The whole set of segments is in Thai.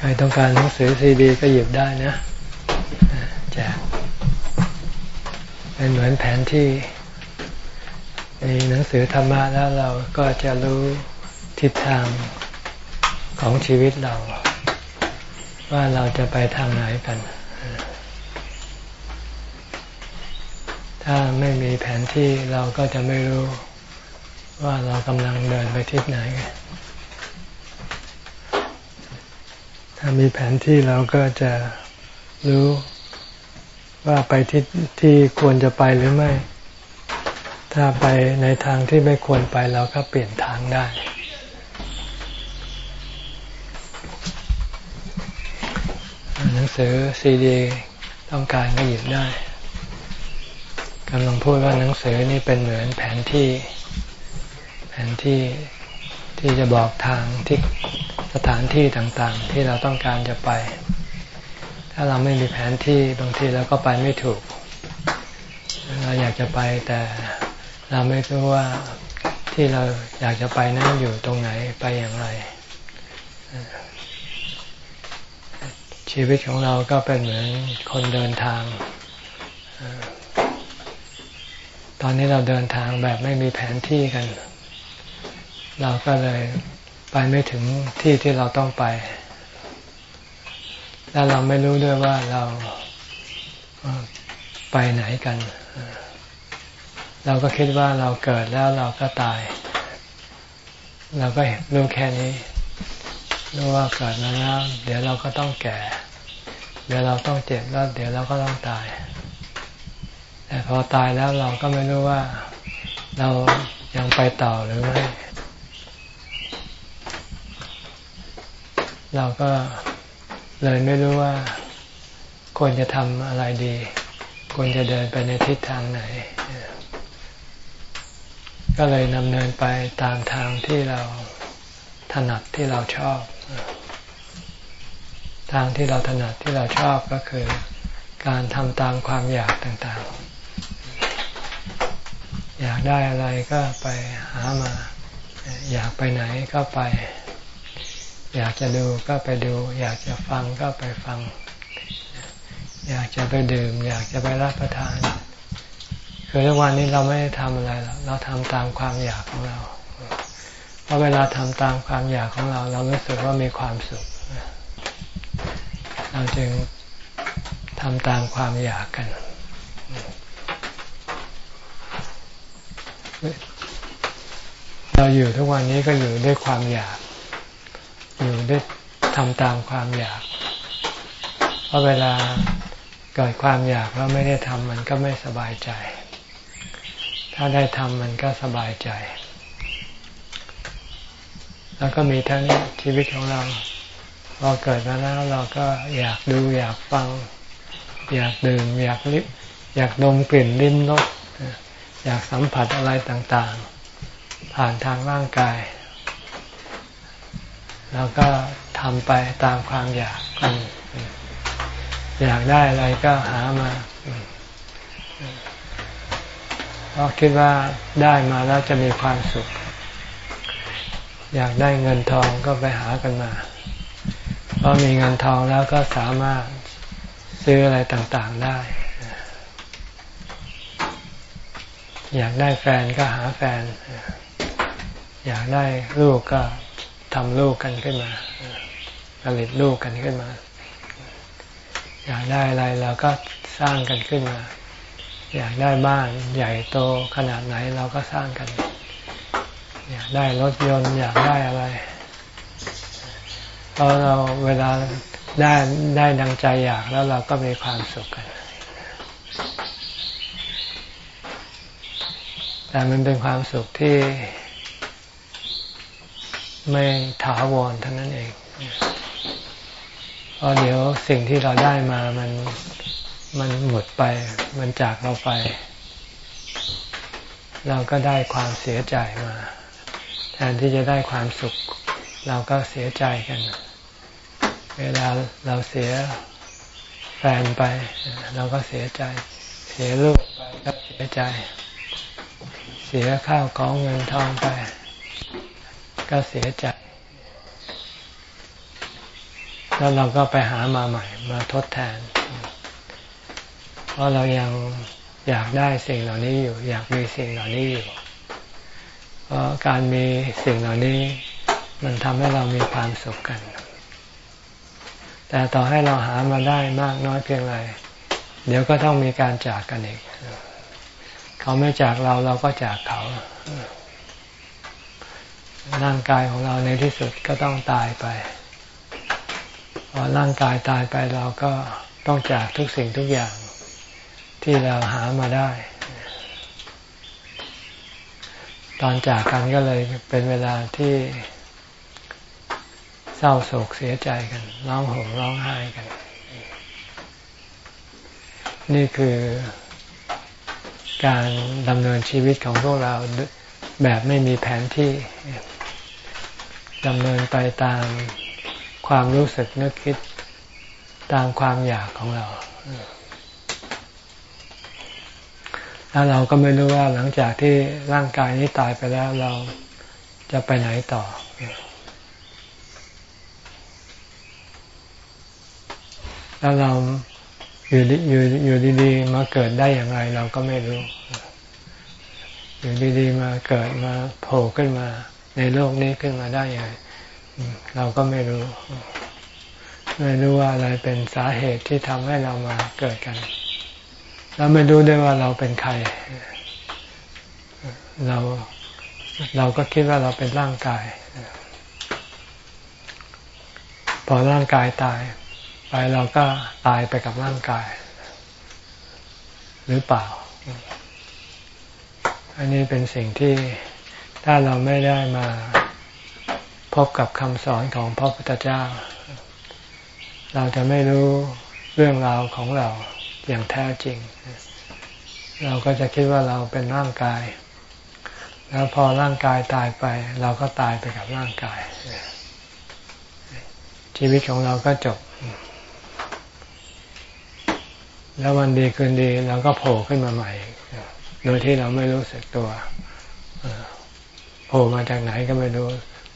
ใครต้องการหนังสือซีดี ก็หยิบได้นะแจกเป็นเหมือนแผนที่ในหนังสือธรรมะแล้วเราก็จะรู้ทิศทางของชีวิตเรา ว่าเราจะไปทางไหนกัน ถ้าไม่มีแผนที่เราก็จะไม่รู้ว่าเรากำลังเดินไปทิศไหน ถ้ามีแผนที่เราก็จะรู้ว่าไปทิศที่ควรจะไปหรือไม่ ถ้าไปในทางที่ไม่ควรไปเราก็เปลี่ยนทางได้ หนังสือซีดีต้องการก็หยิบได้กำลังพูดว่าหนังสือนี่เป็นเหมือนแผนที่ แผนที่ ที่จะบอกทางที่สถานที่ต่างๆ ที่เราต้องการจะไป ถ้าเราไม่มีแผนที่บางทีเราก็ไปไม่ถูก เราอยากจะไปแต่เราไม่รู้ว่าที่เราอยากจะไปนั้นอยู่ตรงไหนไปอย่างไร ชีวิตของเราก็เป็นเหมือนคนเดินทาง ตอนนี้เราเดินทางแบบไม่มีแผนที่กัน เราก็เลยไปไม่ถึงที่ที่เราต้องไป แล้วเราไม่รู้ด้วยว่าเราไปไหนกัน เราก็คิดว่าเราเกิดแล้วเราก็ตาย เราก็รู้แค่นี้ รู้ว่าเกิดมาแล้ว เดี๋ยวเราก็ต้องแก่ เดี๋ยวเราต้องเจ็บแล้ว เดี๋ยวเราก็ต้องตาย แต่พอตายแล้วเราก็ไม่รู้ว่าเรายังไปต่อหรือไม่ เราก็เลยไม่รู้ว่าควรจะทำอะไรดี ควรจะเดินไปในทิศทางไหน ก็เลยนำเนินไปตามทางที่เราถนัดที่เราชอบ ทางที่เราถนัดที่เราชอบก็คือ การทำตามความอยากต่างๆ อยากได้อะไรก็ไปหามา อยากไปไหนก็ไป อยากจะดูก็ไปดู อยากจะฟังก็ไปฟัง อยากจะไปดื่ม อยากจะไปรับประทาน คือทุกวันนี้เราไม่ได้ทำอะไรแล้วเราทำตามความอยากของเราเพราะเวลาทำตามความอยากของเรา เรารู้สึกว่ามีความสุข เราจึงทำตามความอยากกัน เราอยู่ทุกวันนี้ก็อยู่ด้วยความอยาก อยู่ด้วยทำตามความอยาก เพราะเวลาเกิดความอยากแล้วไม่ได้ทำมันก็ไม่สบายใจ ถ้าได้ทำมันก็สบายใจ แล้วก็มีทั้งชีวิตของเราพอเกิดมาแล้วเราก็อยากดูอยากฟัง อยากดื่มอยากลิบอยากดมกลิ่นลิ้มรสอยากสัมผัสอะไรต่างๆ ผ่านทางร่างกาย เราก็ทำไปตามความอยาก อยากได้อะไรก็หามาเพราะคิดว่าได้มาแล้วจะมีความสุข อยากได้เงินทองก็ไปหากันมาเพราะมีเงินทองแล้วก็สามารถซื้ออะไรต่างๆได้ อยากได้แฟนก็หาแฟน อยากได้ลูกก็ ทำลูกกันขึ้นมาผลิตลูกกันขึ้นมา อยากได้อะไรเราก็สร้างกันขึ้นมา อยากได้บ้านใหญ่โตขนาดไหนเราก็สร้างกัน อยากได้รถยนต์อยากได้อะไรพอเราเวลาได้ได้ดังใจอยากแล้วเราก็มีความสุขกัน แต่มันเป็นความสุขที่ ไม่ถาวรเท่านั้นเองเพราะเดี๋ยวสิ่งที่เราได้มามันมันหมดไป มันจากเราไป เราก็ได้ความเสียใจมา แทนที่จะได้ความสุข เราก็เสียใจกัน เวลาเราเสียแฟนไป เราก็เสียใจ เสียลูกไปก็เสียใจ เสียข้าวของเงินทองไป ก็เสียใจ แล้วเราก็ไปหามาใหม่มาทดแทน เพราะเรายังอยากได้สิ่งเหล่านี้อยู่ อยากมีสิ่งเหล่านี้อยู่ เพราะการมีสิ่งเหล่านี้มันทำให้เรามีความสุขกัน แต่ต่อให้เราหามาได้มากน้อยเพียงไร เดี๋ยวก็ต้องมีการจากกันอีก เขาไม่จากเราเราก็จากเขา ร่างกายของเราในที่สุดก็ต้องตายไป พอร่างกายตายไปเราก็ต้องจากทุกสิ่งทุกอย่างที่เราหามาได้ ตอนจากกันก็เลยเป็นเวลาที่เศร้าโศกเสียใจกัน ร้องห่มร้องไห้กัน นี่คือการดำเนินชีวิตของพวกเราแบบไม่มีแผนที่ ดำเนินไปตามความรู้สึกนึกคิดตามความอยากของเรา แล้วเราก็ไม่รู้ว่าหลังจากที่ร่างกายนี้ตายไปแล้วเราจะไปไหนต่อ แล้วเราอยู่อยู่อยู่ดีๆ มาเกิดได้อย่างไรเราก็ไม่รู้ อยู่ดีๆ มาเกิดมาโผล่ขึ้นมา ในโลกนี้ขึ้นมาได้ยังไงเราก็ไม่รู้ ไม่รู้ว่าอะไรเป็นสาเหตุที่ทำให้เรามาเกิดกันเราไม่รู้ด้วยว่าเราเป็นใคร เราเราก็คิดว่าเราเป็นร่างกาย พอร่างกายตาย ไปเราก็ตายไปกับร่างกาย หรือเปล่า อันนี้เป็นสิ่งที่ ถ้าเราไม่ได้มาพบกับคำสอนของพระพุทธเจ้า เราจะไม่รู้เรื่องราวของเราอย่างแท้จริง เราก็จะคิดว่าเราเป็นร่างกาย แล้วพอร่างกายตายไป เราก็ตายไปกับร่างกาย ชีวิตของเราก็จบ แล้ววันดีคืนดีเราก็โผล่ขึ้นมาใหม่ โดยที่เราไม่รู้สึกตัว โผล่มาจากไหนก็ไม่รู้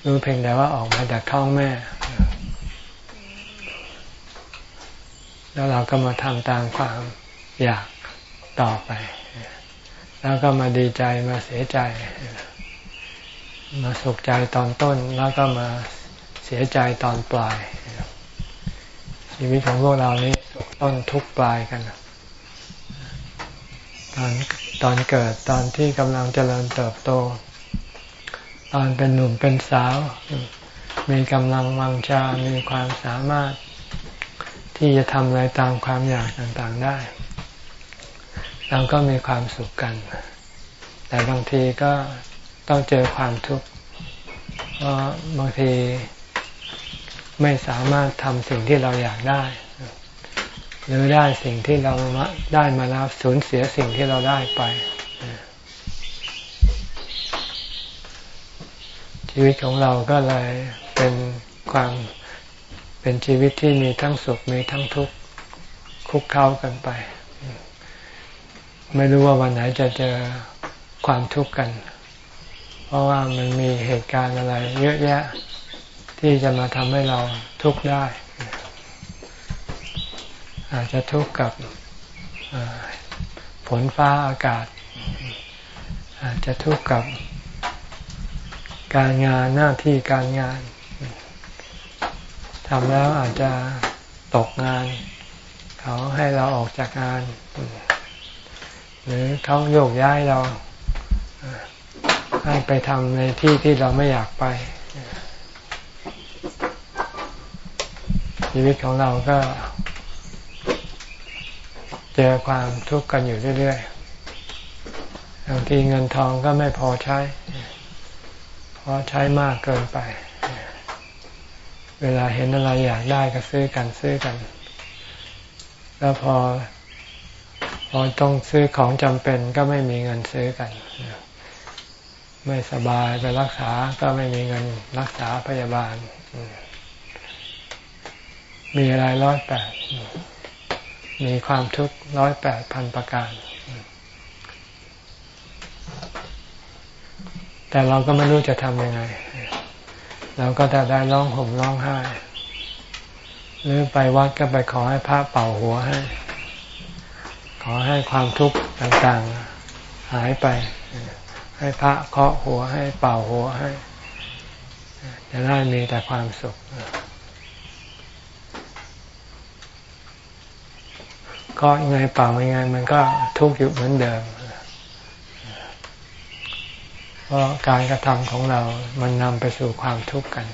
รู้เพียงแต่ว่าออกมาจากท้องแม่ แล้วเราก็มาทำตามความอยากต่อไป แล้วก็มาดีใจมาเสียใจ มาสุขใจตอนต้น แล้วก็มาเสียใจตอนปลาย ชีวิตของพวกเรานี้ต้นทุกปลายกันตอนตอนเกิดตอนที่กำลังเจริญเติบโต ตอนเป็นหนุ่มเป็นสาว มีกำลังวังชา มีความสามารถที่จะทำอะไรตามความอยากต่างๆได้ เราก็มีความสุขกัน แต่บางทีก็ต้องเจอความทุกข์เพราะบางทีไม่สามารถทำสิ่งที่เราอยากได้ หรือได้สิ่งที่เราได้มาแล้วสูญเสียสิ่งที่เราได้ไป ชีวิตของเราก็เลยเป็นความเป็นชีวิตที่มีทั้งสุขมีทั้งทุกข์คุกเข้ากันไป ไม่รู้ว่าวันไหนจะเจอความทุกข์กัน เพราะว่ามันมีเหตุการณ์อะไร เยอะแยะที่จะมาทำให้เราทุกข์ได้ อาจจะทุกข์กับฝนฟ้าอากาศ อาจจะทุกข์กับ การงานหน้าที่การงานทำแล้วอาจจะตกงาน เขาให้เราออกจากงาน หรือเขาโยกย้ายเราให้ไปทำในที่ที่เราไม่อยากไป ชีวิตของเราก็ เจอความทุกข์กันอยู่เรื่อยๆบางทีเงินทองก็ไม่พอใช้ เพราะใช้มากเกินไป เวลาเห็นอะไรอยากได้ก็ซื้อกันซื้อกัน แล้วพอ พอต้องซื้อของจำเป็นก็ไม่มีเงินซื้อกัน ไม่สบายไปรักษาก็ไม่มีเงินรักษาพยาบาล มีอะไรร้อยแปดมีความทุกข์ร้อยแปดพันประการ แต่เราก็ไม่รู้จะทำยังไง เราก็จะได้ร้องห่มร้องไห้หรือไปวัดก็ไปขอให้พระเป่าหัวให้ ขอให้ความทุกข์ต่างๆ หายไป ให้พระเคาะหัวให้เป่าหัวให้ จะได้มีแต่ความสุขก็ยังไงเป่ายังไง มันก็ทุกข์อยู่เหมือนเดิม ราะการกระทำของเรา มันนำไปสู่ความทุกข์กัน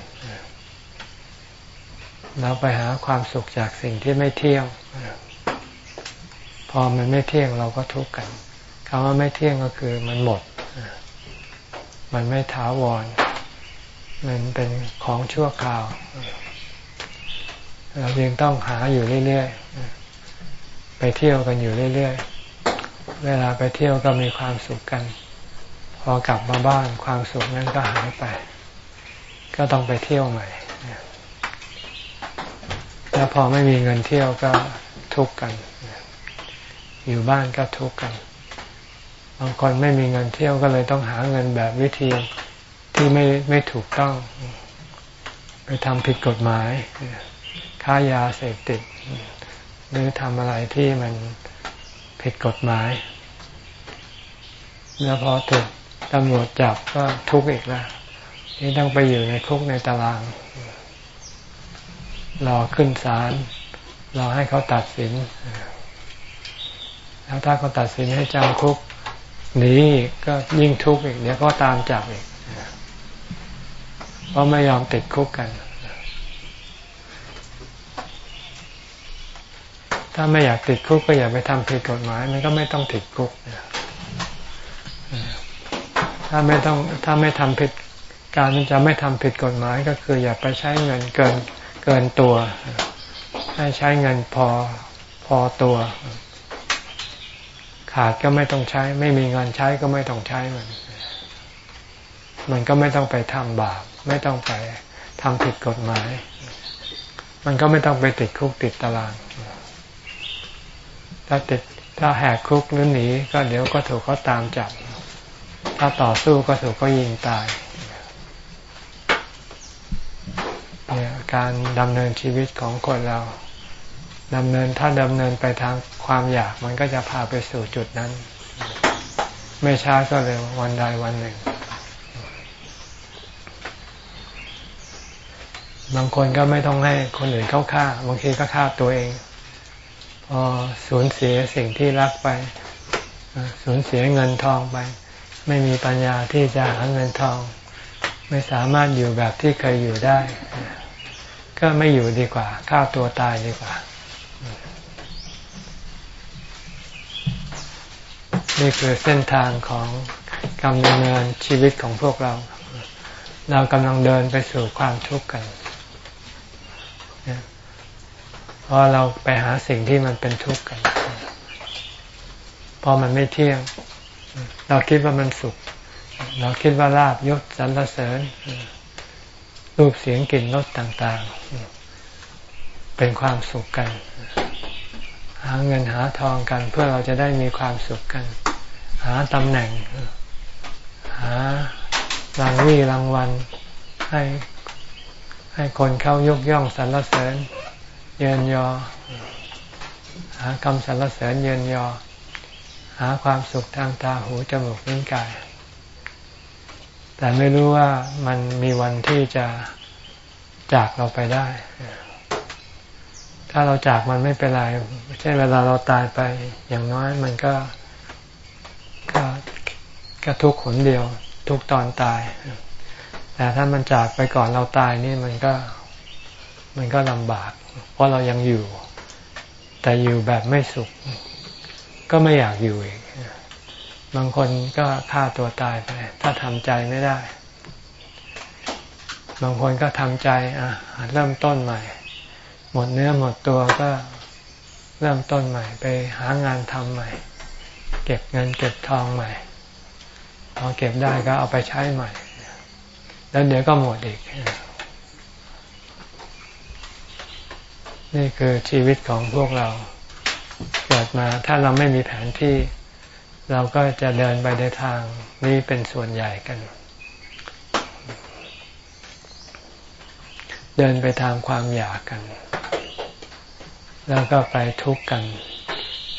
เราไปหาความสุขจากสิ่งที่ไม่เที่ยง พอมันไม่เที่ยงเราก็ทุกข์กันคำว่าไม่เที่ยงก็คือมันหมด มันไม่ถาวร มันเป็นของชั่วคราว เราจึงต้องหาอยู่เรื่อยๆ ไปเที่ยวกันอยู่เรื่อยๆ เวลาไปเที่ยวก็มีความสุขกัน พอกลับมาบ้านความสุขนั้นก็หายไป ก็ต้องไปเที่ยวใหม่แล้วพอไม่มีเงินเที่ยวก็ทุกข์กัน อยู่บ้านก็ทุกข์กัน บางคนไม่มีเงินเที่ยวก็เลยต้องหาเงินแบบวิธีที่ไม่ไม่ถูกต้อง ไปทำผิดกฎหมาย ค้ายาเสพติด หรือทำอะไรที่มันผิดกฎหมาย แล้วพอถูก ตำรวจจับก็ทุกข์อีกแล้วนี่ต้องไปอยู่ในคุกในตาราง รอขึ้นศาลรอให้เขาตัดสิน แล้วถ้าเขาตัดสินให้จำคุกหนีก็ยิ่งทุกข์อีกเดี๋ยวก็ตามจับอีกเพราะไม่ยอมติดคุกกัน ถ้าไม่อยากติดคุกก็อย่าไปทำผิดกฎหมาย มันก็ไม่ต้องติดคุก ถ้าไม่ต้องถ้าไม่ทำผิดการจะไม่ทำผิดกฎหมายก็คืออย่าไปใช้เงินเกินเกินตัว ให้ใช้เงินพอพอตัว ขาดก็ไม่ต้องใช้ ไม่มีเงินใช้ก็ไม่ต้องใช้มัน มันก็ไม่ต้องไปทำบาปไม่ต้องไปทำผิดกฎหมาย มันก็ไม่ต้องไปติดคุกติดตาราง ถ้าติดถ้าแหกคุกหรือหนีก็เดี๋ยวก็ถูกเขาตามจับ ถ้าต่อสู้ก็ถูกเขายิงตายเนี่ยการดำเนินชีวิตของคนเราดำเนินถ้าดำเนินไปทางความอยากมันก็จะพาไปสู่จุดนั้น ไม่ช้าก็เร็ววันใดวันหนึ่ง บางคนก็ไม่ต้องให้คนอื่นเข้าฆ่า บางทีก็ฆ่าตัวเองพอสูญเสียสิ่งที่รักไป สูญเสียเงินทองไป ไม่มีปัญญาที่จะหาเงินทอง ไม่สามารถอยู่แบบที่เคยอยู่ได้ ก็ไม่อยู่ดีกว่าฆ่าตัวตายดีกว่า นี่คือเส้นทางของกำลังเนินชีวิตของพวกเรา เรากำลังเดินไปสู่ความทุกข์กันเพราะเราไปหาสิ่งที่มันเป็นทุกข์กันพอมันไม่เที่ยง เราคิดว่ามันสุข เราคิดว่าลาบยศสรรเสริญรูปเสียงกลิ่นรสต่างๆ เป็นความสุขกัน หาเงินหาทองกัน เพื่อเราจะได้มีความสุขกัน หาตำแหน่ง หารางวี่รางวัลให้ให้คนเข้ายกย่องสรรเสริญ เยินยอ หาคำสรรเสริญเยินยอ หาความสุขทางตาหูจมูกลิ้นกาย แต่ไม่รู้ว่ามันมีวันที่จะจากเราไปได้ ถ้าเราจากมันไม่เป็นไรเช่นเวลาเราตายไป อย่างน้อยมันก็ก็ก็ทุกขนเดียว ทุกตอนตาย แต่ถ้ามันจากไปก่อนเราตายนี่มันก็มันก็ลำบาก เพราะเรายังอยู่ แต่อยู่แบบไม่สุข ก็ไม่อยากอยู่อีกบางคนก็ฆ่าตัวตายไป ถ้าทำใจไม่ได้ บางคนก็ทำใจอะเริ่มต้นใหม่ หมดเนื้อหมดตัวก็เริ่มต้นใหม่ ไปหางานทำใหม่ เก็บเงินเก็บทองใหม่พอเก็บได้ก็เอาไปใช้ใหม่ แล้วเดี๋ยวก็หมดอีก นี่คือชีวิตของพวกเรา เกิดมา ถ้าเราไม่มีแผนที่ เราก็จะเดินไปในทางนี้เป็นส่วนใหญ่กัน เดินไปทางความอยากกัน แล้วก็ไปทุกข์กัน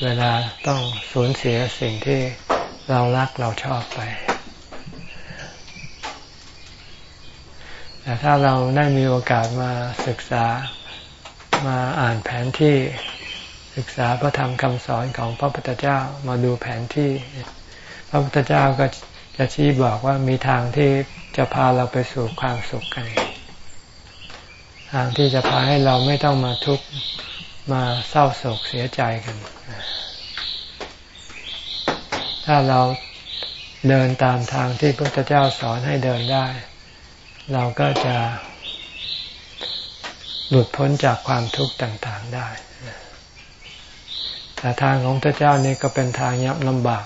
เวลาต้องสูญเสียสิ่งที่เรารักเราชอบไป แต่ถ้าเราได้มีโอกาสมาศึกษามาอ่านแผนที่ ศึกษาพระธรรมคำสอนของพระพุทธเจ้ามาดูแผนที่ พระพุทธเจ้าก็จะชี้บอกว่ามีทางที่จะพาเราไปสู่ความสุขกัน ทางที่จะพาให้เราไม่ต้องมาทุกข์มาเศร้าโศกเสียใจกัน ถ้าเราเดินตามทางที่พระพุทธเจ้าสอนให้เดินได้ เราก็จะหลุดพ้นจากความทุกข์ต่าง ๆ ได้ แต่ทางของพระเจ้านี่ก็เป็นทางยับลำบาก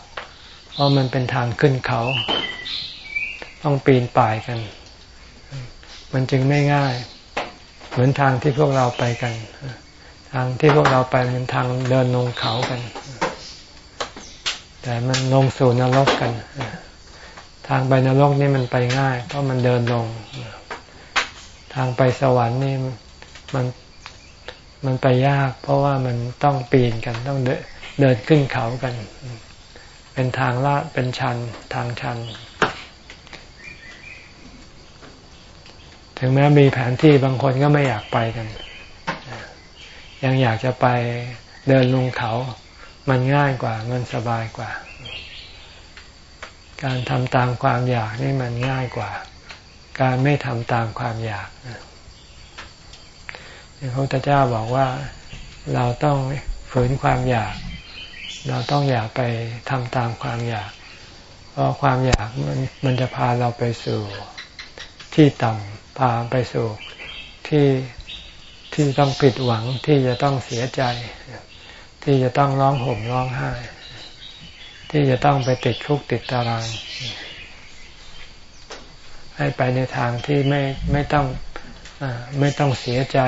เพราะมันเป็นทางขึ้นเขา ต้องปีนป่ายกัน มันจึงไม่ง่าย เหมือนทางที่พวกเราไปกัน ทางที่พวกเราไปเป็นทางเดินลงเขากัน แต่มันลงสู่นรกกัน ทางไปนรกนี่มันไปง่าย เพราะมันเดินลง ทางไปสวรรค์นี่มัน มันไปยาก เพราะว่ามันต้องปีนกันต้องเดินขึ้นเขากัน เป็นทางลาดเป็นชันทางชัน ถึงแม้มีแผนที่บางคนก็ไม่อยากไปกัน ยังอยากจะไปเดินลงเขา มันง่ายกว่า มันสบายกว่า การทำตามความอยากนี่มันง่ายกว่า การไม่ทำตามความอยาก พระพุทธเจ้าบอกว่าเราต้องฝืนความอยาก เราต้องอยากไปทำตามความอยาก เพราะความอยากมันมันจะพาเราไปสู่ที่ต่ำพาไปสู่ที่ที่ต้องผิดหวังที่จะต้องเสียใจ ที่จะต้องร้องห่มร้องไห้ ที่จะต้องไปติดคุกติดตาราง ให้ไปในทางที่ไม่ไม่ต้อง ไม่ต้องเสียใจ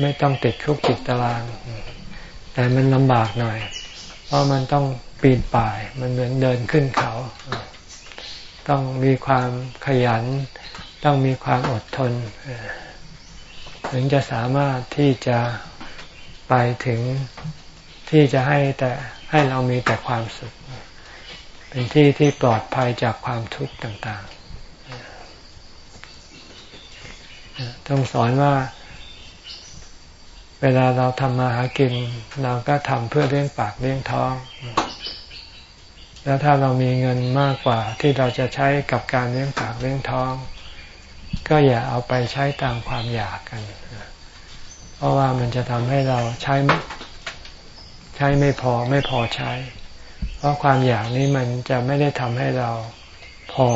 ไม่ต้องติดคุกติดตาราง แต่มันลำบากหน่อย เพราะมันต้องปีนป่าย มันเหมือนเดินขึ้นเขา ต้องมีความขยัน ต้องมีความอดทน ถึงจะสามารถที่จะไปถึงที่จะให้แต่ให้เรามีแต่ความสุข เป็นที่ที่ปลอดภัยจากความทุกข์ต่าง ต้องสอนว่า เวลาเราทำมาหากิน เราก็ทำเพื่อเลี้ยงปากเลี้ยงท้อง แล้วถ้าเรามีเงินมากกว่าที่เราจะใช้กับการเลี้ยงปากเลี้ยงท้อง ก็อย่าเอาไปใช้ตามความอยากกัน เพราะว่ามันจะทำให้เราใช้ใช้ไม่พอไม่พอใช้ เพราะความอยากนี้มันจะไม่ได้ทำให้เราพอ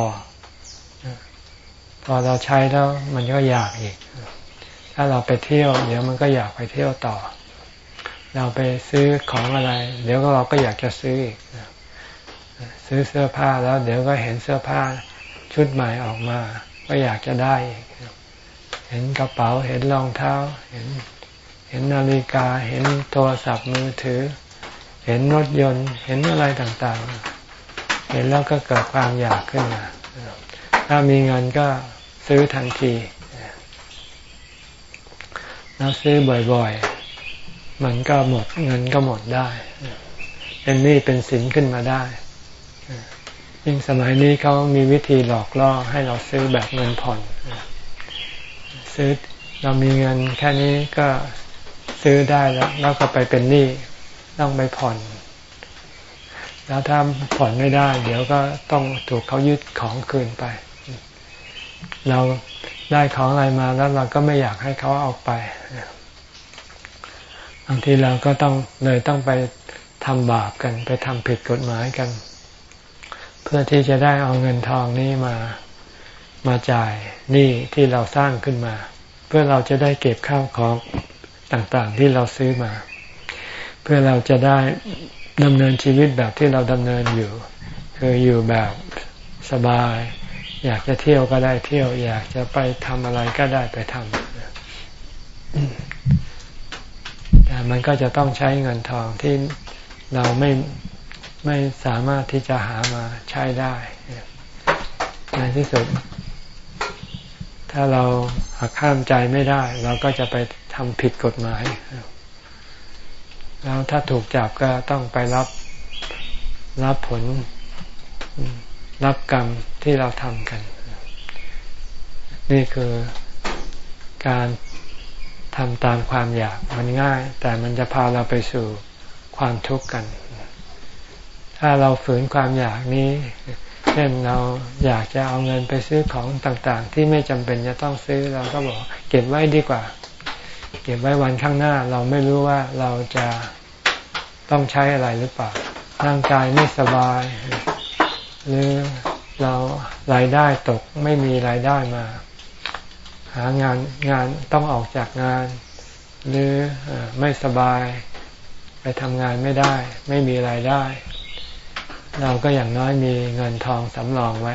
พอเราใช้แล้วมันก็อยากอีก ถ้าเราไปเที่ยว เดี๋ยวมันก็อยากไปเที่ยวต่อ เราไปซื้อของอะไร เดี๋ยวก็เราก็อยากจะซื้ออีก ซื้อเสื้อผ้าแล้ว เดี๋ยวก็เห็นเสื้อผ้าชุดใหม่ออกมา ก็อยากจะได้อีก เห็นกระเป๋า เห็นรองเท้า เห็น เห็นนาฬิกา เห็นโทรศัพท์มือถือ เห็นรถยนต์ เห็นอะไรต่างๆ เห็นแล้วก็เกิดความอยากขึ้นมา ถ้ามีเงินก็ซื้อทันที แล้วซื้อบ่อยๆ มันก็หมดเงินก็หมดได้ เป็นหนี้เป็นสินขึ้นมาได้ ยิ่งสมัยนี้เขามีวิธีหลอกล่อให้เราซื้อแบบเงินผ่อน ซื้อเรามีเงินแค่นี้ก็ซื้อได้แล้วแล้วก็ไปเป็นหนี้ต้องไปผ่อน แล้วถ้าผ่อนไม่ได้ เดี๋ยวก็ต้องถูกเขายึดของคืนไป เราได้ของอะไรมาแล้วเราก็ไม่อยากให้เขาเอาไปบางทีเราก็ต้องเลยต้องไปทำบาปกัน ไปทำผิดกฎหมายกัน เพื่อที่จะได้เอาเงินทองนี้มามาจ่ายหนี้ที่เราสร้างขึ้นมา เพื่อเราจะได้เก็บข้าวของต่างๆ ที่เราซื้อมา เพื่อเราจะได้ดำเนินชีวิตแบบที่เราดำเนินอยู่ คืออยู่แบบสบาย อยากจะเที่ยวก็ได้เที่ยว อยากจะไปทำอะไรก็ได้ไปทำแต่มันก็จะต้องใช้เงินทองที่เราไม่ไม่สามารถที่จะหามาใช้ได้ในที่สุด ถ้าเราหักข้ามใจไม่ได้ เราก็จะไปทำผิดกฎหมาย แล้วถ้าถูกจับก็ต้องไปรับรับผล รับกรรม ที่เราทำกัน นี่คือการทำตามความอยากมันง่าย แต่มันจะพาเราไปสู่ความทุกข์กัน ถ้าเราฝืนความอยากนี้ เช่นเราอยากจะเอาเงินไปซื้อของต่างๆ ที่ไม่จำเป็นจะต้องซื้อเราก็บอก เก็บไว้ดีกว่า เก็บไว้วันข้างหน้า เราไม่รู้ว่าเราจะต้องใช้อะไรหรือเปล่าร่างกายไม่สบาย หรือ เรารายได้ตกไม่มีรายได้มา หางานงานต้องออกจากงาน หรือไม่สบาย ไปทำงานไม่ได้ ไม่มีรายได้ เราก็อย่างน้อยมีเงินทองสำรองไว้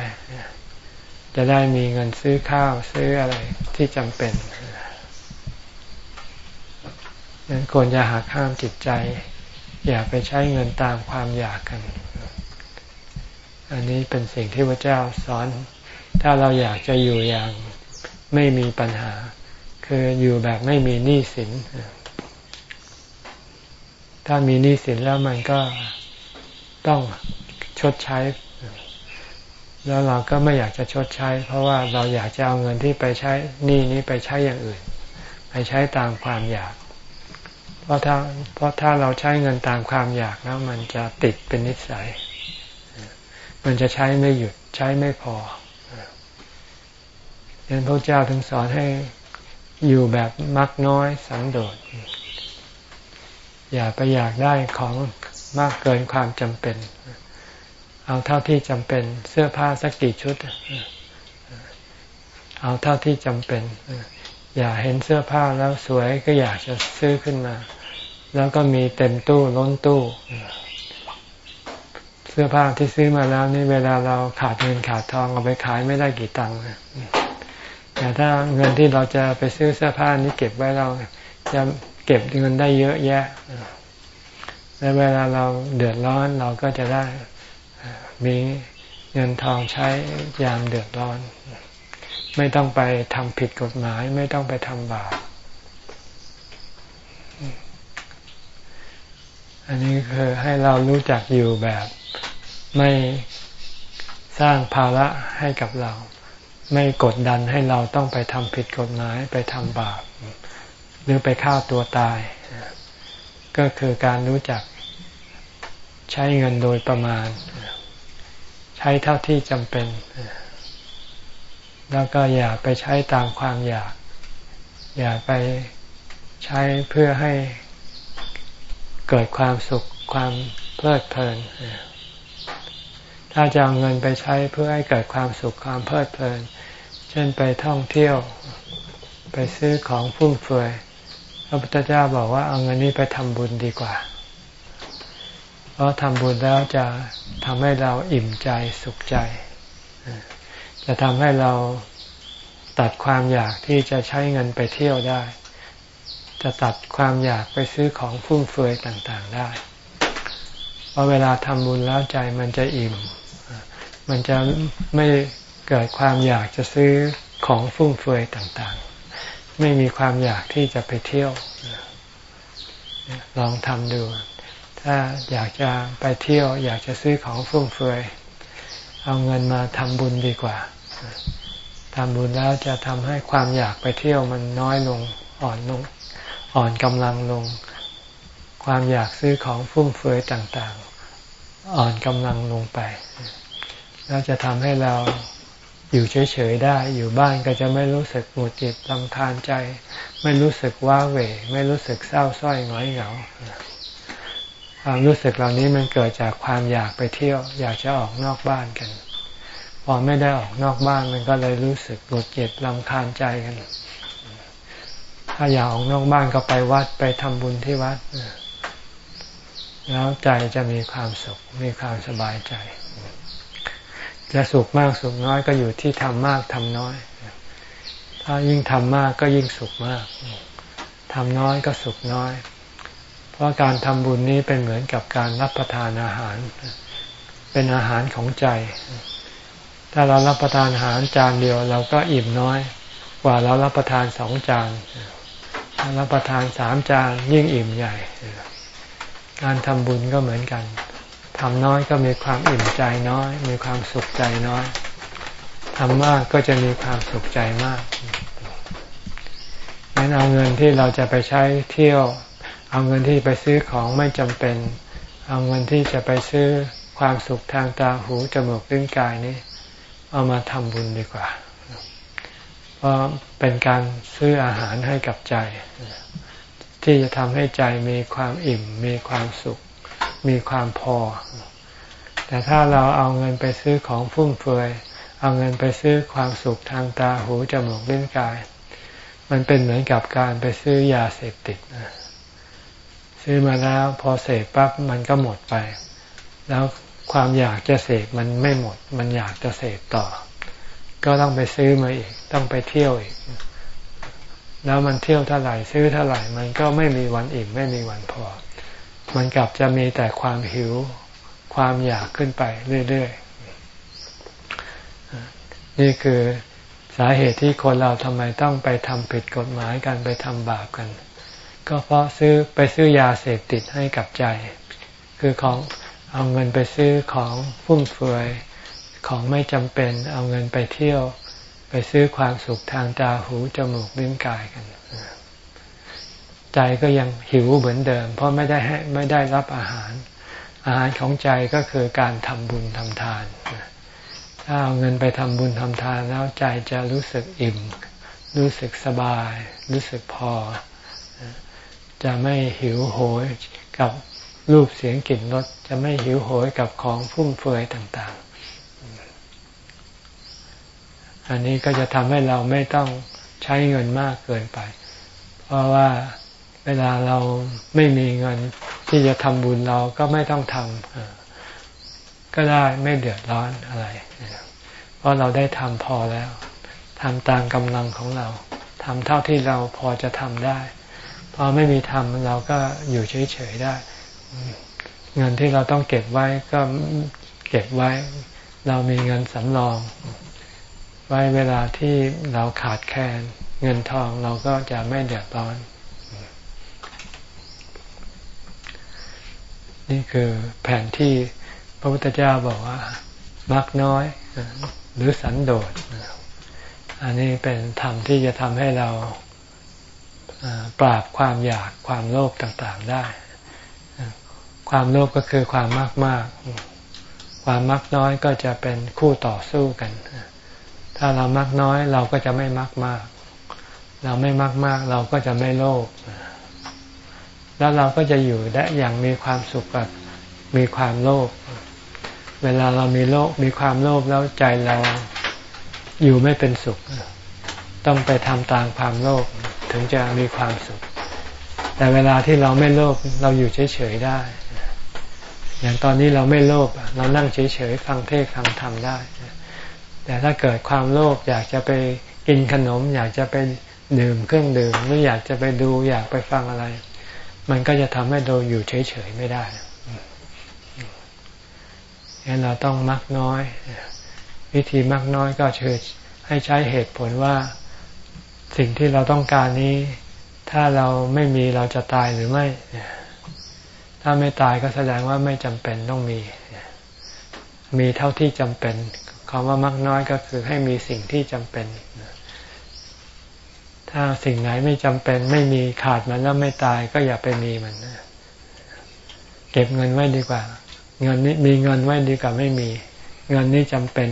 จะได้มีเงินซื้อข้าวซื้ออะไรที่จำเป็นนั้นควรจะหักห้ามจิตใจ อย่าไปใช้เงินตามความอยากกัน อันนี้เป็นสิ่งที่พระเจ้าสอน ถ้าเราอยากจะอยู่อย่างไม่มีปัญหา คืออยู่แบบไม่มีหนี้สิน ถ้ามีหนี้สินแล้วมันก็ต้องชดใช้ แล้วเราก็ไม่อยากจะชดใช้ เพราะว่าเราอยากจะเอาเงินที่ไปใช้หนี้นี้ไปใช้อย่างอื่น ไปใช้ตามความอยาก เพราะถ้าเพราะถ้าเราใช้เงินตามความอยากแล้วมันจะติดเป็นนิสัย มันจะใช้ไม่หยุดใช้ไม่พอดังนั้นพระเจ้าถึงสอนให้อยู่แบบมักน้อยสันโดษ อย่าไปอยากได้ของมากเกินความจำเป็น เอาเท่าที่จำเป็นเสื้อผ้าสักกี่ชุด เอาเท่าที่จำเป็น อย่าเห็นเสื้อผ้าแล้วสวยก็อยากจะซื้อขึ้นมา แล้วก็มีเต็มตู้ล้นตู้ สื้อผ้าที่ซื้อมาแล้วนี่เวลาเราขาดเงินขาดทองเอาไปขายไม่ได้กี่ตังค์แต่ถ้าเงินที่เราจะไปซื้อเสื้อผ้านี้เก็บไว้เราจะเก็บเงินได้เยอะแยะและเวลาเราเดือดร้อนเราก็จะได้มีเงินทองใช้ยามเดือดร้อน ไม่ต้องไปทำผิดกฎหมาย ไม่ต้องไปทำบาปอันนี้คือให้เรารู้จักอยู่แบบ ไม่สร้างภาระให้กับเรา ไม่กดดันให้เราต้องไปทำผิดกฎหมายไปทำบาปหรือไปฆ่าตัวตาย ก็คือการรู้จักใช้เงินโดยประมาณ ใช้เท่าที่จำเป็น แล้วก็อย่าไปใช้ตามความอยาก อย่าไปใช้เพื่อให้เกิดความสุขความเพลิดเพลิน ถ้าจะเอาเงินไปใช้เพื่อให้เกิดความสุขความเพลิดเพลิน เช่นไปท่องเที่ยว ไปซื้อของฟุ่มเฟือยพระพุทธเจ้าบอกว่าเอาเงินนี้ไปทำบุญดีกว่า เพราะทำบุญแล้วจะทำให้เราอิ่มใจสุขใจ จะทำให้เราตัดความอยากที่จะใช้เงินไปเที่ยวได้ จะตัดความอยากไปซื้อของฟุ่มเฟือยต่างๆได้ เพราะเวลาทำบุญแล้วใจมันจะอิ่ม มันจะไม่เกิดความอยากจะซื้อของฟุ่มเฟือยต่างๆ ไม่มีความอยากที่จะไปเที่ยว ลองทำดู ถ้าอยากจะไปเที่ยว อยากจะซื้อของฟุ่มเฟือย เอาเงินมาทำบุญดีกว่าทำบุญแล้วจะทำให้ความอยากไปเที่ยวมันน้อยลงอ่อนลงอ่อนกำลังลง ความอยากซื้อของฟุ่มเฟือยต่างๆ อ่อนกำลังลงไป แล้วจะทำให้เราอยู่เฉยๆได้ อยู่บ้านก็จะไม่รู้สึกหงุดหงิดลำคาญใจ ไม่รู้สึกว้าเหวไม่รู้สึกเศร้าส้อยหงอยเหงาความรู้สึกเหล่านี้มันเกิดจากความอยากไปเที่ยว อยากจะออกนอกบ้านกัน พอไม่ได้ออกนอกบ้านมันก็เลยรู้สึกหงุดหงิดลำคาญใจกัน ถ้าอยากออกนอกบ้านก็ไปวัดไปทำบุญที่วัด แล้วใจจะมีความสุขมีความสบายใจ จะสุขมากสุขน้อยก็อยู่ที่ทำมากทำน้อย ถ้ายิ่งทำมากก็ยิ่งสุขมากทำน้อยก็สุขน้อย เพราะการทำบุญนี้เป็นเหมือนกับการรับประทานอาหาร เป็นอาหารของใจ ถ้าเรารับประทานอาหารจานเดียวเราก็อิ่มน้อย กว่าเรารับประทานสองจานถ้ารับประทานสามจานยิ่งอิ่มใหญ่ การทำบุญก็เหมือนกัน ทำน้อยก็มีความอิ่มใจน้อย มีความสุขใจน้อยทำมากก็จะมีความสุขใจมากงั้นเอาเงินที่เราจะไปใช้เที่ยว เอาเงินที่ไปซื้อของไม่จำเป็น เอาเงินที่จะไปซื้อความสุขทางตาหูจมูกลิ้นกายนี้ เอามาทำบุญดีกว่า เพราะเป็นการซื้ออาหารให้กับใจ ที่จะทำให้ใจมีความอิ่ม มีความสุข มีความพอ แต่ถ้าเราเอาเงินไปซื้อของฟุ่มเฟือย เอาเงินไปซื้อความสุขทางตาหูจมูกลิ้นกาย มันเป็นเหมือนกับการไปซื้อยาเสพติดซื้อมาแล้วพอเสพปั๊บมันก็หมดไป แล้วความอยากจะเสพมันไม่หมด มันอยากจะเสพต่อ ก็ต้องไปซื้อมาอีก ต้องไปเที่ยวอีก แล้วมันเที่ยวเท่าไหร่ซื้อเท่าไหร่ มันก็ไม่มีวันอิ่มไม่มีวันพอ มันกลับจะมีแต่ความหิว ความอยากขึ้นไปเรื่อยๆ นี่คือสาเหตุที่คนเราทำไมต้องไปทำผิดกฎหมายกันไปทำบาปกัน ก็เพราะซื้อไปซื้อยาเสพติดให้กับใจ คือของเอาเงินไปซื้อของฟุ่มเฟือยของไม่จำเป็น เอาเงินไปเที่ยว ไปซื้อความสุขทางตาหูจมูกลิ้นกายกัน ใจก็ยังหิวเหมือนเดิม เพราะไม่ได้ให้ไม่ได้รับอาหาร อาหารของใจก็คือการทำบุญทำทาน ถ้าเอาเงินไปทำบุญทำทานแล้วใจจะรู้สึกอิ่ม รู้สึกสบาย รู้สึกพอ จะไม่หิวโหยกับรูปเสียงกลิ่นรสจะไม่หิวโหยกับของฟุ่มเฟือยต่างๆ อันนี้ก็จะทำให้เราไม่ต้องใช้เงินมากเกินไป เพราะว่า ลาเราไม่มีเงินที่จะทำบุญเราก็ไม่ต้องทำก็ได้ไม่เดือดร้อนอะไร เพราะเราได้ทำพอแล้วทำตามกำลังของเราทำเท่าที่เราพอจะทำได้ พอไม่มีทำเราก็อยู่เฉยๆได้ เงินที่เราต้องเก็บไว้ก็เก็บไว้ เรามีเงินสำรอง ไว้เวลาที่เราขาดแคลนเงินทองเราก็จะไม่เดือดร้อน นี่คือแผนที่พระพุทธเจ้าบอกว่ามักน้อยหรือสันโดษอันนี้เป็นธรรมที่จะทำให้เราปราบความอยากความโลภต่างๆได้ ความโลภก็คือความมากมาก ความมักน้อยก็จะเป็นคู่ต่อสู้กัน ถ้าเรามักน้อยเราก็จะไม่มักมาก เราไม่มักมากเราก็จะไม่โลภ แล้วเราก็จะอยู่ได้อย่างมีความสุขกับมีความโลภเวลาเรามีโลภมีความโลภแล้วใจเราอยู่ไม่เป็นสุข ต้องไปทำตามความโลภถึงจะมีความสุข แต่เวลาที่เราไม่โลภเราอยู่เฉยๆได้ อย่างตอนนี้เราไม่โลภเรานั่งเฉยๆฟังเทศฟังธรรมได้ แต่ถ้าเกิดความโลภอยากจะไปกินขนม อยากจะไปดื่มเครื่องดื่มหรืออยากจะไปดูอยากไปฟังอะไร มันก็จะทำให้เราอยู่เฉยๆไม่ได้งั้นเราต้องมักน้อย วิธีมักน้อยก็คือให้ใช้เหตุผลว่าสิ่งที่เราต้องการนี้ ถ้าเราไม่มีเราจะตายหรือไม่ ถ้าไม่ตายก็แสดงว่าไม่จำเป็นต้องมี มีเท่าที่จำเป็นคำว่ามักน้อยก็คือให้มีสิ่งที่จำเป็น ถ้าสิ่งไหนไม่จำเป็นไม่มีขาดมันแล้วไม่ตายก็อย่าไปมีมันเก็บเงินไว้ดีกว่า เงินนี้มีเงินไว้ดีกว่าไม่มี เงินนี้จำเป็น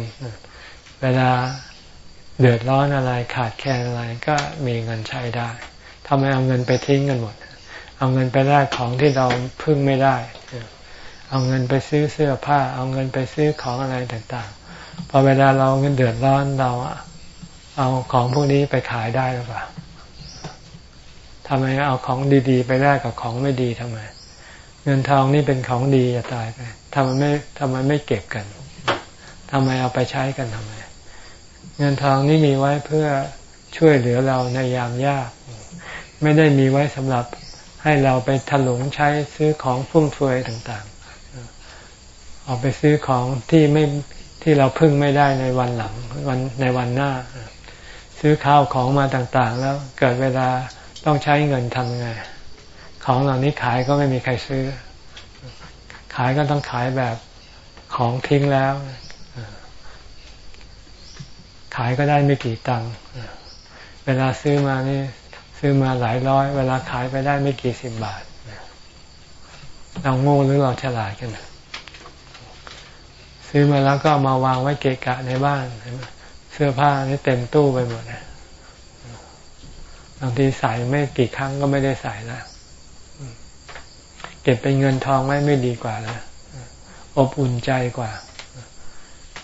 เวลาเดือดร้อนอะไรขาดแคลนอะไรก็มีเงินใช้ได้ทำไมเอาเงินไปทิ้งกันหมด เอาเงินไปแลกของที่เราพึ่งไม่ได้ เอาเงินไปซื้อเสื้อผ้า เอาเงินไปซื้อของอะไรต่างๆ พอเวลาเราเงินเดือดร้อนเรา เอาของพวกนี้ไปขายได้หรือเปล่าทำไมเอาของดี ๆ ไปแลกกับของไม่ดีทำไม เงินทองนี่เป็นของดีจะตายไปทำไมไม่ทำไมไม่เก็บกันทำไมเอาไปใช้กันทำไม เงินทองนี่มีไว้เพื่อช่วยเหลือเราในยามยาก ไม่ได้มีไว้สำหรับให้เราไปถลุงใช้ซื้อของฟุ่มเฟือยต่างๆ เอาไปซื้อของที่ไม่ที่เราพึ่งไม่ได้ในวันหลังวันในวันหน้า ซื้อข้าวของมาต่างๆ แล้วเกิดเวลาต้องใช้เงินทำไง ของเหล่านี้ขายก็ไม่มีใครซื้อ ขายก็ต้องขายแบบของทิ้งแล้ว ขายก็ได้ไม่กี่ตังค์เวลาซื้อมานี่ซื้อมาหลายร้อย เวลาขายไปได้ไม่กี่สิบบาทเราโง่หรือเราฉลาดกัน ซื้อมาแล้วก็มาวางไว้เกะกะในบ้านเสื้อผ้านี่เต็มตู้ไปหมดบางทีใส่ไม่กี่ครั้งก็ไม่ได้ใส่ล้วเก็บเป็นเงินทองไว้ไม่ดีกว่าล้วอบอุ่นใจกว่า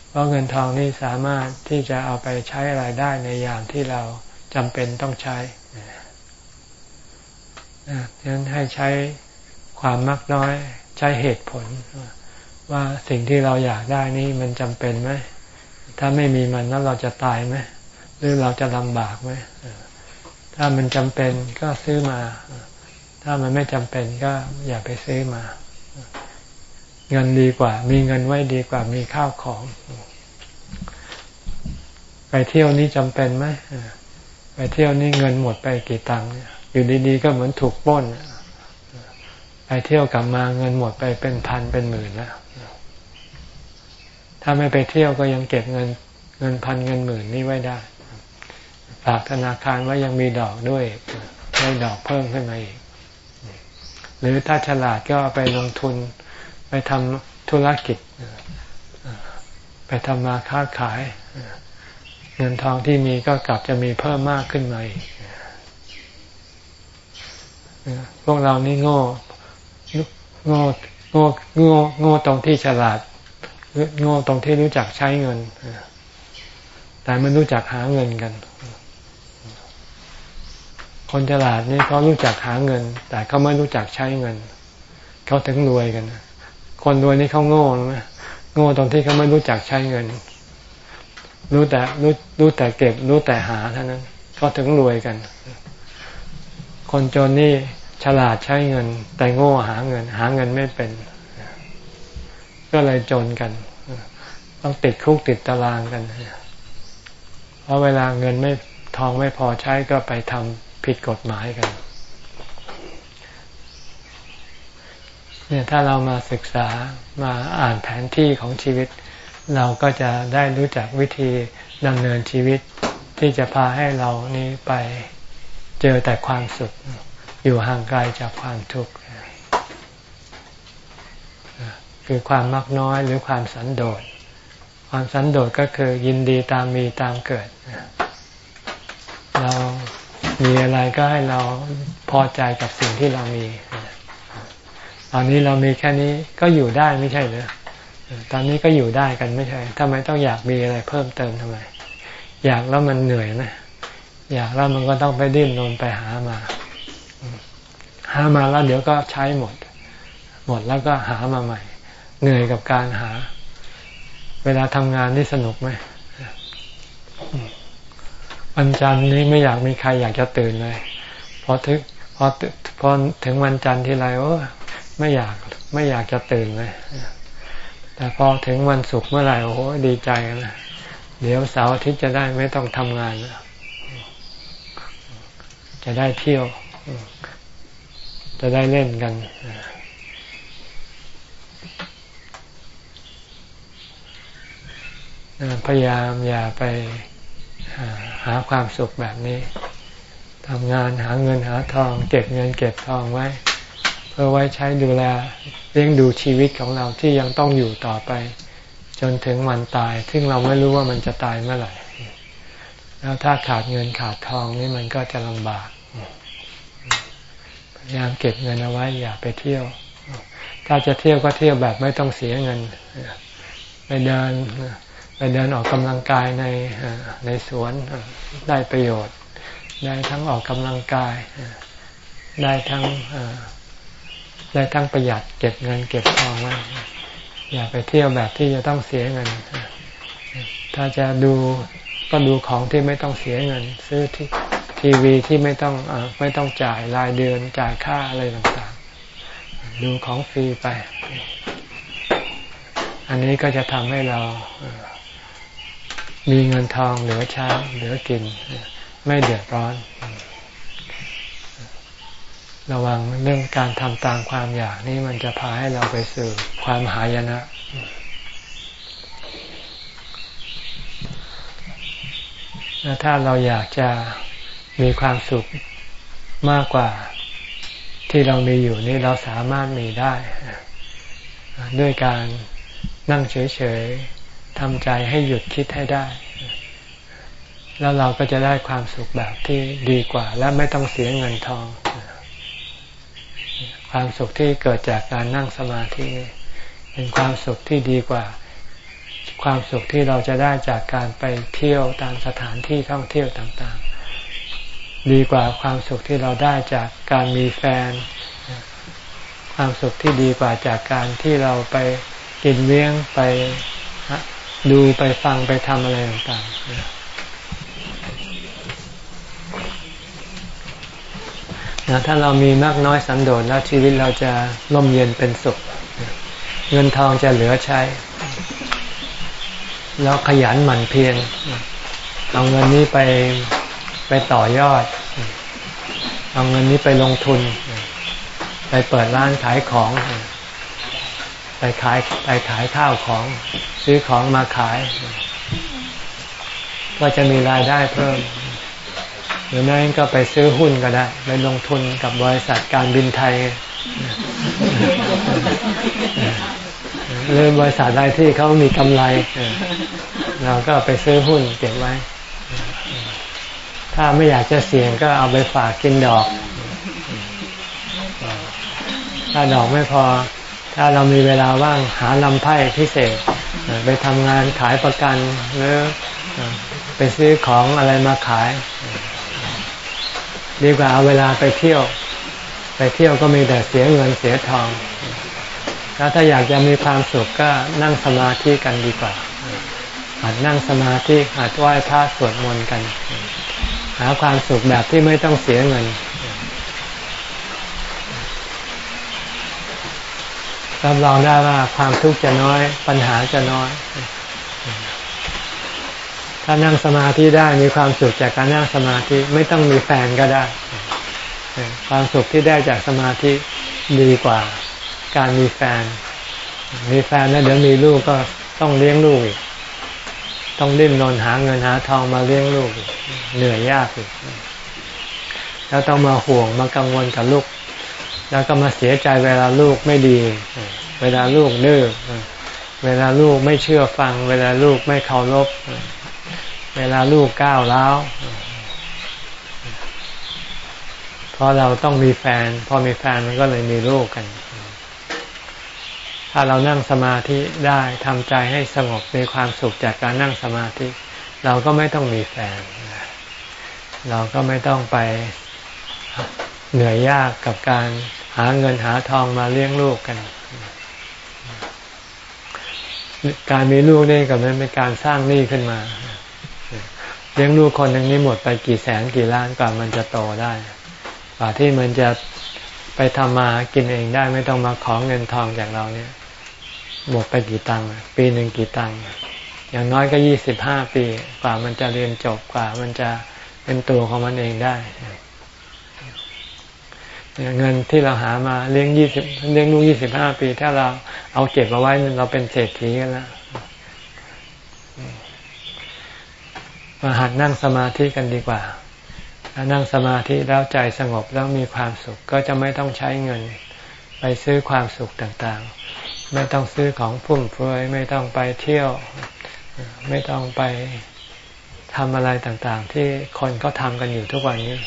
เพราะเงินทองนี่สามารถที่จะเอาไปใช้อะไรได้ในยามที่เราจำเป็นต้องใช้ดังนั้นให้ใช้ความมักน้อยใช้เหตุผล ว่าสิ่งที่เราอยากได้นี่มันจำเป็นไหม ถ้าไม่มีมันแล้วเราจะตายไหมหรือเราจะลำบากไหมถ้ามันจำเป็นก็ซื้อมา ถ้ามันไม่จำเป็นก็อย่าไปซื้อมา เงินดีกว่า มีเงินไว้ดีกว่ามีข้าวของ ไปเที่ยวนี่จำเป็นไหมไปเที่ยวนี่เงินหมดไปกี่ตังค์อยู่ดีๆก็เหมือนถูกป้นไปเที่ยวกลับมาเงินหมดไปเป็นพันเป็นหมื่นแล้ว ถ้าไม่ไปเที่ยวก็ยังเก็บเงินเงินพันเงินหมื่นนี่ไว้ได้ ฝากธนาคารไว่ายังมีดอกด้วยได้ดอกเพิ่มขึ้นมาอีก หรือถ้าฉลาดก็ไปลงทุนไปทำธุรกิจ ไปทำมาค้าขาย เงินทองที่มีก็กลับจะมีเพิ่มมากขึ้นมาอีกพวกเรานี่โง่โง่โง่โง่โง่ตรงที่ฉลาด โง่ตรงที่รู้จักใช้เงิน แต่มันรู้จักหาเงินกัน คนฉลาดนี่เขารู้จักหาเงิน แต่เขาไม่รู้จักใช้เงิน เขาถึงรวยกัน คนรวยนี่เขาโง่ไหมโง่ตรงที่เขาไม่รู้จักใช้เงิน รู้แต่รู้รู้แต่เก็บ รู้แต่หาเท่านั้นเขาถึงรวยกัน คนจนนี่ฉลาดใช้เงิน แต่โง่หาเงิน หาเงินไม่เป็น ก็เลยจนกัน ต้องติดคุกติดตารางกันเพราะเวลาเงินไม่ทองไม่พอใช้ก็ไปทำผิดกฎหมายกัน เนี่ยถ้าเรามาศึกษามาอ่านแผนที่ของชีวิต เราก็จะได้รู้จักวิธีดำเนินชีวิตที่จะพาให้เรานี้ไปเจอแต่ความสุข อยู่ห่างไกลจากความทุกข์ คือความมักน้อยหรือความสันโดษ ความสันโดษก็คือยินดีตามมีตามเกิด เรามีอะไรก็ให้เราพอใจกับสิ่งที่เรามี ตอนนี้เรามีแค่นี้ก็อยู่ได้ไม่ใช่เหรอตอนนี้ก็อยู่ได้กันไม่ใช่ทำไมต้องอยากมีอะไรเพิ่มเติมทำไม อยากแล้วมันเหนื่อยนะ อยากแล้วมันก็ต้องไปดิ้นรนไปหามา หามาแล้วเดี๋ยวก็ใช้หมด หมดแล้วก็หามาใหม่ เหนื่อยกับการหา เวลาทำงานนี่สนุกไหมวันจันทร์นี้ไม่อยากมีใครอยากจะตื่นเลยพอถึงพอพอถึงวันจันทร์ทีไรโอ้ไม่อยากไม่อยากจะตื่นเลย แต่พอถึงวันศุกร์เมื่อไหร่โอ้โหดีใจนะเดี๋ยวเสาร์อาทิตย์จะได้ไม่ต้องทำงานจะได้เที่ยว จะได้เล่นกัน พยายามอย่าไปหาความสุขแบบนี้ทำงานหาเงินหาทอง เก็บเงินเก็บทองไว้ เพื่อไว้ใช้ดูแลเลี้ยงดูชีวิตของเราที่ยังต้องอยู่ต่อไป จนถึงวันตาย ซึ่งเราไม่รู้ว่ามันจะตายเมื่อไหร่ แล้วถ้าขาดเงินขาดทองนี่มันก็จะลำบากพยายามเก็บเงินเอาไว้อย่าไปเที่ยว ถ้าจะเที่ยวก็เที่ยวแบบไม่ต้องเสียเงิน ไปเดิน ไปเดินออกกำลังกายในในสวนได้ประโยชน์ ได้ทั้งออกกำลังกาย ได้ทั้งได้ทั้งประหยัดเก็บเงินเก็บทองไว้อย่าไปเที่ยวแบบที่จะต้องเสียเงิน ถ้าจะดูก็ดูของที่ไม่ต้องเสียเงิน ซื้อที่ทีวีที่ไม่ต้องอไม่ต้องจ่ายรายเดือนจ่ายค่าอะไรต่างๆ ดูของฟรีไป อันนี้ก็จะทำให้เรา มีเงินทองเหลือใช้เหลือกิน ไม่เดือดร้อน ระวังเรื่องการทำตามความอยากนี่มันจะพาให้เราไปสู่ความหายนะและถ้าเราอยากจะมีความสุขมากกว่าที่เรามีอยู่นี่เราสามารถมีได้ ด้วยการนั่งเฉยๆ ทำใจให้หยุดคิดให้ได้ แล้วเราก็จะได้ความสุขแบบที่ดีกว่า และไม่ต้องเสียเงินทอง ความสุขที่เกิดจากการนั่งสมาธิเป็นความสุขที่ดีกว่า ความสุขที่เราจะได้จากการไปเที่ยวตามสถานที่ท่องเที่ยวต่างๆ ดีกว่าความสุขที่เราได้จากการมีแฟน ความสุขที่ดีกว่าจากการที่เราไปกินเลี้ยงไป ดูไปฟังไปทำอะไรต่างๆนะถ้าเรามีมากน้อยสันโดษแล้วชีวิตเราจะร่มเย็นเป็นสุข เงินทองจะเหลือใช้ แล้วขยันหมั่นเพียรเอาเงินนี้ไปไปต่อยอด เอาเงินนี้ไปลงทุน ไปเปิดร้านขายของ ไปขายไปขายข้าวของซื้อของมาขาย ก็จะมีรายได้เพิ่ม หรือไม่ก็ไปซื้อหุ้นก็ได้ ไปลงทุนกับบริษัทการบินไทยหรือบริษัทใดที่เขามีกำไรเราก็ไปซื้อหุ้นเก็บไว้ ถ้าไม่อยากจะเสี่ยงก็เอาไปฝากกินดอก ถ้าดอกไม่พอ ถ้าเรามีเวลาว่างหาลำไพ่พิเศษไปทำงานขายประกันหรือไปซื้อของอะไรมาขาย ดีกว่าเอาเวลาไปเที่ยว ไปเที่ยวก็มีแต่เสียเงินเสียทองแล้วถ้าอยากจะมีความสุขก็นั่งสมาธิกันดีกว่าหัดนั่งสมาธิหัดไหว้พระสวดมนต์กัน หาความสุขแบบที่ไม่ต้องเสียเงิน รับรองได้ว่าความทุกข์จะน้อย ปัญหาจะน้อย ถ้านั่งสมาธิได้มีความสุขจากการนั่งสมาธิไม่ต้องมีแฟนก็ได้ ความสุขที่ได้จากสมาธิดีกว่า การมีแฟน มีแฟนแล้วเดี๋ยวมีลูกก็ต้องเลี้ยงลูกอีกต้องดิ้นรนหาเงินหาทองมาเลี้ยงลูกเหนื่อยยากอีกแล้วต้องมาห่วงมากังวลกับลูก แล้วก็มาเสียใจเวลาลูกไม่ดี เวลาลูกดื้อเวลาลูกไม่เชื่อฟัง เวลาลูกไม่เคารพเวลาลูกก้าวแล้วเพราะเราต้องมีแฟน พอมีแฟนมันก็เลยมีลูกกัน ถ้าเรานั่งสมาธิได้ทำใจให้สงบมีความสุขจากการนั่งสมาธิ เราก็ไม่ต้องมีแฟน เราก็ไม่ต้องไป เหนื่อยยากกับการหาเงินหาทองมาเลี้ยงลูกกัน การมีลูกนี่ก็เป็นการสร้างหนี้ขึ้นมาเลี้ยงลูกคนหนึ่งนี้หมดไปกี่แสนกี่ล้านกว่ามันจะโตได้กว่าที่มันจะไปทำมากินเองได้ไม่ต้องมาขอเงินทองจากเราเนี่ย หมดไปกี่ตังค์ปีหนึ่งกี่ตังค์อย่างน้อยก็ยี่สิบห้าปี กว่ามันจะเรียนจบกว่ามันจะเป็นตัวของมันเองได้ เงินที่เราหามาเลี้ยงยี่สิบเลี้ยงลูกยี่สิบห้าปี ถ้าเราเอาเก็บเอาไว้เราเป็นเศรษฐีกันแล้วมาหัดนั่งสมาธิกันดีกว่าถ้านั่งสมาธิแล้วใจสงบแล้วมีความสุขก็จะไม่ต้องใช้เงิน ไปซื้อความสุขต่างๆ ไม่ต้องซื้อของฟุ่มเฟือยไม่ต้องไปเที่ยว ไม่ต้องไปทำอะไรต่างๆ ที่คนก็ทำกันอยู่ทุกวันนี้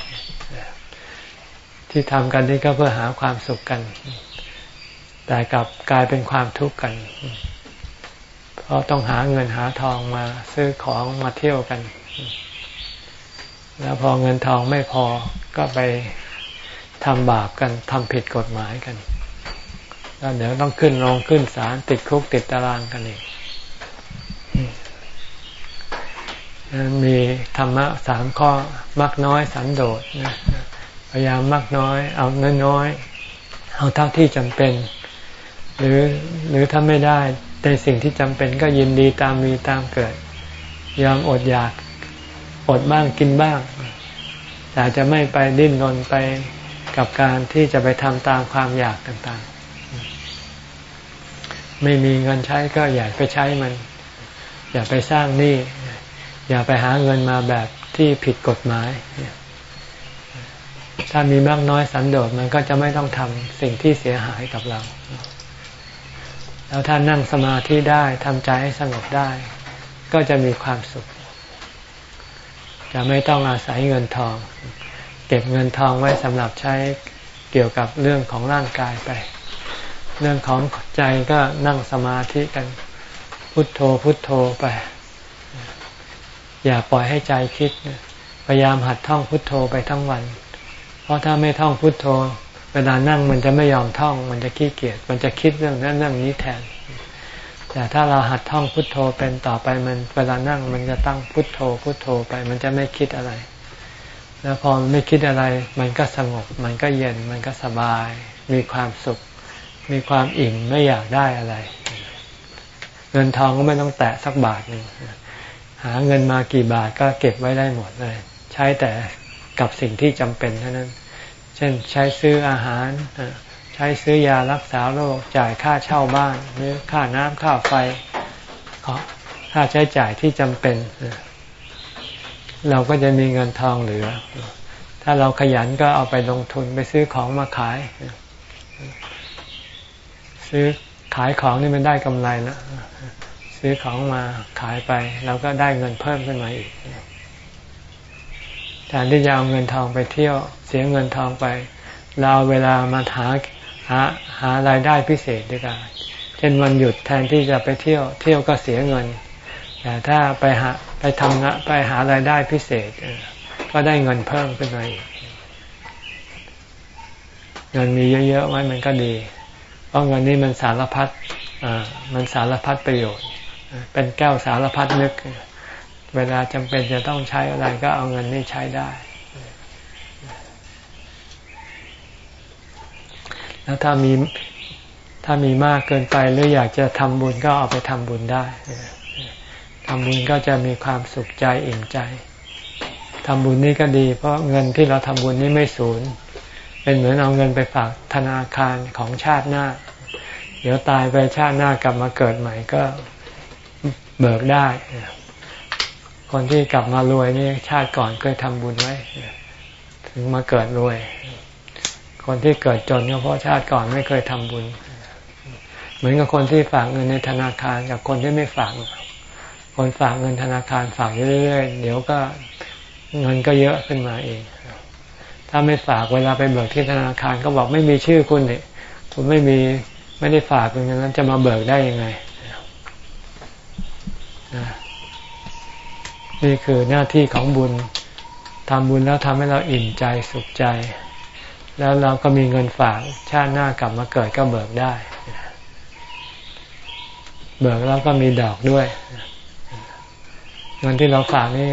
ที่ทำกันนี่ก็เพื่อหาความสุขกัน แต่กลับกลายเป็นความทุกข์กัน เพราะต้องหาเงินหาทองมาซื้อของมาเที่ยวกัน แล้วพอเงินทองไม่พอก็ไปทำบาปกันทำผิดกฎหมายกันแล้วเดี๋ยวต้องขึ้นโรงขึ้นศาลติดคุกติดตารางกันอีกมีธรรมะสามข้อมักน้อยสันโดษนะ พยายามมักน้อย เอาน้อยๆเอาเท่าที่จำเป็น หรือหรือถ้าไม่ได้ในสิ่งที่จำเป็นก็ยินดีตามมีตามเกิด ยอมอดอยากอดบ้างกินบ้างแต่จะไม่ไปดิ้นรนไปกับการที่จะไปทำตามความอยากต่างๆ ไม่มีเงินใช้ก็อย่าไปใช้มัน อย่าไปสร้างหนี้อย่าไปหาเงินมาแบบที่ผิดกฎหมาย ถ้ามีมากน้อยสันโดษมันก็จะไม่ต้องทำสิ่งที่เสียหายกับเรา แล้วถ้านั่งสมาธิได้ทำใจให้สงบได้ ก็จะมีความสุข จะไม่ต้องอาศัยเงินทอง เก็บเงินทองไว้สำหรับใช้เกี่ยวกับเรื่องของร่างกายไป เรื่องของใจก็นั่งสมาธิกัน พุทโธพุทโธไป อย่าปล่อยให้ใจคิด พยายามหัดท่องพุทโธไปทั้งวัน เพราะถ้าไม่ท่องพุทโธ เวลานั่งมันจะไม่ยอมท่อง มันจะขี้เกียจมันจะคิดเรื่องนั้นเรื่องนี้แทน แต่ถ้าเราหัดท่องพุทโธเป็นต่อไปมันเวลานั่งมันจะตั้งพุทโธพุทโธไป มันจะไม่คิดอะไร แล้วพอไม่คิดอะไร มันก็สงบ มันก็เย็นมันก็สบาย มีความสุข มีความอิ่มไม่อยากได้อะไร เงินทองก็ไม่ต้องแตะสักบาทหนึ่งหาเงินมากี่บาทก็เก็บไว้ได้หมดเลย ใช้แต่ กับสิ่งที่จำเป็นเท่านั้น เช่นใช้ซื้ออาหาร ใช้ซื้อยารักษาโรค จ่ายค่าเช่าบ้าน หรือค่าน้ำค่าไฟค่าใช้จ่ายที่จำเป็น เราก็จะมีเงินทองเหลือ ถ้าเราขยันก็เอาไปลงทุนไปซื้อของมาขาย ซื้อขายของนี่มันได้กำไรแล้วซื้อของมาขายไปเราก็ได้เงินเพิ่มขึ้นมาอีก แทนที่จะเอาเงินทองไปเที่ยวเสียเงินทองไป เราเวลามาหาหาหารายได้พิเศษด้วยกันเช่นวันหยุดแทนที่จะไปเที่ยว เที่ยวก็เสียเงิน แต่ถ้าไปหาไปทำงานไปหารายได้พิเศษ ก็ได้เงินเพิ่มขึ้นมาอีกเงินมีเยอะๆไว้มันก็ดี เพราะเงินนี้มันสารพัดมันสารพัดประโยชน์ เป็นแก้วสารพัดนึก เวลาจำเป็นจะต้องใช้อะไรก็เอาเงินนี้ใช้ได้ แล้วถ้ามีถ้ามีมากเกินไปหรืออยากจะทำบุญก็เอาไปทำบุญได้ทำบุญก็จะมีความสุขใจอิ่มใจทำบุญนี่ก็ดี เพราะเงินที่เราทำบุญนี่ไม่สูญเป็นเหมือนเอาเงินไปฝากธนาคารของชาติหน้า เดี๋ยวตายไปชาติหน้ากลับมาเกิดใหม่ก็เบิกได้ คนที่กลับมารวยนี่ชาติก่อนเคยทำบุญไว้ ถึงมาเกิดรวย คนที่เกิดจนก็เพราะชาติก่อนไม่เคยทำบุญ เหมือนกับคนที่ฝากเงินในธนาคารกับคนที่ไม่ฝาก คนฝากเงินธนาคารฝากเรื่อยๆเดี๋ยวก็เงินก็เยอะขึ้นมาเอง ถ้าไม่ฝากเวลาไปเบิกที่ธนาคารก็บอกไม่มีชื่อคุณเนี่ยคุณไม่มีไม่ได้ฝากเงินนั้นจะมาเบิกได้ยังไง นี่คือหน้าที่ของบุญทำบุญแล้วทำให้เราอิ่มใจสุขใจ แล้วเราก็มีเงินฝากชาติหน้ากลับมาเกิดก็เบิกได้ เบิกแล้วก็มีดอกด้วยเงินที่เราฝากนี่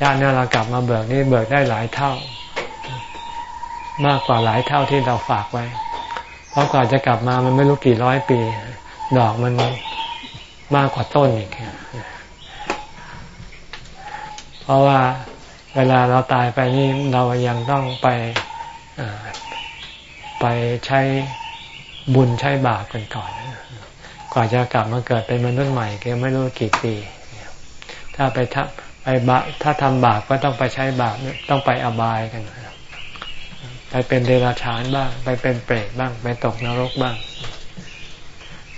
ชาติหน้าเรากลับมาเบิกนี่เบิกได้หลายเท่า มากกว่าหลายเท่าที่เราฝากไว้ เพราะก่อนจะกลับมามันไม่รู้กี่ร้อยปี ดอกมันมากกว่าต้นอีก เพราะว่าเวลาเราตายไปนี่เรายังต้องไปไปใช้บุญใช้บาปกันก่อน กว่าจะกลับมาเกิดเป็นมนุษย์ใหม่ก็ไม่รู้กี่ปี ถ้าไปทับไปบาถ้าทำบาปก็ต้องไปใช้บาปต้องไปอบายกัน ไปเป็นเดรัจฉานบ้าง ไปเป็นเปรตบ้าง ไปตกนรกบ้าง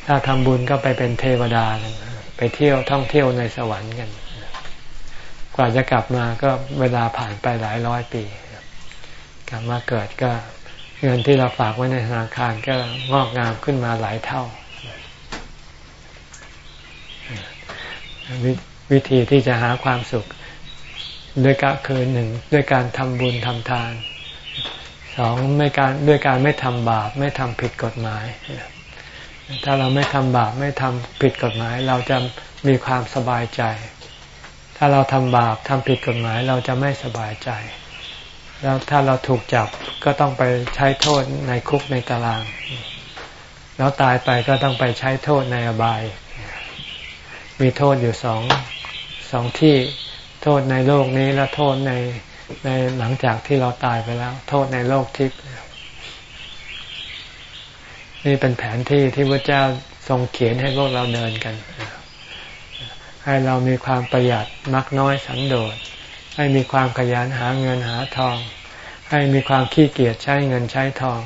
ถ้าทำบุญก็ไปเป็นเทวดาไปเที่ยวท่องเที่ยวในสวรรค์กัน กว่าจะกลับมาก็เวลาผ่านไปหลายร้อยปี กลับมาเกิดก็เงินที่เราฝากไว้ในธนาคารก็งอกงามขึ้นมาหลายเท่าววิธีที่จะหาความสุขด้วยการคือหนึ่งด้วยการทำบุญทำทานสองไม่การด้วยการไม่ทำบาป ไม่ทำผิดกฎหมาย ถ้าเราไม่ทำบาปไม่ทำผิดกฎหมาย เราจะมีความสบายใจ ถ้าเราทำบาปทำผิดกฎหมายเราจะไม่สบายใจ แล้วถ้าเราถูกจับก็ต้องไปใช้โทษในคุกในตาราง แล้วตายไปก็ต้องไปใช้โทษในอบาย มีโทษอยู่สองสองที่โทษในโลกนี้และโทษในในหลังจากที่เราตายไปแล้ว โทษในโลกทิพย์นี่เป็นแผนที่ที่พระเจ้าทรงเขียนให้พวกเราเดินกัน ให้เรามีความประหยัดมักน้อยสันโดษ ให้มีความขยันหาเงินหาทอง ให้มีความขี้เกียจใช้เงินใช้ทอง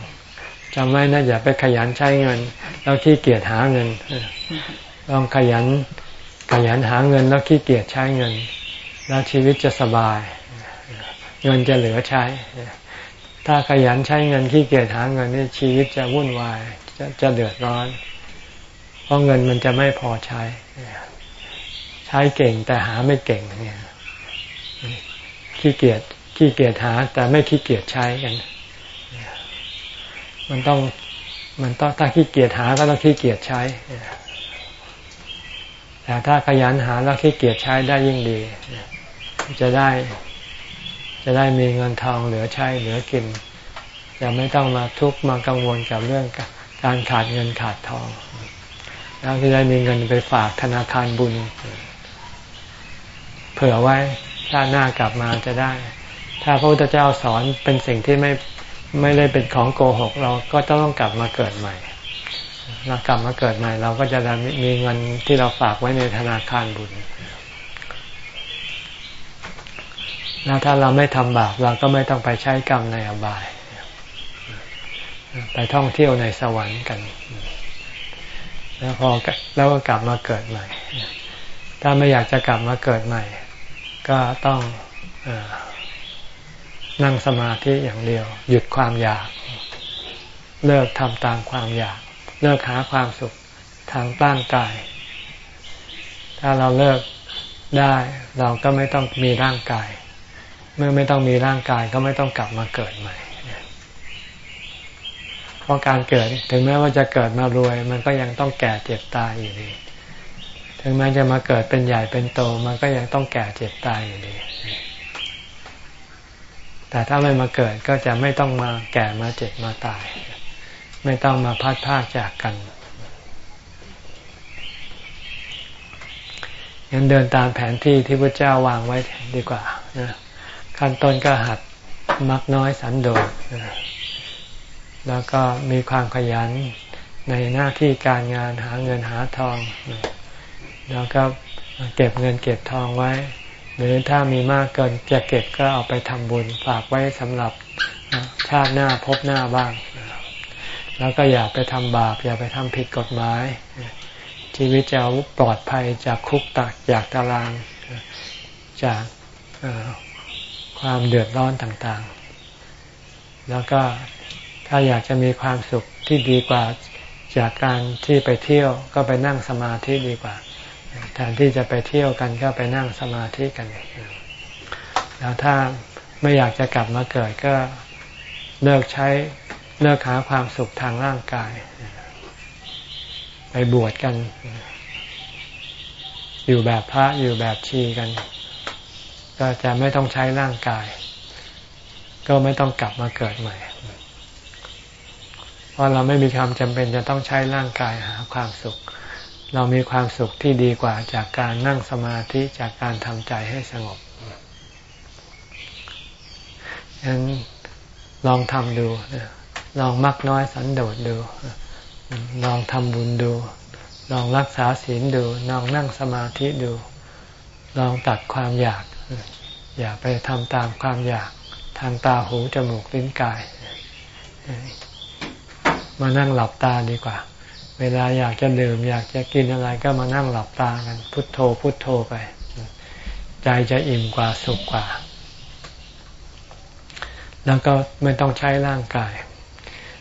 จำไว้นะอย่าไปขยันใช้เงิน แล้วขี้เกียจหาเงินลองขยันขยันหาเงินแล้วขี้เกียจใช้เงิน แล้วชีวิตจะสบาย เงินจะเหลือใช้ ถ้าขยันใช้เงินขี้เกียจหาเงินนี่ชีวิตจะวุ่นวายจะจะเดือดร้อน เพราะเงินมันจะไม่พอใช้ ช้เก่งแต่หาไม่เก่งเนี่ยขี้เกียจขี้เกียจหา แต่ไม่ขี้เกียจใช้กัน มันต้องมันต้องถ้าขี้เกียจหาก็ต้องขี้เกียจใช้แต่ถ้าขยันหาแล้วขี้เกียจใช้ได้ยิ่งดี จะได้ จะได้มีเงินทองเหลือใช้เหลือกินจะไม่ต้องมาทุกข์มากังวลกับเรื่องการขาดเงินขาดทอง แล้วจะได้มีเงินไปฝากธนาคารบุญ ผื่อไว้ชาติหน้ากลับมาจะได้ ถ้าพระพุทธเจ้าสอนเป็นสิ่งที่ไม่ไม่ได้เป็นของโกหก เราก็ต้องกลับมาเกิดใหม่เรากลับมาเกิดใหม่ เราก็จะมีเงินที่เราฝากไว้ในธนาคารบุญแล้วถ้าเราไม่ทำบาปเราก็ไม่ต้องไปใช้กรรมในอบาย ไปท่องเที่ยวในสวรรค์กัน แล้วพอแล้วก็กลับมาเกิดใหม่ ถ้าไม่อยากจะกลับมาเกิดใหม่ ก็ต้องอนั่งสมาธิอย่างเดียว หยุดความอยาก เลิกทำตามความอยาก เลิกหาความสุขทางร่างกาย ถ้าเราเลิกได้เราก็ไม่ต้องมีร่างกาย เมื่อไม่ต้องมีร่างกายก็ไม่ต้องกลับมาเกิดใหม่เพราะการเกิดถึงแม้ว่าจะเกิดมารวย มันก็ยังต้องแก่เจ็บตายอยู่ดี ถึงแม้จะมาเกิดเป็นใหญ่เป็นโต มันก็ยังต้องแก่เจ็บตายอยู่ดี แต่ถ้าไม่มาเกิดก็จะไม่ต้องมาแก่มาเจ็บมาตาย ไม่ต้องมาพัดพากจากกันยังเดินตามแผนที่ที่พระเจ้าวางไว้ดีกว่านะขั้นต้นก็หัดมักน้อยสันโดษแล้วก็มีความขยันในหน้าที่การงานหาเงินหาทองนะ แล้วก็เก็บเงินเก็บทองไว้ หรือถ้ามีมากเกินจะเก็บก็เอาไปทำบุญฝากไว้สำหรับชาติหน้าพบหน้าบ้าง แล้วก็อย่าไปทำบาป อย่าไปทำผิดกฎหมาย ชีวิตจะปลอดภัยจากคุกตักจากตาราง จากความเดือดร้อนต่างๆ แล้วก็ถ้าอยากจะมีความสุขที่ดีกว่าจากการที่ไปเที่ยวก็ไปนั่งสมาธิดีกว่า แทนที่จะไปเที่ยวกันก็ไปนั่งสมาธิกัน แล้วถ้าไม่อยากจะกลับมาเกิดก็เลิกใช้เลิกหาความสุขทางร่างกาย ไปบวชกัน อยู่แบบพระอยู่แบบชีกัน ก็จะไม่ต้องใช้ร่างกาย ก็ไม่ต้องกลับมาเกิดใหม่เพราะเราไม่มีความจำเป็นจะต้องใช้ร่างกายหาความสุข เรามีความสุขที่ดีกว่าจากการนั่งสมาธิจากการทำใจให้สงบฉะนั้นลองทำดู ลองมักน้อยสันโดษดู ลองทำบุญดู ลองรักษาศีลดู ลองนั่งสมาธิดู ลองตัดความอยาก อย่าไปทำตามความอยากทางตาหูจมูกลิ้นกาย มานั่งหลับตาดีกว่า เวลาอยากจะดื่มอยากจะกินอะไรก็มานั่งหลับตากัน พุทโธพุทโธไป ใจจะอิ่มกว่าสุขกว่า แล้วก็ไม่ต้องใช้ร่างกาย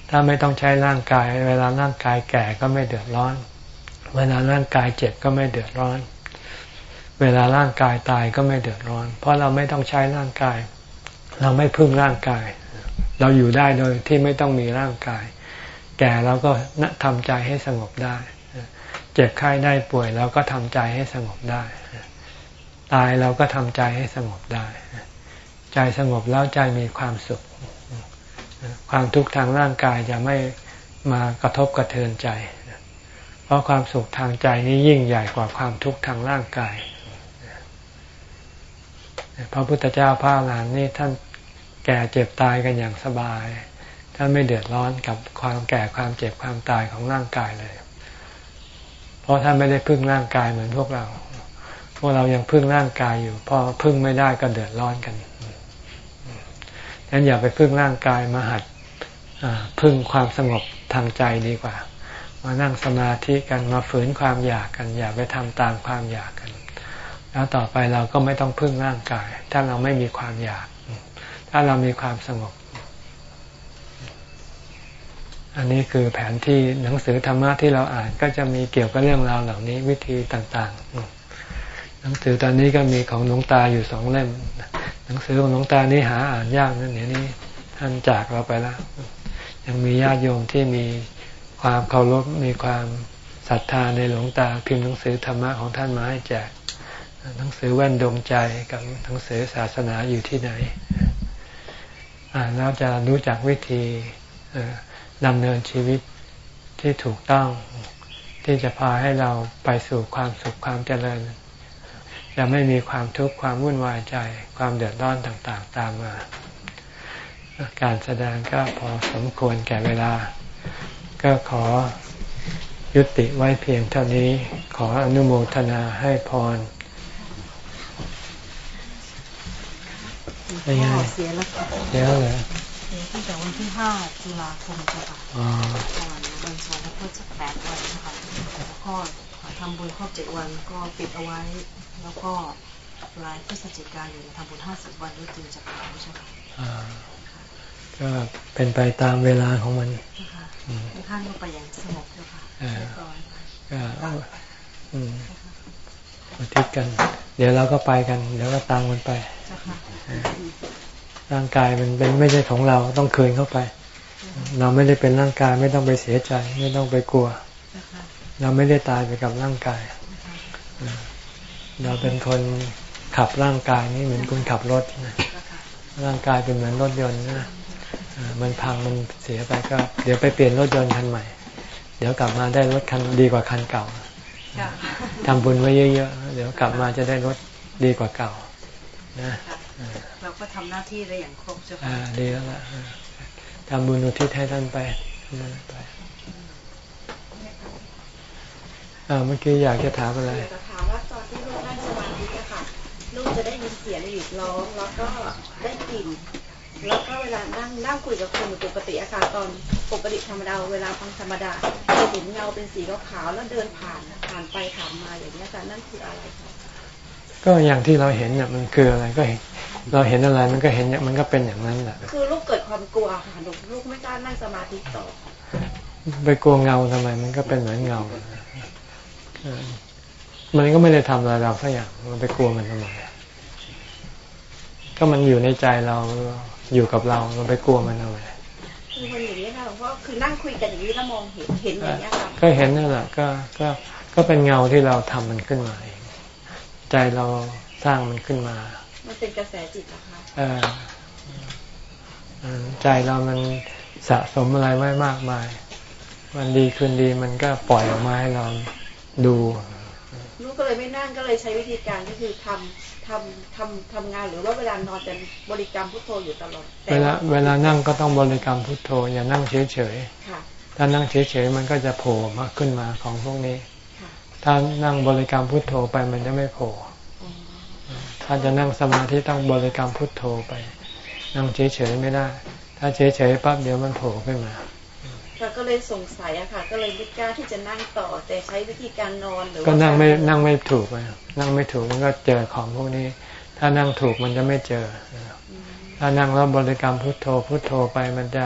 ถ้าไม่ต้องใช้ร่างกาย เวลาร่างกายแก่ก็ไม่เดือดร้อน เวลาร่างกายเจ็บก็ไม่เดือดร้อน เวลาร่างกายตายก็ไม่เดือดร้อน เพราะเราไม่ต้องใช้ร่างกาย เราไม่พึ่งร่างกาย เราอยู่ได้โดยที่ไม่ต้องมีร่างกาย แก่เราก็ทำใจให้สงบได้ เจ็บไข้ได้ป่วยเราก็ทำใจให้สงบได้ ตายเราก็ทำใจให้สงบได้ ใจสงบแล้วใจมีความสุข ความทุกข์ทางร่างกายจะไม่มากระทบกระเทือนใจ เพราะความสุขทางใจนี้ยิ่งใหญ่กว่าความทุกข์ทางร่างกาย พระพุทธเจ้าพระอรหันต์นี่ท่านแก่เจ็บตายกันอย่างสบาย ท่านไม่เดือดร้อนกับความแก่ความเจ็บความตายของร่างกายเลย เพราะท่านไม่ได้พึ่งร่างกายเหมือนพวกเรา พวกเรายังพึ่งร่างกายอยู่ พอพึ่งไม่ได้ก็เดือดร้อนกันดังนั้นอย่าไปพึ่งร่างกายมาหัดพึ่งความสงบทางใจดีกว่า มานั่งสมาธิกันมาฝืนความอยากกัน อย่าไปทำตามความอยากกัน แล้วต่อไปเราก็ไม่ต้องพึ่งร่างกาย ถ้าเราไม่มีความอยาก ถ้าเรามีความสงบ อันนี้คือแผนที่หนังสือธรรมะที่เราอ่านก็จะมีเกี่ยวกับเรื่องราวเหล่านี้วิธีต่างๆ หนังสือตอนนี้ก็มีของหลวงตาอยู่สองเล่ม หนังสือของหลวงตานี่หาอ่านยากนั่นเดี๋ยวนี้ท่านจากเราไปแล้ว ยังมีญาติโยมที่มีความเคารพมีความศรัทธาในหลวงตาพิมพ์หนังสือธรรมะของท่านมาให้แจกหนังสือแว่นดวงใจกับหนังสือศาสนาอยู่ที่ไหนอ่านแล้วจะรู้จักวิธี ดำเนินชีวิตที่ถูกต้องที่จะพาให้เราไปสู่ความสุขความเจริญจะไม่มีความทุกข์ความวุ่นวายใจ ความเดือดร้อนต่างๆ ตามมา การแสดงก็พอสมควรแก่เวลา ก็ขอยุติไว้เพียงเท่านี้ ขออนุโมทนาให้พรเป็นไงเสียแล้วค่ะเสียแล้วเหรอเสีย ตั้งแต่วันที่ห้าตุลาคมค่ะอ๋อวันสวรรคตสักแปดวันนะคะแล้วก็ทำบุญครบเจ็ดวันก็ปิดเอาไว้ แล้วก็ปลายพฤศจิกายนทำบุญห้าสิบวันด้วยจึงจะกลับใช่ไหมก็เป็นไปตามเวลาของมันท่านก็ไปอย่างสงบเลยค่ะก็อุทิศกัน เดี๋ยวเราก็ไปกัน เดี๋ยวก็ตามกันไป ร่างกายมันเป็นไม่ใช่ของเราต้องคืนเข้าไป เราไม่ได้เป็นร่างกายไม่ต้องไปเสียใจ ไม่ต้องไปกลัว เราไม่ได้ตายไปกับร่างกาย เราเป็นคนขับร่างกายนี่เหมือนคนขับรถนะร่างกายเป็นเหมือนรถยนต์นะมันพังมันเสียไปก็ เดี๋ยวไปเปลี่ยนรถยนต์คันใหม่ เดี๋ยวกลับมาได้รถคันดีกว่าคันเก่าทำบุญไว้เยอะๆเดี๋ยวกลับมาจะได้รถดีกว่าเก่า นะเราก็ ทำหน้าที่ได้อย่างครบจ้ะอ่าดีแล้วล่ะทำบุญอุทิศให้ท่านไปไปอ่าเมื่อกี้อยากจะถามอะไรถามว่าตอนที่ลูกนั่งสมาธิอะค่ะลูกจะได้ยินเสียงหยุดร้องแล้วก็ได้กลิ่นแล้วก็เวลานั่งนั่งคุยกับคนปกติอาการตอนปกติธรรมดาเวลาฟังธรรมดาจะเห็นเงาเป็นสีขาวแล้วเดินผ่านผ่านไปผ่านมาอย่างนี้แต่นั่นคืออะไรคะก็อย่างที่เราเห็นเนี่ยมันคืออะไรก็ เห็นเราเห็นอะไรมันก็เห็นเนี่ยมันก็เป็นอย่างนั้นแหละคือลูกเกิดความกลัวค่ะลูกไม่กล้านั่งสมาธิต่อไปกลัวเงาทำไม มันก็เป็นเหมือนเงา มันก็ไม่ได้ทำอะไรเราสักอย่างมันไปกลัวมันทำไมก็มันอยู่ในใจเราอยู่กับเราเราไปกลัวมันทำไมคือมันอย่างนี้ค่ะหลวงพ่อคือนั่งคุยกันอย่างนี้แล้วมองเห็นเห็นอย่างนี้ค่ะก็เห็นนั่นแหละก็ก็ก็เป็นเงาที่เราทำมันขึ้นมาเองใจเราสร้างมันขึ้นมา มันเป็นกระแสจิตนะคะเออใจเรามันสะสมอะไรไว้มากมาย มันดีคืนดีมันก็ปล่อยออกมาให้เราดูลูกก็เลยไม่นั่งก็เลยใช้วิธีการก็คือทำทำทำทำงานหรือว่าเวลานอนจะบริกรรมพุทโธอยู่ตลอดเวลาเวลานั่งก็ต้องบริกรรมพุทโธ อย่านั่งเฉยเฉยถ้านั่งเฉยเฉยมันก็จะโผล่มาขึ้นมาของพวกนี้ถ้านั่งบริกรรมพุทโธไปมันจะไม่โผล่ ถ้าจะนั่งสมาธิต้องบริกรรมพุทโธไป นั่งเฉยเฉยไม่ได้ ถ้าเฉยเฉยปั๊บเดี๋ยวมันโผล่ขึ้นมาก็เลยสงสัยอะค่ะ ก็เลยไม่กล้าที่จะนั่งต่อ แต่ใช้วิธีการนอนหรือก็นั่งไม่นั่งไม่ถูกนั่งไม่ถูกมันก็เจอของพวกนี้ ถ้านั่งถูกมันจะไม่เจอ ถ้านั่งแล้วบริกรรมพุทโธพุทโธไปมันจะ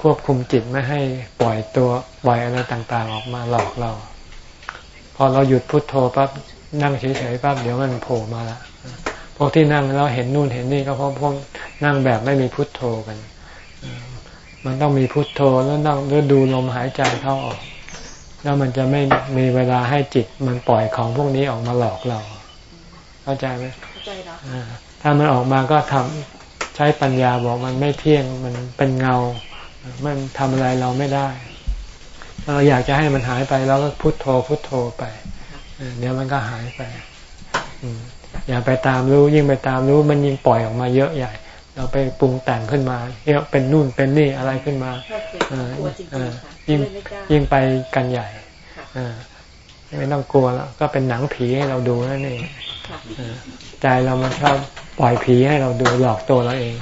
ควบคุมจิตไม่ให้ปล่อยตัวปล่อยอะไรต่างๆ ออกมาหลอกเรา พอเราหยุดพุทโธปั๊บนั่งเฉยๆปั๊บเดี๋ยวมันโผล่มาละ พวกที่นั่งแล้วเห็นนู่นเห็นนี่ก็เพราะพวกนั่งแบบไม่มีพุทโธกัน มันต้องมีพุทโธแล้วต้องดูลมหายใจเข้าออก แล้วมันจะไม่มีเวลาให้จิตมันปล่อยของพวกนี้ออกมาหลอกเรา เข้าใจไหมเข้าใจแล้วถ้ามันออกมาก็ทำใช้ปัญญาบอกมันไม่เที่ยงมันเป็นเงา มันทำอะไรเราไม่ได้ เราอยากจะให้มันหายไปเราก็พุทโธพุทโธไป เดี๋ยวมันก็หายไป อย่าไปตามรู้ยิ่งไปตามรู้มันยิ่งปล่อยออกมาเยอะใหญ่ เราไปปรุงแต่งขึ้นมาเยอะเป็นนู่นเป็นนี่อะไรขึ้นมายิ่งยิ่งไปกันใหญ่ไม่ต้องกลัวแล้วก็เป็นหนังผีให้เราดูนั่นเองใจเรามันชอบปล่อยผีให้เราดูหลอกตัวเราเอง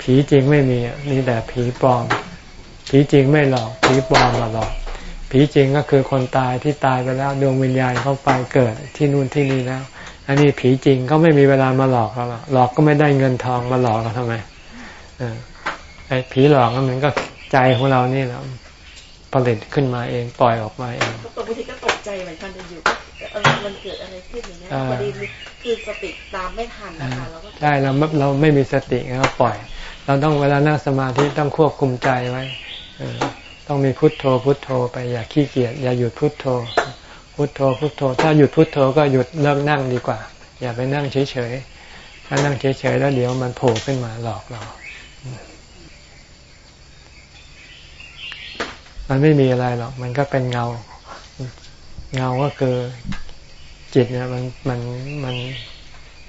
ผีจริงไม่มีมีแต่ผีปลอม ผีจริงไม่หลอก ผีปลอมมาหลอก ผีจริงก็คือคนตายที่ตายไปแล้วดวงวิญญาณเขาไปเกิดที่นู่นที่นี่แล้ว อันนี้ผีจริงเขาไม่มีเวลามาหลอกเราหลอกก็ไม่ได้เงินทองมาหลอกเราทำไมไอ้ผีหลอกมันก็ใจของเรานี่แหละผลิตขึ้นมาเองปล่อยออกมาเองบางทีก็ตกใจเหมือนกันจะอยู่เออมันเกิดอะไรขึ้นอย่างเงี้ยพอดีคือสติตามไม่ทันนะคะเราก็ใช่เราเราไม่มีสติเราปล่อย เราต้องเวลานั่งสมาธิต้องควบคุมใจไว้ต้องมีพุทโธพุทโธไปอย่าขี้เกียจอย่าหยุดพุทโธ พุทโธพุทโธ ถ้าหยุดพุทโธก็หยุดเลิกนั่งดีกว่า อย่าไปนั่งเฉยๆถ้านั่งเฉยๆแล้วเดี๋ยวมันโผล่ขึ้นมาหลอกเรา มันไม่มีอะไรหรอก มันก็เป็นเงา เงาก็คือจิตเนี่ยมันมันมัน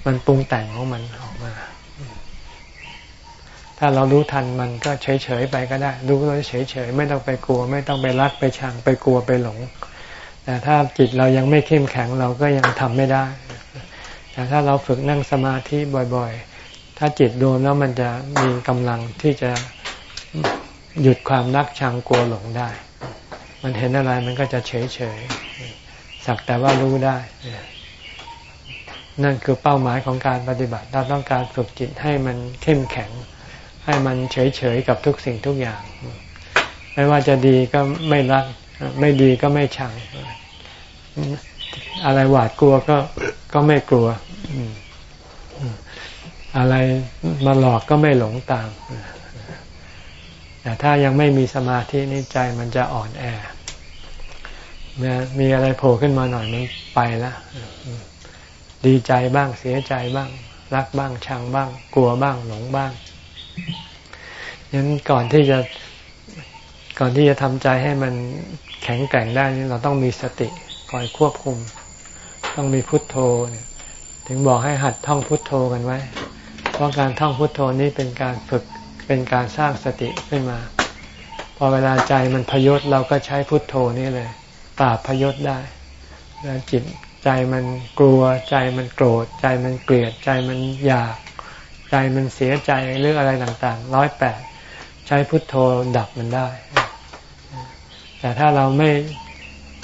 มันปรุงแต่งของมันออกมา ถ้าเรารู้ทันมันก็เฉยเฉยไปก็ได้ รู้แล้วเฉยเฉยไม่ต้องไปกลัว ไม่ต้องไปรักไปชังไปกลัวไปหลง แต่ถ้าจิตเรายังไม่เข้มแข็งเราก็ยังทำไม่ได้ แต่ถ้าเราฝึกนั่งสมาธิบ่อยๆ ถ้าจิตโดนแล้วมันจะมีกำลังที่จะหยุดความรักชังกลัวหลงได้ มันเห็นอะไรมันก็จะเฉยเฉยสักแต่ว่ารู้ได้ นั่นคือเป้าหมายของการปฏิบัติ เราต้องการฝึกจิตให้มันเข้มแข็ง ให้มันเฉยเฉยกับทุกสิ่งทุกอย่าง ไม่ว่าจะดีก็ไม่รัก ไม่ดีก็ไม่ชัง อะไรหวาดกลัวก็ก็ไม่กลัว อะไรมาหลอกก็ไม่หลงตาม แต่ถ้ายังไม่มีสมาธินี่ใจมันจะอ่อนแอเมื่อมีอะไรโผล่ขึ้นมาหน่อยมันไปแล้วดีใจบ้างเสียใจบ้าง รักบ้างชังบ้าง กลัวบ้างหลงบ้างยันก่อนที่จะ ก่อนที่จะทำใจให้มันแข็งแกร่งได้นี่เราต้องมีสติคอยควบคุม ต้องมีพุทโธเนี่ยถึงบอกให้หัดท่องพุทโธกันไว้ เพราะการท่องพุทโธนี้เป็นการฝึกเป็นการสร้างสติขึ้นมา พอเวลาใจมันพยศเราก็ใช้พุทโธนี่เลยปราบพยศได้ แล้วจิตใจมันกลัว ใจมันโกรธ ใจมันเกลียด ใจมันอยาก ใจมันเสียใจเรื่องอะไรต่างๆร้อยแปดใช้พุทโธดับมันได้ แต่ถ้าเราไม่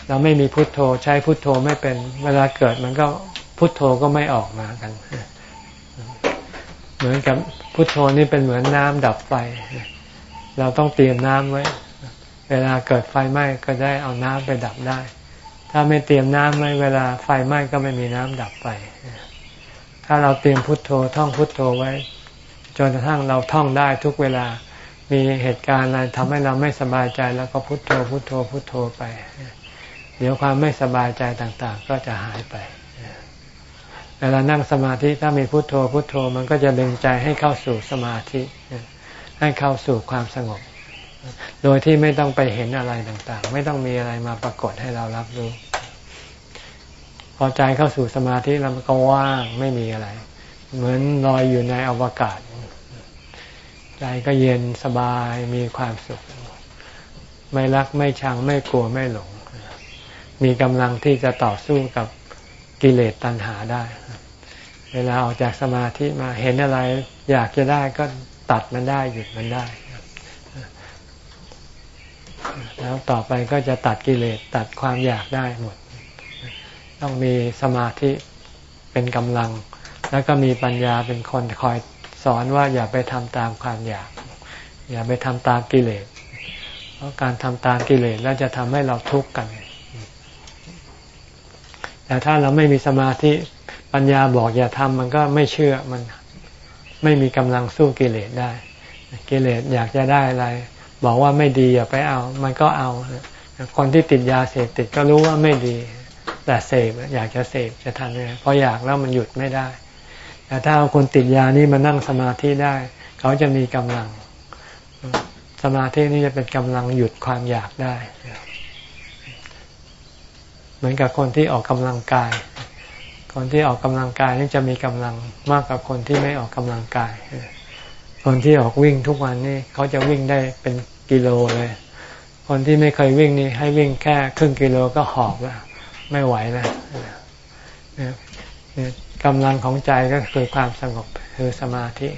เราไม่มีพุทโธ ใช้พุทโธไม่เป็นเวลาเกิดมันก็พุทโธก็ไม่ออกมากัน เหมือนกับพุทโธนี่เป็นเหมือนน้ำดับไฟ เราต้องเตรียมน้ำไว้ เวลาเกิดไฟไหม้ก็ได้เอาน้ำไปดับได้ ถ้าไม่เตรียมน้ำไว้เวลาไฟไหม้ก็ไม่มีน้ำดับไฟ ถ้าเราเตรียมพุทโธท่องพุทโธไว้ จนกระทั่งเราท่องได้ทุกเวลา มีเหตุการณ์อะไรทำให้เราไม่สบายใจแล้วก็พุทโธพุทโธพุทโธไป เดี๋ยวความไม่สบายใจต่างๆ ก็จะหายไปเวลานั่งสมาธิถ้ามีพุโทโธพุโทโธมันก็จะดึงใจให้เข้าสู่สมาธิให้เข้าสู่ความสงบ โดยที่ไม่ต้องไปเห็นอะไรต่างๆ ไม่ต้องมีอะไรมาปรากฏให้เรารับรู้ พอใจเข้าสู่สมาธิแล้วมันก็ว่างไม่มีอะไร เหมือนลอยอยู่ในอวกาศ ใจก็เย็นสบายมีความสุข ไม่รักไม่ชังไม่กลัวไม่หลง มีกำลังที่จะต่อสู้กับกิเลสตัณหาได้ เวลาออกจากสมาธิมาเห็นอะไร อยากจะได้ก็ตัดมันได้หยุดมันได้ แล้วต่อไปก็จะตัดกิเลสตัดความอยากได้หมด ต้องมีสมาธิเป็นกำลัง แล้วก็มีปัญญาเป็นคนคอย สอนว่าอย่าไปทำตามความอยาก อย่าไปทำตามกิเลส เพราะการทำตามกิเลสแล้วจะทำให้เราทุกข์กัน แต่ถ้าเราไม่มีสมาธิปัญญาบอกอย่าทำมันก็ไม่เชื่อมันไม่มีกำลังสู้กิเลสได้ กิเลสอยากจะได้อะไร บอกว่าไม่ดีอย่าไปเอา มันก็เอา คนที่ติดยาเสพติดก็รู้ว่าไม่ดี แต่เสพอยากจะเสพจะทำยังไงพออยากแล้วมันหยุดไม่ได้ แต่ถ้าเอาคนติดยานี่มานั่งสมาธิได้ เขาจะมีกำลัง สมาธินี่จะเป็นกำลังหยุดความอยากได้เหมือนกับคนที่ออกกำลังกาย คนที่ออกกำลังกายนี่จะมีกำลังมากกว่าคนที่ไม่ออกกำลังกาย คนที่ออกวิ่งทุกวันนี่เขาจะวิ่งได้เป็นกิโลเลย คนที่ไม่เคยวิ่งนี่ให้วิ่งแค่ครึ่งกิโลก็หอบแล้วไม่ไหวแล้ว กำลังของใจก็คือความสงบคือสมาธิ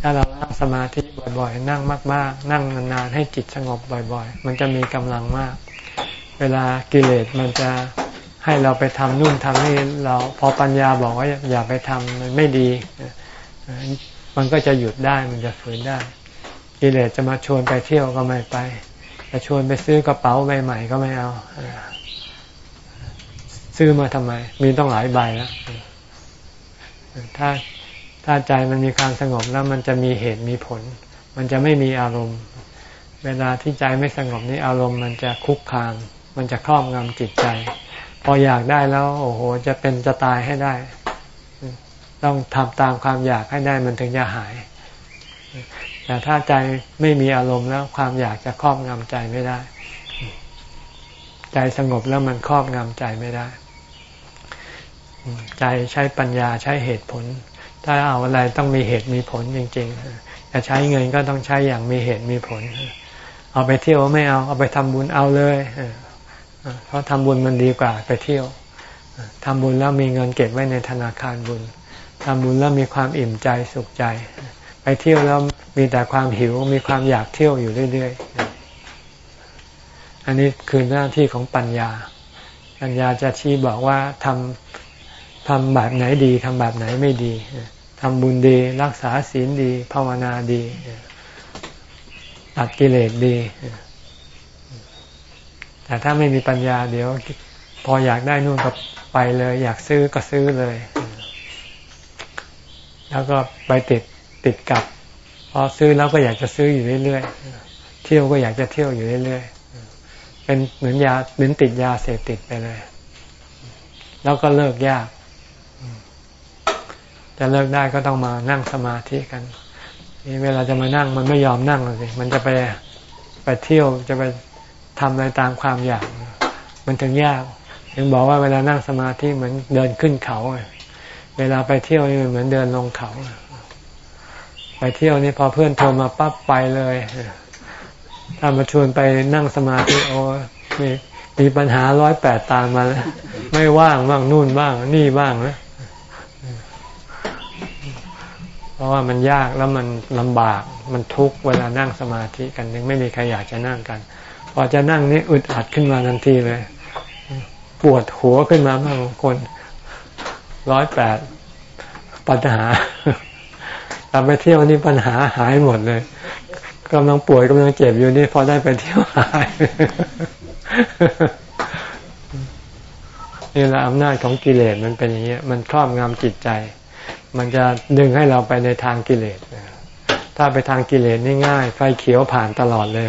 ถ้าเรานั่งสมาธิบ่อยๆ นั่งมาก ๆ นั่งนานๆ ให้จิตสงบบ่อย ๆ มันจะมีกำลังมาก เวลากิเลสมันจะให้เราไปทำนู่นทำนี่เราพอปัญญาบอกว่าอย่าไปทำมันไม่ดี มันก็จะหยุดได้มันจะฝืนได้ กิเลสจะมาชวนไปเที่ยวก็ไม่ไป จะชวนไปซื้อกระเป๋าใบใหม่ก็ไม่เอา ซื้อมาทำไม มีต้องหลายใบแล้ว ถ้าถ้าใจมันมีความสงบแล้วมันจะมีเหตุมีผล มันจะไม่มีอารมณ์ เวลาที่ใจไม่สงบนี่อารมณ์มันจะคุกคาม มันจะครอบงำจิตใจ พออยากได้แล้ว โอ้โห จะเป็นจะตายให้ได้ ต้องทำตามความอยากให้ได้มันถึงจะหาย แต่ถ้าใจไม่มีอารมณ์แล้วความอยากจะครอบงำใจไม่ได้ ใจสงบแล้วมันครอบงำใจไม่ได้ ใจใช้ปัญญาใช้เหตุผล ถ้าเอาอะไรต้องมีเหตุมีผลจริงๆจะใช้เงินก็ต้องใช้อย่างมีเหตุมีผล เอาไปเที่ยวไม่เอาเอาไปทำบุญเอาเลยเพราะทำบุญมันดีกว่าไปเที่ยวทำบุญแล้วมีเงินเก็บไว้ในธนาคารบุญทำบุญแล้วมีความอิ่มใจสุขใจ ไปเที่ยวแล้วมีแต่ความหิวมีความอยากเที่ยวอยู่เรื่อยๆอันนี้คือหน้าที่ของปัญญาปัญญาจะชี้บอกว่าทำ ทำแบบไหนดีทำแบบไหนไม่ดีทำบุญดี รักษาศีลดีภาวนาดีตัดกิเลสดี แต่ถ้าไม่มีปัญญาเดี๋ยว พออยากได้นู่นก็ไปเลย อยากซื้อก็ซื้อเลย แล้วก็ไปติดติดกับ พอซื้อแล้วก็อยากจะซื้ออยู่เรื่อยๆ เที่ยวก็อยากจะเที่ยวอยู่เรื่อยๆ เป็นเหมือนยาเหมือนติดยาเสพติดไปเลย แล้วก็เลิกยาก จะเลิกได้ก็ต้องมานั่งสมาธิกันนี่เวลาจะมานั่งมันไม่ยอมนั่งเลยมันจะไปไปเที่ยวจะไปทำอะไรตามความอยาก มันถึงยากถึงบอกว่าเวลานั่งสมาธิเหมือนเดินขึ้นเขา เวลาไปเที่ยวนี่เหมือนเดินลงเขา ไปเที่ยวนี่พอเพื่อนโทรมาปั๊บไปเลยถ้ามาชวนไปนั่งสมาธิโอ้มีมีปัญหาร้อยแปดตามมาแล้วไม่ว่างบ้างนู่นบ้าง นี่บ้างนะ เพราะว่ามันยากแล้วมันลำบากมันทุกเวลานั่งสมาธิกันยังไม่มีใครอยากจะนั่งกัน พอจะนั่งนี่อึดอัดขึ้นมาทันทีเลย ปวดหัวขึ้นมาบางคนร้อยแปดปัญหาแต่ไปเที่ยวนี่ปัญหาหายหมดเลยกำลังป่วยกำลังเจ็บอยู่นี่พอได้ไปเที่ยวหายนี่แหละอำนาจของกิเลสมันเป็นอย่างนี้ยมันครอบงำจิตใจ มันจะดึงให้เราไปในทางกิเลสถ้าไปทางกิเลสนี่ง่าย ไฟเขียวผ่านตลอดเลย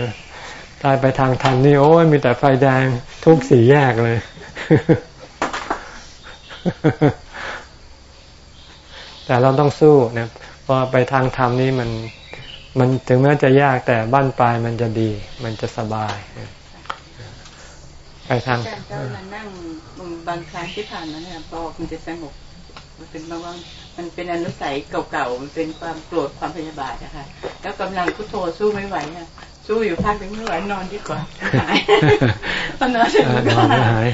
ถ้าไปทางธรรมนี่โอ้ยมีแต่ไฟแดงทุกสีแยกเลย แต่เราต้องสู้นะเพราะไปทางธรรมนี่มันมันถึงแม้จะยากแต่บ้านปลายมันจะดี มันจะสบายไปทางการเจ้านั่งบางครั้งที่ผ่านมาเนี่ยพอคุณจะสงบมันเป็นบางมันเป็นอนุสัยเก่าๆ มันเป็นความโกรธความพยาบาทนะคะแล้วกำลังพุทโธสู้ไม่ไหวค่ะสู้อยู่พักหนึ่งไม่ไหวนอนดีกว่าหายตอนนอนถึงก็หาย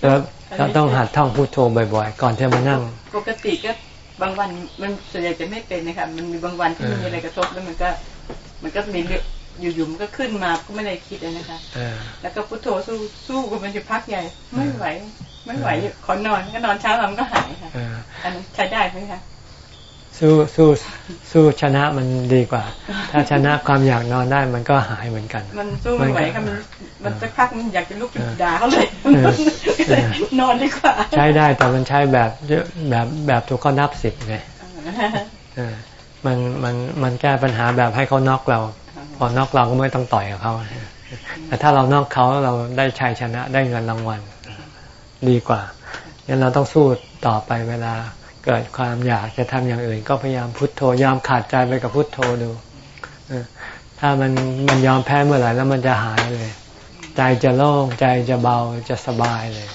แล้วเราต้องหัดท่องพุทโธบ่อยๆ ก่อนที่มานั่ง ปกติก็บางวันมันส่วนใหญ่จะไม่เป็นนะคะมันมีบางวันที่มันมีอะไรกระทบแล้วมันก็ มันก็มีอยู่ๆมันก็ขึ้นมาก็ไม่ได้คิดนะคะแล้วก็พุทโธสู้สู้มันจะพักใหญ่ไม่ไหว ไม่ไหวขอนอนก็นอนเช้ามันก็หายค่ะอันนั้นใช้ได้ไหมคะสู้สู้สู้ชนะมันดีกว่า ถ้าชนะความอยากนอนได้มันก็หายเหมือนกัน มันสู้ไม่ไหวค่ะมันมันจะพักมันอยากจะลุกด่าเขาเลยนอนดีกว่า ใช้ได้แต่มันใช้แบบแบบแบบถูกเขานับสิบไงมันมันมันแก้ปัญหาแบบให้เขาน็อกเรา พอน็อกเราก็ไม่ต้องต่อยกับเขาแต่ถ้าเรานอกเขาเราได้ชัยชนะได้เงินรางวัล ดีกว่างั้นเราต้องสู้ต่อไปเวลาเกิดความอยากจะทำอย่างอื่น ก็พยายามพุโทโธยอมขาดใจไปกับพุโทโธดูถ้ามันมันยอมแพ้เมื่อไหร่แล้วมันจะหายเลย ใจจะโล่งใจจะเบาจะสบายเลย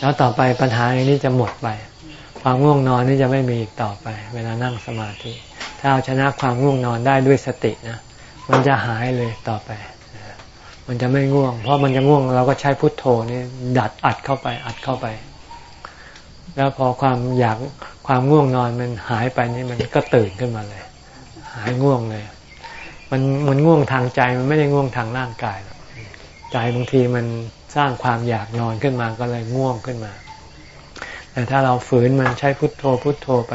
แล้วต่อไปปัญหาอย่างนี้จะหมดไป ความง่วงนอนนี่จะไม่มีอีกต่อไป เวลานั่งสมาธิ ถ้าเอาชนะความง่วงนอนได้ด้วยสตินะมันจะหายเลยต่อไป มันจะไม่ง่วง เพราะมันจะง่วงเราก็ใช้พุทโธนี่ดัดอัดเข้าไปอัดเข้าไป แล้วพอความอยากความง่วงนอนมันหายไปนี่มันก็ตื่นขึ้นมาเลย หายง่วงเลย มันมันง่วงทางใจมันไม่ได้ง่วงทางร่างกายหรอกใจบางทีมันสร้างความอยากนอนขึ้นมาก็เลยง่วงขึ้นมา แต่ถ้าเราฝืนมันใช้พุทโธพุทโธไป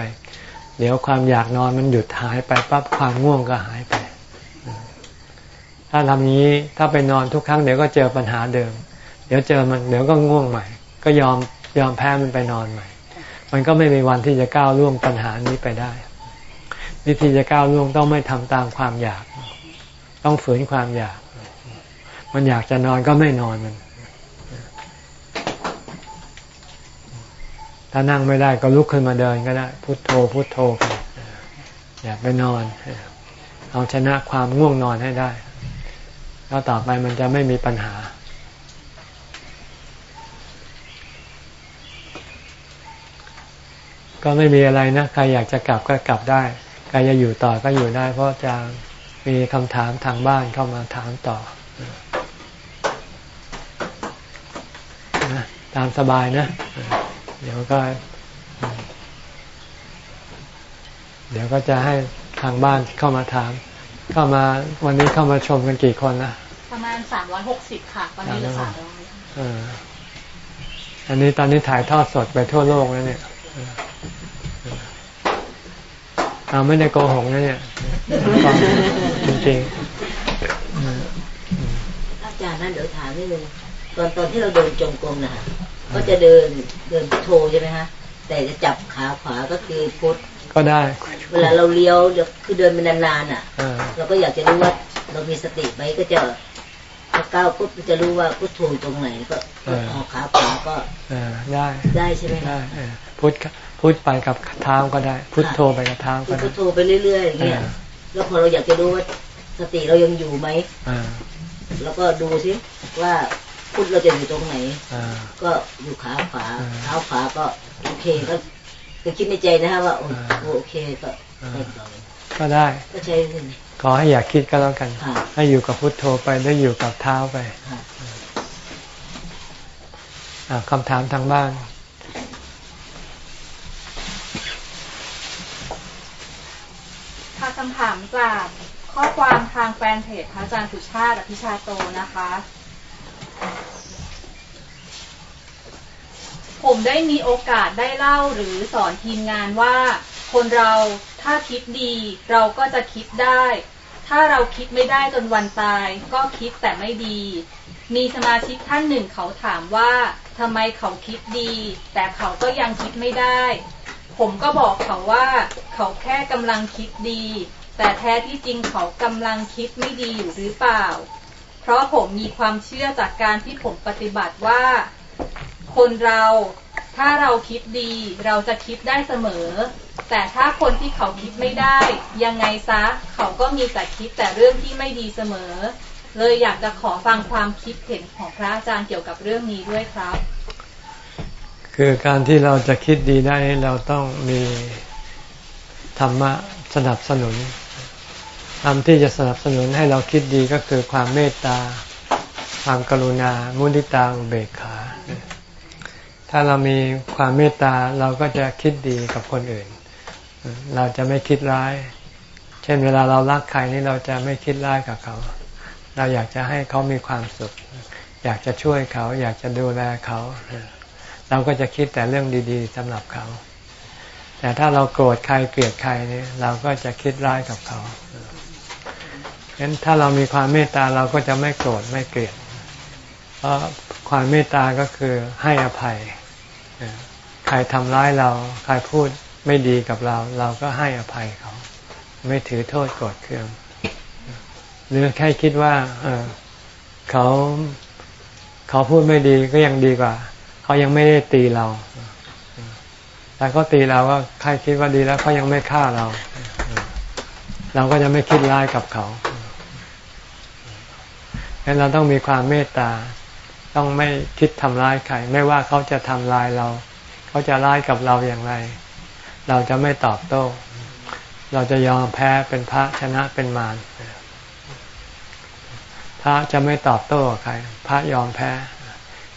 เดี๋ยวความอยากนอนมันหยุดหายไปปั๊บความง่วงก็หายไป ถ้าทำนี้ถ้าไปนอนทุกครั้งเดี๋ยวก็เจอปัญหาเดิม เดี๋ยวเจอมันเดี๋ยวก็ง่วงใหม่ ก็ยอมยอมแพ้มันไปนอนใหม่ มันก็ไม่มีวันที่จะก้าวล่วงปัญหานี้ไปได้ วิธีจะก้าวล่วงต้องไม่ทำตามความอยาก ต้องฝืนความอยาก มันอยากจะนอนก็ไม่นอนมัน ถ้านั่งไม่ได้ก็ลุกขึ้นมาเดินก็ได้พุโทโธพุโทโธไปอย่าไปนอน เอาชนะความง่วงนอนให้ได้ แล้วต่อไปมันจะไม่มีปัญหา ก็ไม่มีอะไรนะ ใครอยากจะกลับก็กลับได้ ใครจะอยู่ต่อก็อยู่ได้ เพราะจะมีคำถามทางบ้านเข้ามาถามต่อนะตามสบายนะ เดี๋ยวก็ เดี๋ยวก็จะให้ทางบ้านเข้ามาถาม เข้ามาวันนี้เข้ามาชมกันกี่คนนะประมาณสามร้อยหกสิบค่ะตอนนี้เหลือสามร้อยเอออันนี้ตอนนี้ถ่ายทอดสดไปทั่วโลกแล้วเนี่ยเอาไม่ได้โกหกนะเนี่ยจริงอาจารย์นั่นเดี๋ยวถามนิดนึงตอนตอนที่เราเดินจงกรมนะคะก็จะเดินเดินพุทโธใช่ไหมฮะแต่จะจับขาขวาก็คือพุทๆ ก็ได้ เวลาเราเลี้ยวเดี๋ยวคือเดินเป็นนานๆอะเออเราก็อยากจะรู้ว่าเรามีสติไหมก็จะพอก้าวปุ๊บจะรู้ว่าพุทโธอยู่ตรงไหนก็ออกขาขวาก็เออได้ได้ใช่ไหมได้คะเออพุทพุทไปกับเท้าก็ได้ พุทโธไปกับเท้าคืก็อได้พุทโธไปเรื่อยๆอย่างเงี้ยอ่าแล้วพอเราอยากจะรู้ว่าสติเรายังอยู่ไหมอ่าแล้วก็ดูซิว่าพุทเราจะอยู่ตรงไหนอ่าก็อยู่ขาขวาอ่าเท้าขวาก็โอเคก็ ก็คิดในใจนะฮะว่าโออ่าโอเคก็อ่าไปต่อก็ได้ก็ใช้เงินขอให้อยากคิดก็แล้วกันค่ะให้อยู่กับพุทโธไปได้อยู่กับเท้าไปค่ะอ่าคำถามทางบ้านค่ะคำถามจากข้อความทางแฟนเพจพระอาจารย์สุชาติอภิชาโตนะคะ ผมได้มีโอกาสได้เล่าหรือสอนทีมงานว่า คนเราถ้าคิดดีเราก็จะคิดได้ ถ้าเราคิดไม่ได้จนวันตาย ก็คิดแต่ไม่ดี มีสมาชิกท่านหนึ่งเขาถามว่าทำไมเขาคิดดี แต่เขาก็ยังคิดไม่ได้ ผมก็บอกเขาว่า เขาแค่กำลังคิดดี แต่แท้ที่จริงเขากำลังคิดไม่ดีอยู่หรือเปล่า เพราะผมมีความเชื่อจากการที่ผมปฏิบัติว่าคนเรา ถ้าเราคิดดีเราจะคิดได้เสมอ แต่ถ้าคนที่เขาคิดไม่ได้ ยังไงซะ เขาก็มีแต่คิดแต่เรื่องที่ไม่ดีเสมอ เลยอยากจะขอฟังความคิดเห็นของพระอาจารย์เกี่ยวกับเรื่องนี้ด้วยครับ คือการที่เราจะคิดดีได้เราต้องมีธรรมะสนับสนุนธรรมที่จะสนับสนุนให้เราคิดดีก็คือความเมตตา ความกรุณา มุนิตาอุเบกขา ถ้าเรามีความเมตตาเราก็จะคิดดีกับคนอื่น เราจะไม่คิดร้าย เช่นเวลาเรารักใครนี่เราจะไม่คิดร้ายกับเขา เราอยากจะให้เขามีความสุข อยากจะช่วยเขา อยากจะดูแลเขา เราก็จะคิดแต่เรื่องดีๆสำหรับเขา แต่ถ้าเราโกรธใครเกลียดใครนี่เราก็จะคิดร้ายกับเขาฉะนั้นถ้าเรามีความเมตตาเราก็จะไม่โกรธไม่เกลียด เพราะความเมตตาก็คือให้อภัย ใครทำร้ายเรา ใครพูดไม่ดีกับเรา เราก็ให้อภัยเขา ไม่ถือโทษโกรธเคืองหรือแค่คิดว่าเออเขาเขาพูดไม่ดีก็ยังดีกว่า เขายังไม่ได้ตีเราแต่เขาตีเราก็ใครคิดว่าดีแล้วเขายังไม่ฆ่าเรา เราก็จะไม่คิดร้ายกับเขาฉะนั้นเราต้องมีความเมตตา ต้องไม่คิดทำร้ายใคร ไม่ว่าเขาจะทำร้ายเรา เขาจะร้ายกับเราอย่างไร เราจะไม่ตอบโต้ เราจะยอมแพ้เป็นพระชนะเป็นมารพระจะไม่ตอบโต้ใคร พระยอมแพ้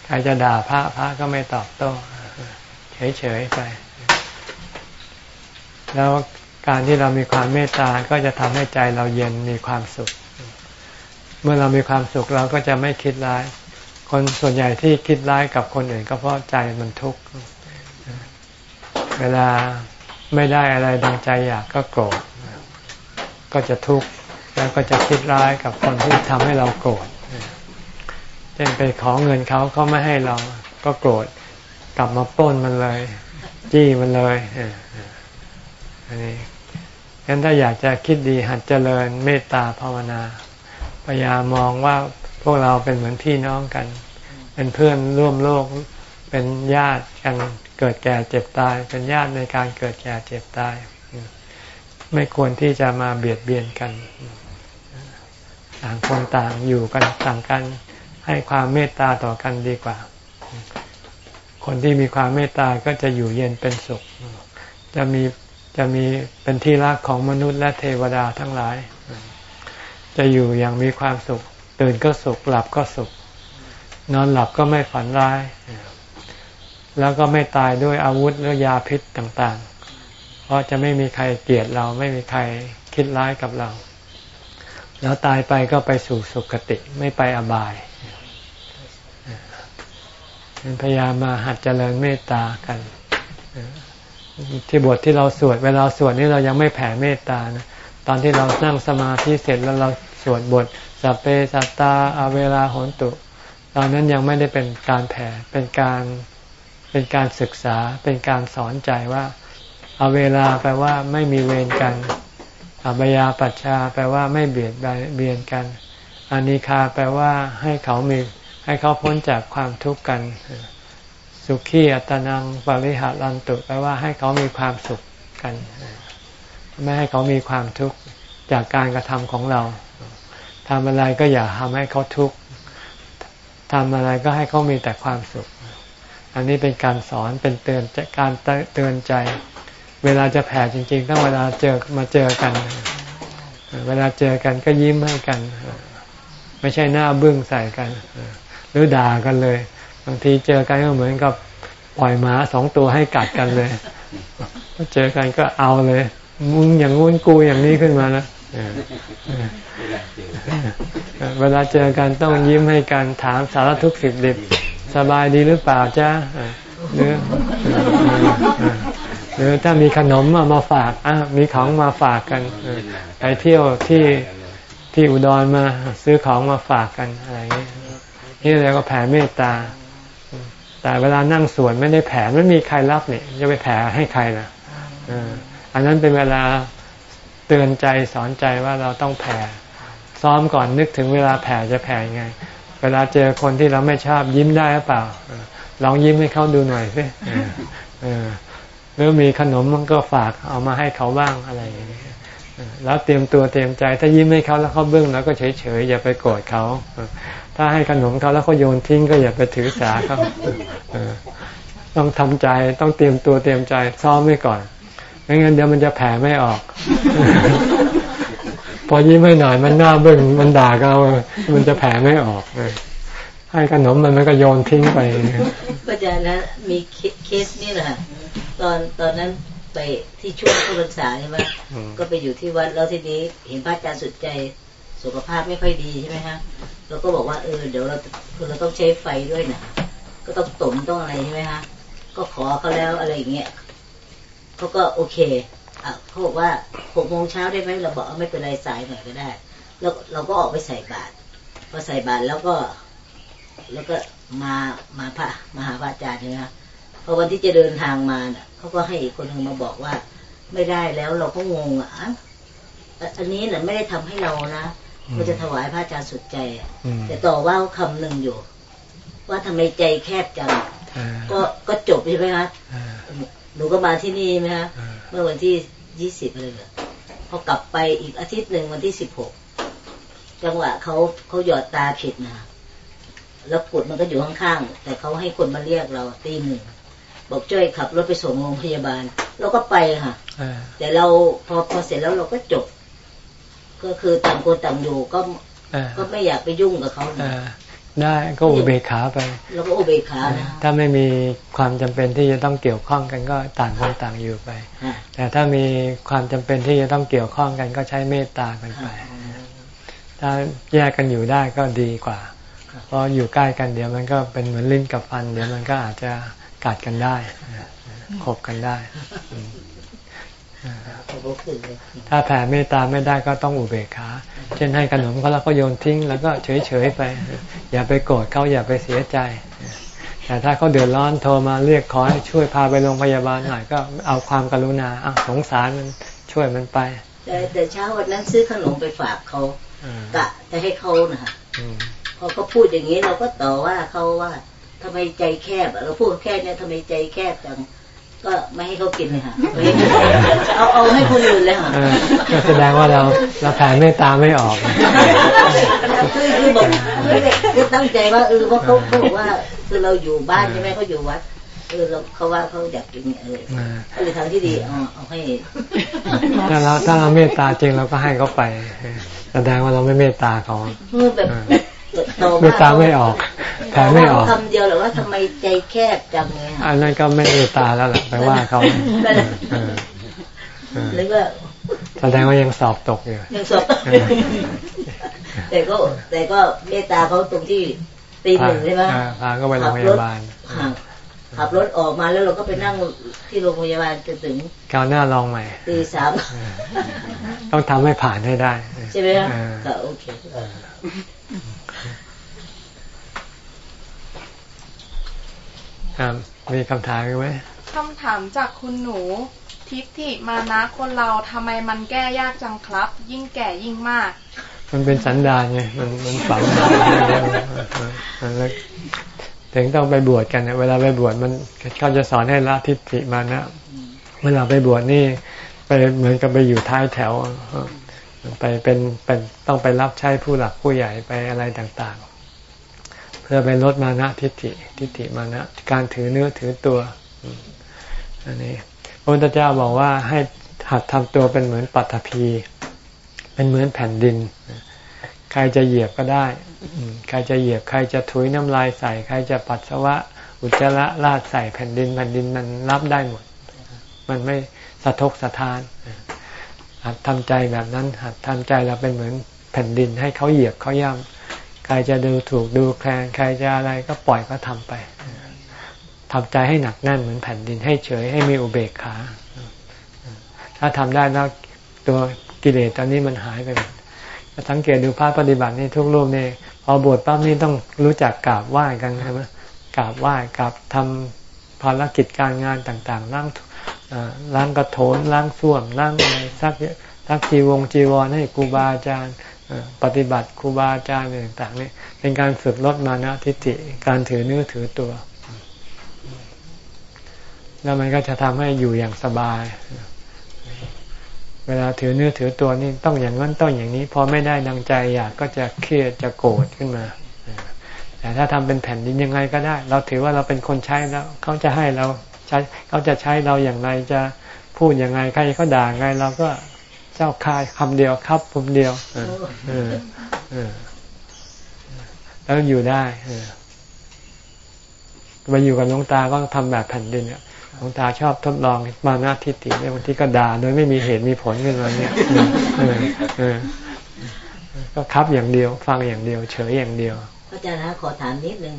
ใครจะด่าพระพระก็ไม่ตอบโต้ เฉยๆไป แล้วการที่เรามีความเมตตาก็จะทำให้ใจเราเย็นมีความสุข เมื่อเรามีความสุขเราก็จะไม่คิดร้าย คนส่วนใหญ่ที่คิดร้ายกับคนอื่นก็เพราะใจมันทุกข์ เวลาไม่ได้อะไรดังใจอยากก็โกรธ ก็จะทุกข์แล้วก็จะคิดร้ายกับคนที่ทำให้เราโกรธเช่นไปขอเงินเขาเขาไม่ให้เราก็โกรธกลับมาป้นมันเลย จี้มันเลยอันนี้งั้นถ้าอยากจะคิดดีหัดเจริญเมตตาภาวนาพยายามมองว่าพวกเราเป็นเหมือนพี่น้องกัน เป็นเพื่อนร่วมโลกเป็นญาติกัน เกิดแก่เจ็บตาย เป็นญาติในการเกิดแก่เจ็บตาย ไม่ควรที่จะมาเบียดเบียนกัน ต่างคนต่างอยู่กันต่างกันให้ความเมตตาต่อกันดีกว่า คนที่มีความเมตตาก็จะอยู่เย็นเป็นสุข จะมีจะมีเป็นที่รักของมนุษย์และเทวดาทั้งหลาย จะอยู่อย่างมีความสุข ตื่นก็สุข หลับก็สุข นอนหลับก็ไม่ฝันร้าย แล้วก็ไม่ตายด้วยอาวุธหรือยาพิษต่างๆ เพราะจะไม่มีใครเกลียดเราไม่มีใครคิดร้ายกับเรา แล้วตายไปก็ไปสู่สุคติไม่ไปอบายพยายามมาหัดเจริญเมตตากันที่บทที่เราสวดเวลาสวดนี่เรายังไม่แผ่เมตตานะตอนที่เรานั่งสมาธิเสร็จแล้วเราสวดบทสัพเพสัตตาอาเวลาโหนตุ ตอนนั้นยังไม่ได้เป็นการแผ่เป็นการ เป็นการศึกษาเป็นการสอนใจว่าเอาเวลาแปลว่าไม่มีเวรกันอับยาปัชชาแปลว่าไม่เบียดเบียนกันอนิคาแปลว่าให้เขามีให้เขาพ้นจากความทุกข์กัน สุขีอัตนังปริหารันตุแปลว่าให้เขามีความสุขกัน ไม่ให้เขามีความทุกข์จากการกระทำของเราทำอะไรก็อย่าทำให้เขาทุกข์ทำอะไรก็ให้เขามีแต่ความสุข อันนี้เป็นการสอนเป็นเตือนการเตือนใจ เวลาจะแผ่จริง ๆ ต้องเวลาเจอมาเจอกัน เวลาเจอกันก็ยิ้มให้กัน ไม่ใช่หน้าบึ้งใส่กัน หรือด่ากันเลย บางทีเจอกันก็เหมือนกับปล่อยหมาสองตัวให้กัดกันเลยพอเจอกันก็เอาเลย มึงอย่างงู้นกูอย่างนี้ขึ้นมาแล้วเวลาเจอกันต้องยิ้มให้กันถามสารทุกข์สิบดิบ สบายดีหรือเปล่าจ้าหรือหรือถ้ามีขนมมาฝากอะมีของมาฝากกันไปเที่ยวที่ที่อุดรมาซื้อของมาฝากกันอะไรอย่างนี้นี่เรียกว่าแผ่เมตตา แต่เวลานั่งสวดไม่ได้แผ่ไม่มีใครรับเนี่ยจะไปแผ่ให้ใครล่ะอันนั้นเป็นเวลาเตือนใจสอนใจว่าเราต้องแผ่ซ้อมก่อนนึกถึงเวลาแผ่จะแผ่ยังไง เวลาเจอคนที่เราไม่ชอบยิ้มได้หรือเปล่าลองยิ้มให้เขาดูหน่อยสิหรือมีขนมมันก็ฝากเอามาให้เขาบ้างอะไรอย่างนี้แล้วเตรียมตัวเตรียมใจ ถ้ายิ้มให้เขาแล้วเขาเบื้องแล้วก็เฉยเฉยอย่าไปโกรธเขาถ้าให้ขนมเขาแล้วเขาโยนทิ้งก็อย่าไปถือสาเขาต้องทำใจต้องเตรียมตัวเตรียมใจซ้อมไว้ก่อนไม่งั้นเดี๋ยวมันจะแผ่ไม่ออก พอยิ้มไม่หน่อยมันหน้าเบิ้งมันด่าเรามันจะแผ่ไม่ออกเลยให้ขนมมันมันก็โยนทิ้งไปก็จะนะมีเคสนี่แหละตอนตอนนั้นไปที่ช่วงเข้าพรรษาใช่ไหมก็ไปอยู่ที่วัดแล้วทีนี้เห็นพระอาจารย์สุดใจสุขภาพไม่ค่อยดีใช่ไหมฮะเราก็บอกว่าเออเดี๋ยวเราคือเราต้องใช้ไฟด้วยนะก็ต้องตมต้องอะไรใช่ไหมฮะก็ขอเขาแล้วอะไรอย่างเงี้ยเขาก็โอเคอะ เขาบอกว่าหกโมงเช้าได้ไหมเราบอกไม่เป็นไรสายหน่อยก็ได้ แล้วเราก็ออกไปใส่บาตรพอใส่บาตรแล้วก็ แล้วก็มามาพระมาหาพระอาจารย์ใช่ไหมคะพอวันที่จะเดินทางมาเน่ะเขาก็ให้อีกคนหนึ่งมาบอกว่า ไม่ได้แล้วเราก็งงอะอันนี้น่ะไม่ได้ทำให้เรานะมันจะถวายพระอาจารย์สุดใจแต่ต่อว่าคำหนึ่งอยู่ ว่าทำไมใจแคบจังก็ก็จบใช่ไหมคะหนูก็มาที่นี่ไหมคะ เมื่อวันที่ยี่สิบอะไรเลยพอกลับไปอีกอาทิตย์หนึ่งวันที่สิบหกจังหวะเขาเขาหยอดตาผิดนะแล้วกุดมันก็อยู่ข้างๆแต่เขาให้คนมาเรียกเราตีหนึ่งบอกช่วยขับรถไปส่งโรงพยาบาลเราก็ไปค่ะเออแต่เราพอพอเสร็จแล้วเราก็จบ ก็คือต่างคนต่างอยู่ก็เออก็ไม่อยากไปยุ่งกับเขาเออ ได้ก็อุเบกขาไปเราก็อุเบกขานะถ้าไม่มีความจำเป็นที่จะต้องเกี่ยวข้องกันก็ต่างคนต่างอยู่ไปฮะแต่ถ้ามีความจำเป็นที่จะต้องเกี่ยวข้องกันก็ใช้เมตตากันไป ถ้าแยกกันอยู่ได้ก็ดีกว่า เพราะอยู่ใกล้กันเดี๋ยวมันก็เป็นเหมือนลิ้นกับฟัน เดี๋ยวมันก็อาจจะกัดกันได้ขบกันได้ ถ้าแผ่เมตตาไม่ได้ก็ต้องอุเบกขา เช่นให้ขนมเขาแล้วก็โยนทิ้ง แล้วก็เฉยๆไป อย่าไปโกรธเขาอย่าไปเสียใจ แต่ถ้าเขาเดือดร้อนโทรมาเรียกขอให้ช่วยพาไปโรงพยาบาลหน่อยก็เอาความกรุณาอะสงสารมันช่วยมันไป แต่แต่เช้าวันนั้นซื้อขนมไปฝากเขาอืมกะจะให้เขานะฮะอืมพอเขาพูดอย่างนี้เราก็ต่อว่าเขาว่าทำไมใจแคบอะเราพูดแค่เนี้ยทำไมใจแคบจัง ก็ไม่ให้เขากินเลยค่ะไม่ให้เอาเอาให้คนอื่นเลยค่ะเออก็แสดงว่าเราเราแผ่เมตตาไม่ออกคือคือบอกคือคือตั้งใจว่าเออว่าเขาเขาบอกว่าคือเราอยู่บ้านใช่ไหมเขาอยู่วัดเออเราเขาว่าเขาอยากกินเนี่ยเอออ่าก็เลยทางที่ดีเอาเอาให้ถ้าเราถ้าเราเมตตาจริงเราก็ให้เขาไป แสดงว่าเราไม่เมตตาเขาเมื่อแบบ ต่อเมตตาไม่ออกแผ่ไม่ออกคำเดียวหรือว่าทำไมใจแคบจังเนี่ยค่ะอันนั้นก็ไม่เมตตาแล้วแหละไปว่าเขาเออเออหรือว่าแสดงว่ายังสอบตกอยู่ยังสอบแต่ก็แต่ก็เมตตาเขาตรงที่ตีหนึ่งใช่ไหมอ่าพาก็ไปโรงพยาบาลขับขับรถออกมาแล้วเราก็ไปนั่งที่โรงพยาบาลจนถึงคราวหน้าลองใหม่ตีสามต้องทำให้ผ่านให้ได้ ใช่ไหมคะเออก็โอเค ครับ มีคำถามอีกไหมคำถามจากคุณหนู ทิฏฐิมานะคนเราทำไมมันแก้ยากจังครับ ยิ่งแก่ยิ่งมาก มันเป็นสันดานไงมันมันฝังมันเลยถึงต้องไปบวชกันนะเวลาไปบวชมันเขาจะสอนให้ละทิฏฐิมานะเวลาไปบวชนี่ ไปเหมือนกับไปอยู่ท้ายแถวเออไปเป็นเป็นต้องไปรับใช้ผู้หลักผู้ใหญ่ไปอะไรต่างๆเพื่อไปลดมานะทิฏฐิทิฏฐิมานะการถือเนื้อถือตัวอันนี้พระพุทธเจ้าบอกว่าให้หัดทำตัวเป็นเหมือนปัตภีเป็นเหมือนแผ่นดิน ใครจะเหยียบก็ได้ใครจะเหยียบใครจะถุยน้ำลายใส่ ใครจะปัสสาวะ อุจจาระลาดใส่แผ่นดินแผ่นดินมันรับได้หมด มันไม่สะทกสะทานหัดทำใจแบบนั้นหัดทำใจเราเป็นเหมือนแผ่นดินให้เขาเหยียบเขาย่ำ ใครจะดูถูกดูแคลนใครจะอะไรก็ปล่อยก็ทำไปทำใจให้หนักแน่นเหมือนแผ่นดินให้เฉยให้มีอุเบกขา ถ้าทำได้แล้วตัวกิเลสตอนนี้มันหายไปหมดสังเกตดูพระปฏิบัตินี่ทุกรูปนี่พอบวชปั๊บนี่ต้องรู้จักกราบไหว้กันใช่ไหมกราบไหว้กราบทำภารกิจการงานต่างๆล้างล้างกระโถนล้างส้วมล้างอะไรซักซักจีวงจีวรให้ครูบาอาจารย์ ปฏิบัติครูบาอาจารย์ต่างๆนี่เป็นการฝึกลดมานะทิฏฐิการถือเนื้อถือตัว แล้วมันก็จะทำให้อยู่อย่างสบาย เวลาถือเนื้อถือตัวนี่ต้องอย่างนั้นต้องอย่างนี้ พอไม่ได้ดังใจอยากก็จะเครียดจะโกรธขึ้นมาแต่ถ้าทำเป็นแผ่นดินยังไงก็ได้ เราถือว่าเราเป็นคนใช้แล้วเขาจะให้เราใช้เขาจะใช้เราอย่างไรจะพูดยังไงใครเขาด่าไงเราก็ เจ้าคายคำเดียวครับผมเดียวแล้วอยู่ได้เออยู่กับหลวงตาก็ทำแบบแผ่นดินเนี่ยหลวงตาชอบทดลองมานาทิฏฐิเนี่ยบางทีก็ด่าโดยไม่มีเหตุมีผลขึ้นมาเนี่ยก็ครับอย่างเดียว ฟังอย่างเดียว เฉยอย่างเดียวพระอาจารย์นะขอถามนิดนึง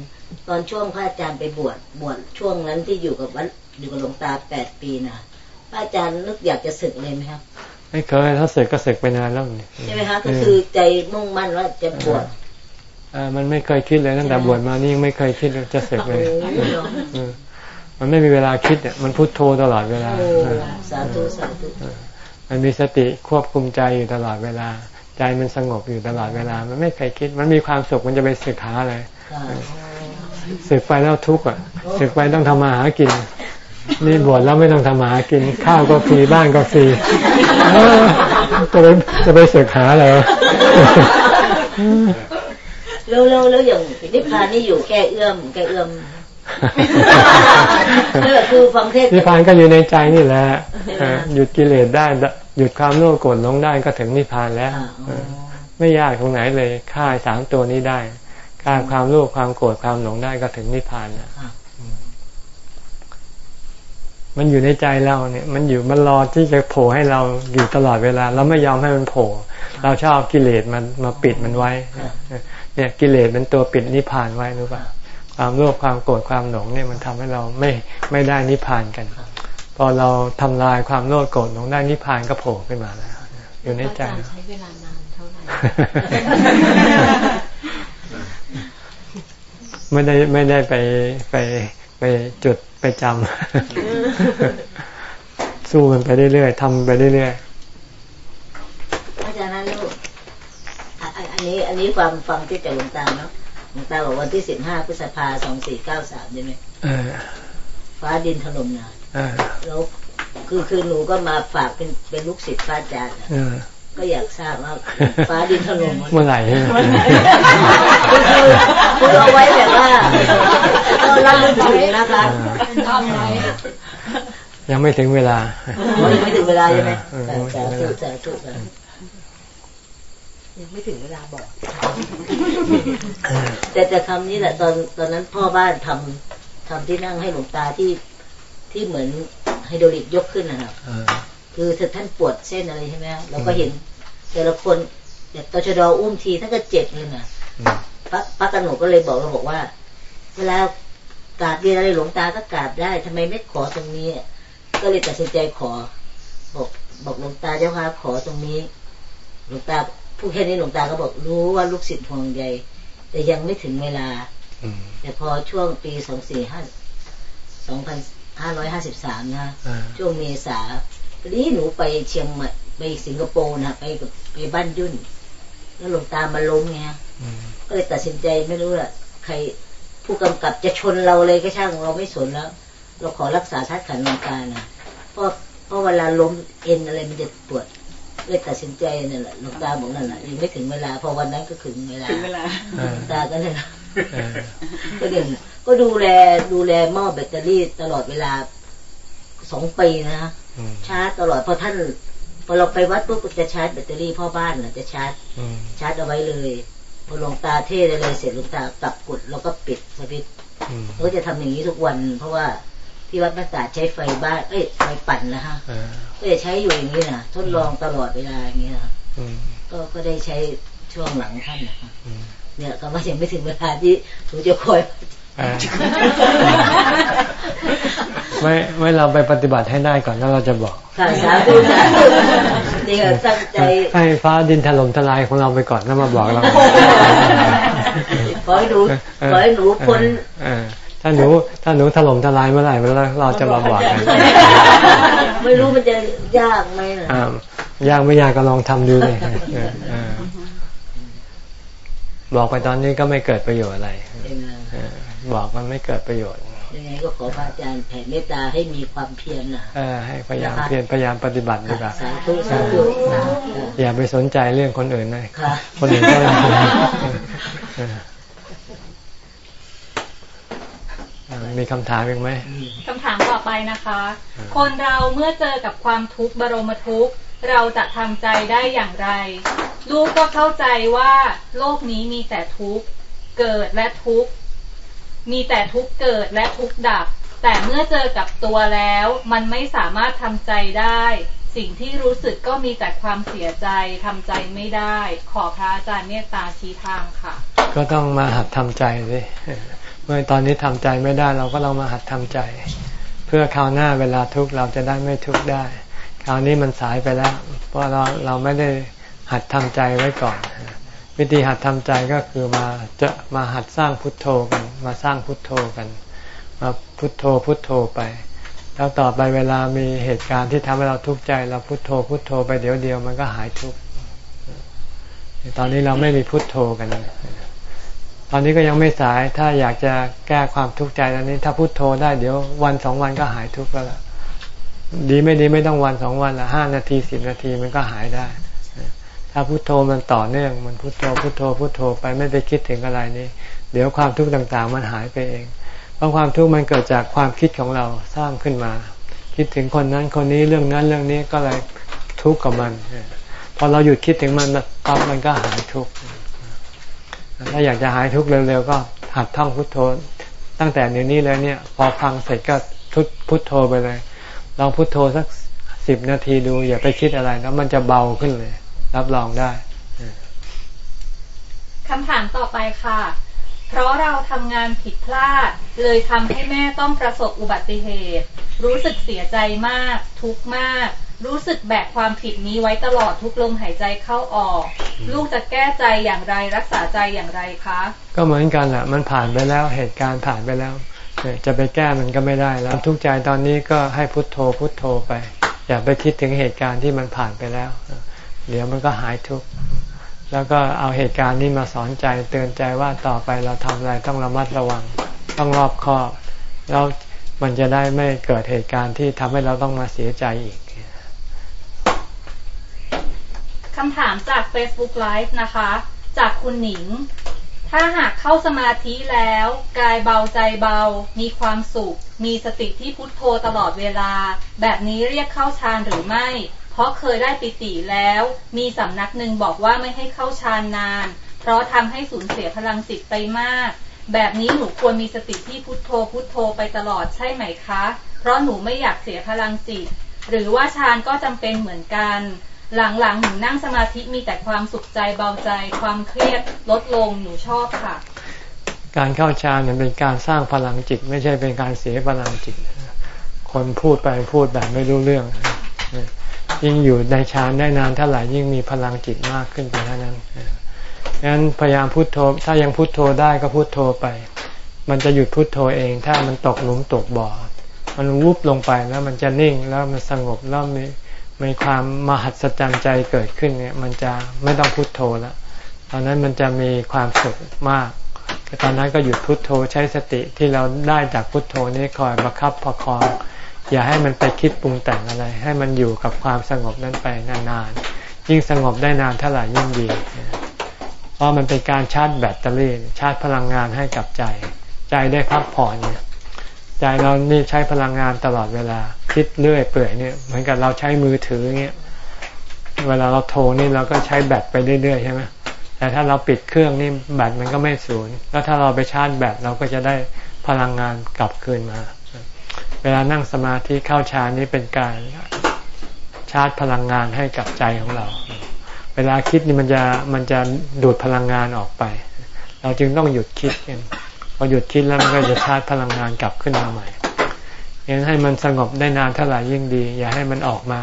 ตอนช่วงพระอาจารย์ไปบวชบวชช่วงนั้นที่อยู่กับวัดอยู่กับหลวงตาแปดปีนะพระอาจารย์นึกอยากจะศึกเลยไหมครับ ไม่เคยถ้าศึกก็ศึกไปนานแล้วนี่ใช่ไหมคะก็คือใจมุ่งมั่นว่าจะบวชเออมันไม่เคยคิดเลยตั้งแต่บวชมานี่ยังไม่เคยคิดว่าจะศึกเลยโอ้โหเออมันไม่มีเวลาคิดเนี่ยมันพุทโธตลอดเวลาโอ้เออสาธุสาธุมันมีสติควบคุมใจอยู่ตลอดเวลา ใจมันสงบอยู่ตลอดเวลา มันไม่เคยคิด มันมีความสุขมันจะไปศึกหาอะไรค่ะศึกไปแล้วทุกข์อะศึกไปต้องทำมาหากิน นี่บวชแล้วไม่ต้องทำมาหากินข้าวก็ฟรีบ้านก็ฟรีเออจะไปจะไปศึกหาอะไรวะแล้วแล้วแล้วอย่างนิพพานนี่อยู่แค่เอื้อมแค่เอื้อมนี่แหละคือฟังเทศนิพพานก็อยู่ในใจนี่แหละเออหยุดกิเลสได้ หยุดความโลภโกรธหลงได้ก็ถึงนิพพานแล้วอ่าอ๋อไม่ยากตรงไหนเลยฆ่าสามตัวนี้ได้ฆ่าความโลภความโกรธความหลงได้ก็ถึงนิพพานแล้วอ่า มันอยู่ในใจเราเนี่ย มันอยู่มันรอที่จะโผล่ให้เราอยู่ตลอดเวลา เราไม่ยอมให้มันโผล่ เราชอบเอากิเลสมันมาปิดมันไว้ เนี่ยกิเลสเป็นตัวปิดนิพพานไว้รู้ป่ะความโลภความโกรธความหลงเนี่ยมันทำให้เราไม่ไม่ได้นิพพานกัน พอเราทำลายความโลภโกรธหลงได้นิพพานก็โผล่ขึ้นมาแล้วอยู่ในใจอาจารย์ใช้เวลานานเท่าไหร่ไม่ได้ไม่ได้ไปไปไปจุด ไปจำสู้มันไปเรื่อยๆทำไปเรื่อยอาจารย์นั้นลูกอะอันอันนี้ อันนี้ความฟังที่จากหลวงตาเนาะหลวงตาบอกวันที่สิบห้าพฤษภาสองสี่เก้าสามใช่ไหมๆเออฟ้าดินถล่มนาเออแล้วคือคือหนูก็มาฝากเป็นเป็นลูกศิษย์พระอาจารย์อะเออ ก็อยากทราบว่าฟ้าดินถล่มเมื่อไหร่ใช่ไหมคือคือคือเอาไว้แบบว่าเราเราลึกถึงนะคะยังไม่ถึงเวลาโอ้ยยังไม่ถึงเวลาใช่ไหมเออสายังไม่ถึธุงเวลาสาธุสาธุยังไม่ถึงเวลาบอก แต่แต่คำนี้แหละตอนตอนนั้นพ่อบ้านทำทำที่นั่งให้หลวงตาที่ที่เหมือนไฮโดรลิกยกขึ้นนะครับเออ คือถ้าท่านปวดเส้นอะไรใช่ไหมเราก็เห็น แต่ละคนแบบตชดอุ้มทีท่านก็เจ็บเลยนะอืมพระพระกนกก็เลยบอกเราบอกว่า เวลากราบเรียนอะไรหลวงตาก็กราบได้ทำไมไม่ขอตรงนี้ ก็เลยตัดสินใจขอ บอกบอกหลวงตาเจ้าค่ะขอตรงนี้ หลวงตาพูดแค่นี้หลวงตาก็บอกรู้ว่าลูกศิษย์ห่วงใยแต่ยังไม่ถึงเวลาอืมแต่พอช่วงปีสองสี่ห้าสองพันห้าร้อยห้าสิบสามนะอ่าช่วงเมษา พอดีหนูไปเชียงใหม่ไปสิงคโปร์นะไปกับไปบ้านยุ่น แล้วหลวงตามาล้มไงอืมก็เลยตัดสินใจไม่รู้ละใครผู้กำกับจะชนเราเลยก็ช่างเราไม่สนแล้ว เราขอรักษาทัดขันหลวงตานะเพราะเพราะเวลาล้มเอ็นอะไรมันจะปวดเลยตัดสินใจนั่นแหละหลวงตาบอกนั่นแหละยังไม่ถึงเวลาพอวันนั้นก็ถึงเวลาถึงเวลาเออหลวงตาก็เลยเออก็เดินก็ดูแลดูแลหม้อแบตเตอรี่ตลอดเวลา สองปีนะอืมชาร์จตลอดพอท่านพอเราไปวัดปุ๊บก็จะชาร์จแบตเตอรี่พ่อบ้านนะจะชาร์จอืมชาร์จเอาไว้เลยพอหลวงตาเทศอะไรเสร็จหลวงตากลับกดแล้วก็ปิดสวิตช์อืมก็จะทำอย่างนี้ทุกวัน เพราะว่าที่วัดบ้านตาดใช้ไฟบ้านเอ้ยไฟปั่นนะฮะเออก็จะใช้อยู่อย่างนี้นะทดลองตลอดเวลาอย่างนี้นะอืมก็ก็ได้ใช้ช่วงหลังท่านนะคะอืมเนี่ยก็ว่ายังไม่ถึงเวลาที่หนูจะคอยเออ ไม่ไม่เราไปปฏิบัติให้ได้ก่อนแล้วเราจะบอกค่ะสาธุสาธุนี่ก็ตั้งใจให้ฟ้าดินถล่มทลายของเราไปก่อนแล้วมาบอกเราขอให้หนูขอให้หนูพ้นเออถ้าหนูถ้าหนูถล่มทลายเมื่อไหร่เราเราจะมาบอกกันไม่รู้มันจะยากไหมนะอ่ายากไม่ยากก็ลองทำดูเลยเออเออบอกไปตอนนี้ก็ไม่เกิดประโยชน์อะไรเองนะเออบอกมันไม่เกิดประโยชน์ ยังไงก็ขอพระอาจารย์แผ่เมตตาให้มีความเพียรนะเออให้พยายามเพียรพยายามปฏิบัติดีกว่าสาธุสาธุค่ะอย่าไปสนใจเรื่องคนอื่นนะค่ะคนอื่นก็เออเออมีคำถามอีกไหมคำถามต่อไปนะคะ คนเราเมื่อเจอกับความทุกข์บรมทุกข์เราจะทำใจได้อย่างไร ลูกก็เข้าใจว่า โลกนี้มีแต่ทุกข์เกิดและทุกข์ มีแต่ทุกเกิดและทุกดับ แต่เมื่อเจอกับตัวแล้ว มันไม่สามารถทำใจได้ สิ่งที่รู้สึกก็มีแต่ความเสียใจทำใจไม่ได้ ขอพระอาจารย์เมตตาชี้ทางค่ะ ก็ต้องมาหัดทำใจสิเมื่อตอนนี้ทำใจไม่ได้เราก็ลองมาหัดทำใจ เพื่อคราวหน้าเวลาทุกเราจะได้ไม่ทุกได้ คราวนี้มันสายไปแล้ว เพราะเราเราไม่ได้หัดทำใจไว้ก่อน วิธีหัดทำใจก็คือมาจะมาหัดสร้างพุทโธกัน มาสร้างพุทโธกันมาพุทโธพุทโธไป แล้วต่อไปเวลามีเหตุการณ์ที่ทำให้เราทุกข์ใจเราพุทโธพุทโธไปเดี๋ยวเดียวมันก็หายทุกข์ตอนนี้เราไม่มีพุทโธกัน ตอนนี้ก็ยังไม่สายถ้าอยากจะแก้ความทุกข์ใจตอนนี้ ถ้าพุทโธได้เดี๋ยววันสองวันก็หายทุกข์แล้วล่ะดีไม่ดีไม่ต้องวันสองวันละห้านาทีสิบนาทีมันก็หายได้ ถ้าพุโทโธมันต่อเนื่อง มันพุโทโธพุโทโธพุโทโธไปไม่ไปคิดถึงอะไรนี่เดี๋ยวความทุกข์ต่างๆ มันหายไปเองเพราะความทุกข์มันเกิดจากความคิดของเราสร้างขึ้นมา คิดถึงคนนั้นคนนี้เรื่องนั้นเรื่องนี้ก็เลยทุกข์กับมันพอเราหยุดคิดถึงมันปั๊บมันก็หายทุกข์ถ้าอยากจะหายทุกข์เร็วๆก็หัดท่องพุทโธ ตั้งแต่เดี๋ยวนี้เลยเนี่ย พอฟังเสร็จก็ทุพุทโธไปเลยลองพุทโธสักสิบนาทีดู อย่าไปคิดอะไรแล้วมันจะเบาขึ้นเลย รับรองได้คำถามต่อไปค่ะ เพราะเราทำงานผิดพลาด เลยทำให้แม่ต้องประสบอุบัติเหตุ รู้สึกเสียใจมาก ทุกข์มาก รู้สึกแบกความผิดนี้ไว้ตลอดทุกลมหายใจเข้าออก ลูกจะแก้ใจอย่างไรรักษาใจอย่างไรคะ ก็เหมือนกันแหละมันผ่านไปแล้วเหตุการณ์ผ่านไปแล้วจะไปแก้มันก็ไม่ได้แล้วทุกใจตอนนี้ก็ให้พุทโธพุทโธไป อย่าไปคิดถึงเหตุการณ์ที่มันผ่านไปแล้ว เดี๋ยวมันก็หายทุกข์แล้วก็เอาเหตุการณ์นี้มาสอนใจเตือนใจว่าต่อไปเราทำอะไรต้องระมัดระวัง ต้องรอบคอบ แล้วมันจะได้ไม่เกิดเหตุการณ์ที่ทำให้เราต้องมาเสียใจอีกคำถามจาก Facebook Live นะคะ จากคุณหนิง ถ้าหากเข้าสมาธิแล้ว กายเบาใจเบา มีความสุข มีสติที่พุทโธตลอดเวลา แบบนี้เรียกเข้าฌานหรือไม่ เพราะเคยได้ปิติแล้ว มีสำนักหนึ่งบอกว่าไม่ให้เข้าฌานนาน เพราะทำให้สูญเสียพลังจิตไปมาก แบบนี้หนูควรมีสติที่พุทโธพุทโธไปตลอดใช่ไหมคะ เพราะหนูไม่อยากเสียพลังจิต หรือว่าฌานก็จำเป็นเหมือนกันหลังๆ หนูนั่งสมาธิมีแต่ความสุขใจเบาใจความเครียดลดลงหนูชอบค่ะ การเข้าฌานเป็นการสร้างพลังจิต ไม่ใช่เป็นการเสียพลังจิต คนพูดไปพูดแบบไม่รู้เรื่อง ยิ่งอยู่ในฌานได้นานเท่าไหร่ยิ่งมีพลังจิตมากขึ้นไปเท่านั้นงั้นพยายามพุโทโธ ถ้ายังพุโทโธได้ก็พุโทโธไป มันจะหยุดพุโทโธเอง ถ้ามันตกหลุมตกบ่อ มันวุบลงไปแล้วมันจะนิ่งแล้วมันสงบแล้วมีมีความมหัศจรรย์ใจเกิดขึ้นเนี่ย มันจะไม่ต้องพุโทโธแล้วตอนนั้นมันจะมีความสุขมากตอนนั้นก็หยุดพุดโทโธใช้สติที่เราได้จากพุโทโธนี้คอยประคับประคอง อย่าให้มันไปคิดปรุงแต่งอะไร ให้มันอยู่กับความสงบนั้นไปนานๆ ยิ่งสงบได้นานเท่าไหร่ยิ่งดี เพราะมันเป็นการชาร์จแบตเตอรี่ ชาร์จพลังงานให้กับใจ ใจได้พักผ่อนเนี่ยใจเรานี่ใช้พลังงานตลอดเวลา คิดเรื่อยเปื่อยเนี่ยเหมือนกับเราใช้มือถือเงี้ยเวลาเราโทรนี่เราก็ใช้แบตไปเรื่อยๆใช่ไหมแต่ถ้าเราปิดเครื่องนี่แบตมันก็ไม่สูญแล้วถ้าเราไปชาร์จแบตเราก็จะได้พลังงานกลับคืนมา เวลานั่งสมาธิเข้าฌานนี้เป็นการชาร์จพลังงานให้กับใจของเรา เวลาคิดนี่มันจะมันจะดูดพลังงานออกไป เราจึงต้องหยุดคิดกันพอหยุดคิดแล้วมันก็จะชาร์จพลังงานกลับขึ้นมาใหม่ยังให้มันสงบได้นานเท่าไหร่ยิ่งดี อย่าให้มันออกมา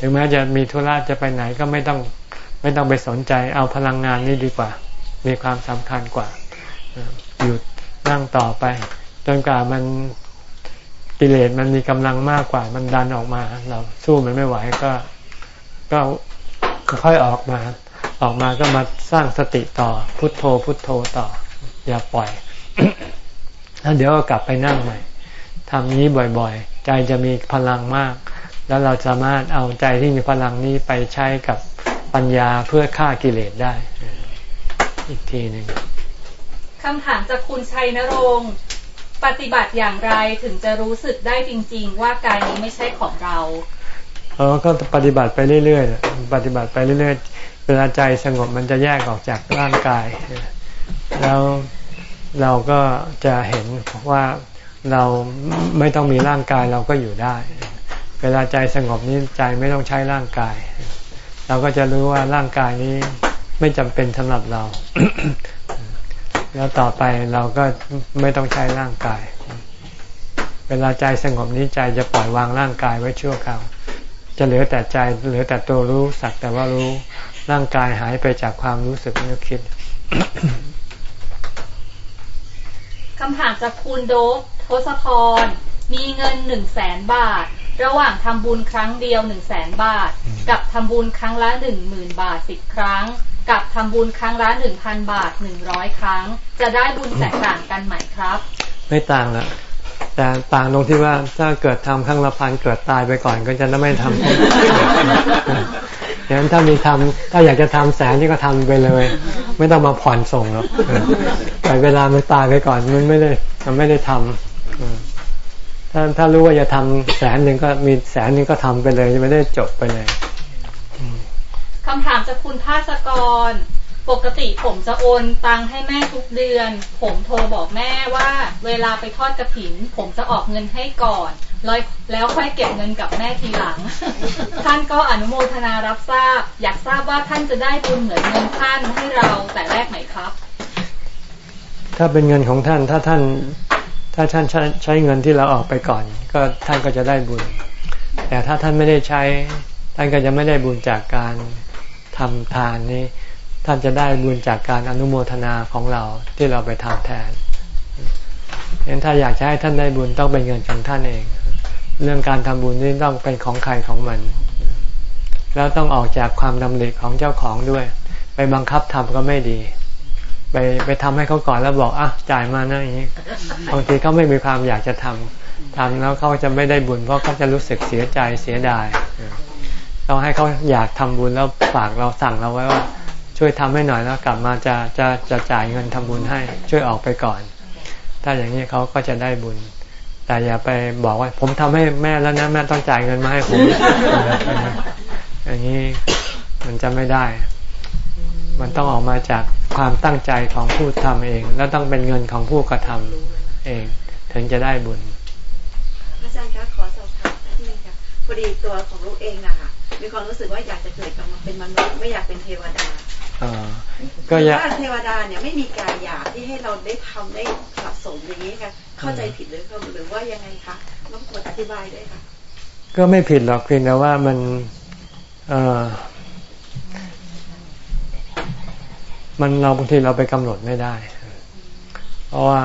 ถึงแม้จะมีธุระจะไปไหนก็ไม่ต้องไม่ต้องไปสนใจ เอาพลังงานนี่ดีกว่า มีความสำคัญกว่า หยุดนั่งต่อไป จนกว่ามัน กิเลสมันมีกำลังมากกว่า มันดันออกมา เราสู้มันไม่ไหวก็ก็ค่อยออกมา ออกมาก็มาสร้างสติต่อ พุทโธ พุทโธต่อ อย่าปล่อยแล้วเดี๋ยวก็กลับไปนั่งใหม่ทำนี้บ่อยๆ ใจจะมีพลังมาก แล้วเราสามารถเอาใจที่มีพลังนี้ไปใช้กับปัญญาเพื่อฆ่ากิเลสได้ อีกทีหนึ่งคำถามจากคุณชัยนรงค์ ปฏิบัติอย่างไรถึงจะรู้สึกได้จริง ๆ ว่ากายนี้ไม่ใช่ของเราเออก็ปฏิบัติไปเรื่อยๆ ปฏิบัติไปเรื่อยๆ เวลาใจสงบมันจะแยกออกจากร่างกาย แล้วเราก็จะเห็นว่าเราไม่ต้องมีร่างกายเราก็อยู่ได้ เวลาใจสงบนี้ใจไม่ต้องใช้ร่างกาย เราก็จะรู้ว่าร่างกายนี้ไม่จำเป็นสำหรับเรา แล้วต่อไปเราก็ไม่ต้องใช้ร่างกาย เวลาใจสงบนี้ใจจะปล่อยวางร่างกายไว้ชั่วคราวจะเหลือแต่ใจเหลือแต่ตัวรู้สักแต่ว่ารู้ร่างกายหายไปจากความรู้สึกนึกคิดคำถามจากคุณโดบทศพร มีเงินหนึ่งแสนบาท ระหว่างทำบุญครั้งเดียวหนึ่งแสนบาท กับทำบุญครั้งละหนึ่งหมื่นบาทสิบครั้ง กับทำบุญครั้งละหนึ่งพันบาทหนึ่งร้อยครั้ง จะได้บุญแตกต่างกันไหมครับ ไม่ต่างละแต่ต่างตรงที่ว่าถ้าเกิดทำครั้งละพันเกิดตายไปก่อนก็จะไม่ทำอย่างนั้นถ้ามีทำถ้าอยากจะทำแสนนี่ก็ทำไปเลย ไม่ต้องมาผ่อนส่งหรอกแต่เวลามันตายไปก่อนมันไม่ได้มันไม่ได้ทำอืมถ้าถ้ารู้ว่าจะทำแสนหนึ่งก็มีแสนหนึ่งก็ทำไปเลยจะไม่ได้จบไปเลย คำถามจากคุณภาสกร ปกติผมจะโอนตังให้แม่ทุกเดือน ผมโทรบอกแม่ว่า เวลาไปทอดกระถิน ผมจะออกเงินให้ก่อนแล้วแล้วค่อยเก็บเงินกับแม่ทีหลัง ท่านก็อนุโมทนารับทราบ อยากทราบว่าท่านจะได้บุญเหมือนเงินท่านให้เราแต่แรกไหมครับ ถ้าเป็นเงินของท่านถ้าท่าน ถ้าท่านใช้ใช้เงินที่เราออกไปก่อน ก็ท่านก็จะได้บุญ แต่ถ้าท่านไม่ได้ใช้ ท่านก็จะไม่ได้บุญจากการ ทำทานนี้ ท่านจะได้บุญจากการอนุโมทนาของเราที่เราไปทำแทนเห็นถ้าอยากจะให้ท่านได้บุญต้องเป็นเงินของท่านเอง เรื่องการทำบุญนี่ต้องเป็นของใครของมัน แล้วต้องออกจากความดำริของเจ้าของด้วย ไปบังคับทำก็ไม่ดี ไปไปทำให้เขาก่อนแล้วบอกอะจ่ายมานะอย่างนี้บางทีเขาไม่มีความอยากจะทำทำแล้วเขาจะไม่ได้บุญเพราะเขาจะรู้สึกเสียใจเสียดาย ต้องให้เขาอยากทำบุญแล้วฝากเราสั่งเราไว้ว่า ช่วยทำให้หน่อยแล้วกลับมาจะจะจะจ่ายเงินทำบุญให้ ช่วยออกไปก่อน ถ้าอย่างนี้เขาก็จะได้บุญ แต่อย่าไปบอกว่า ผมทำให้แม่แล้วนะแม่ต้องจ่ายเงินมาให้ผมอย่างนี้มันจะไม่ได้ มันต้องออกมาจากความตั้งใจของผู้ทำเอง แล้วต้องเป็นเงินของผู้กระทำเอง ถึงจะได้บุญอาจารย์คะขอสอบถามนิดนึงค่ะพอดีตัวของลูกเองนะคะ มีความรู้สึกว่าอยากจะเกิดกลับมาเป็นมนุษย์ไม่อยากเป็นเทวดาอ่าก็อย่าว่าเทวดาเนี่ยไม่มีการอยากที่ให้เราได้ทำได้สะสมอย่างนี้ค่ะเข้าใจผิดหรือหรือว่ายังไงคะต้องกดอธิบายด้วยค่ะก็ไม่ผิดหรอกเพียงแต่ว่ามันเออมันเราบางทีเราไปกำหนดไม่ได้ เพราะว่า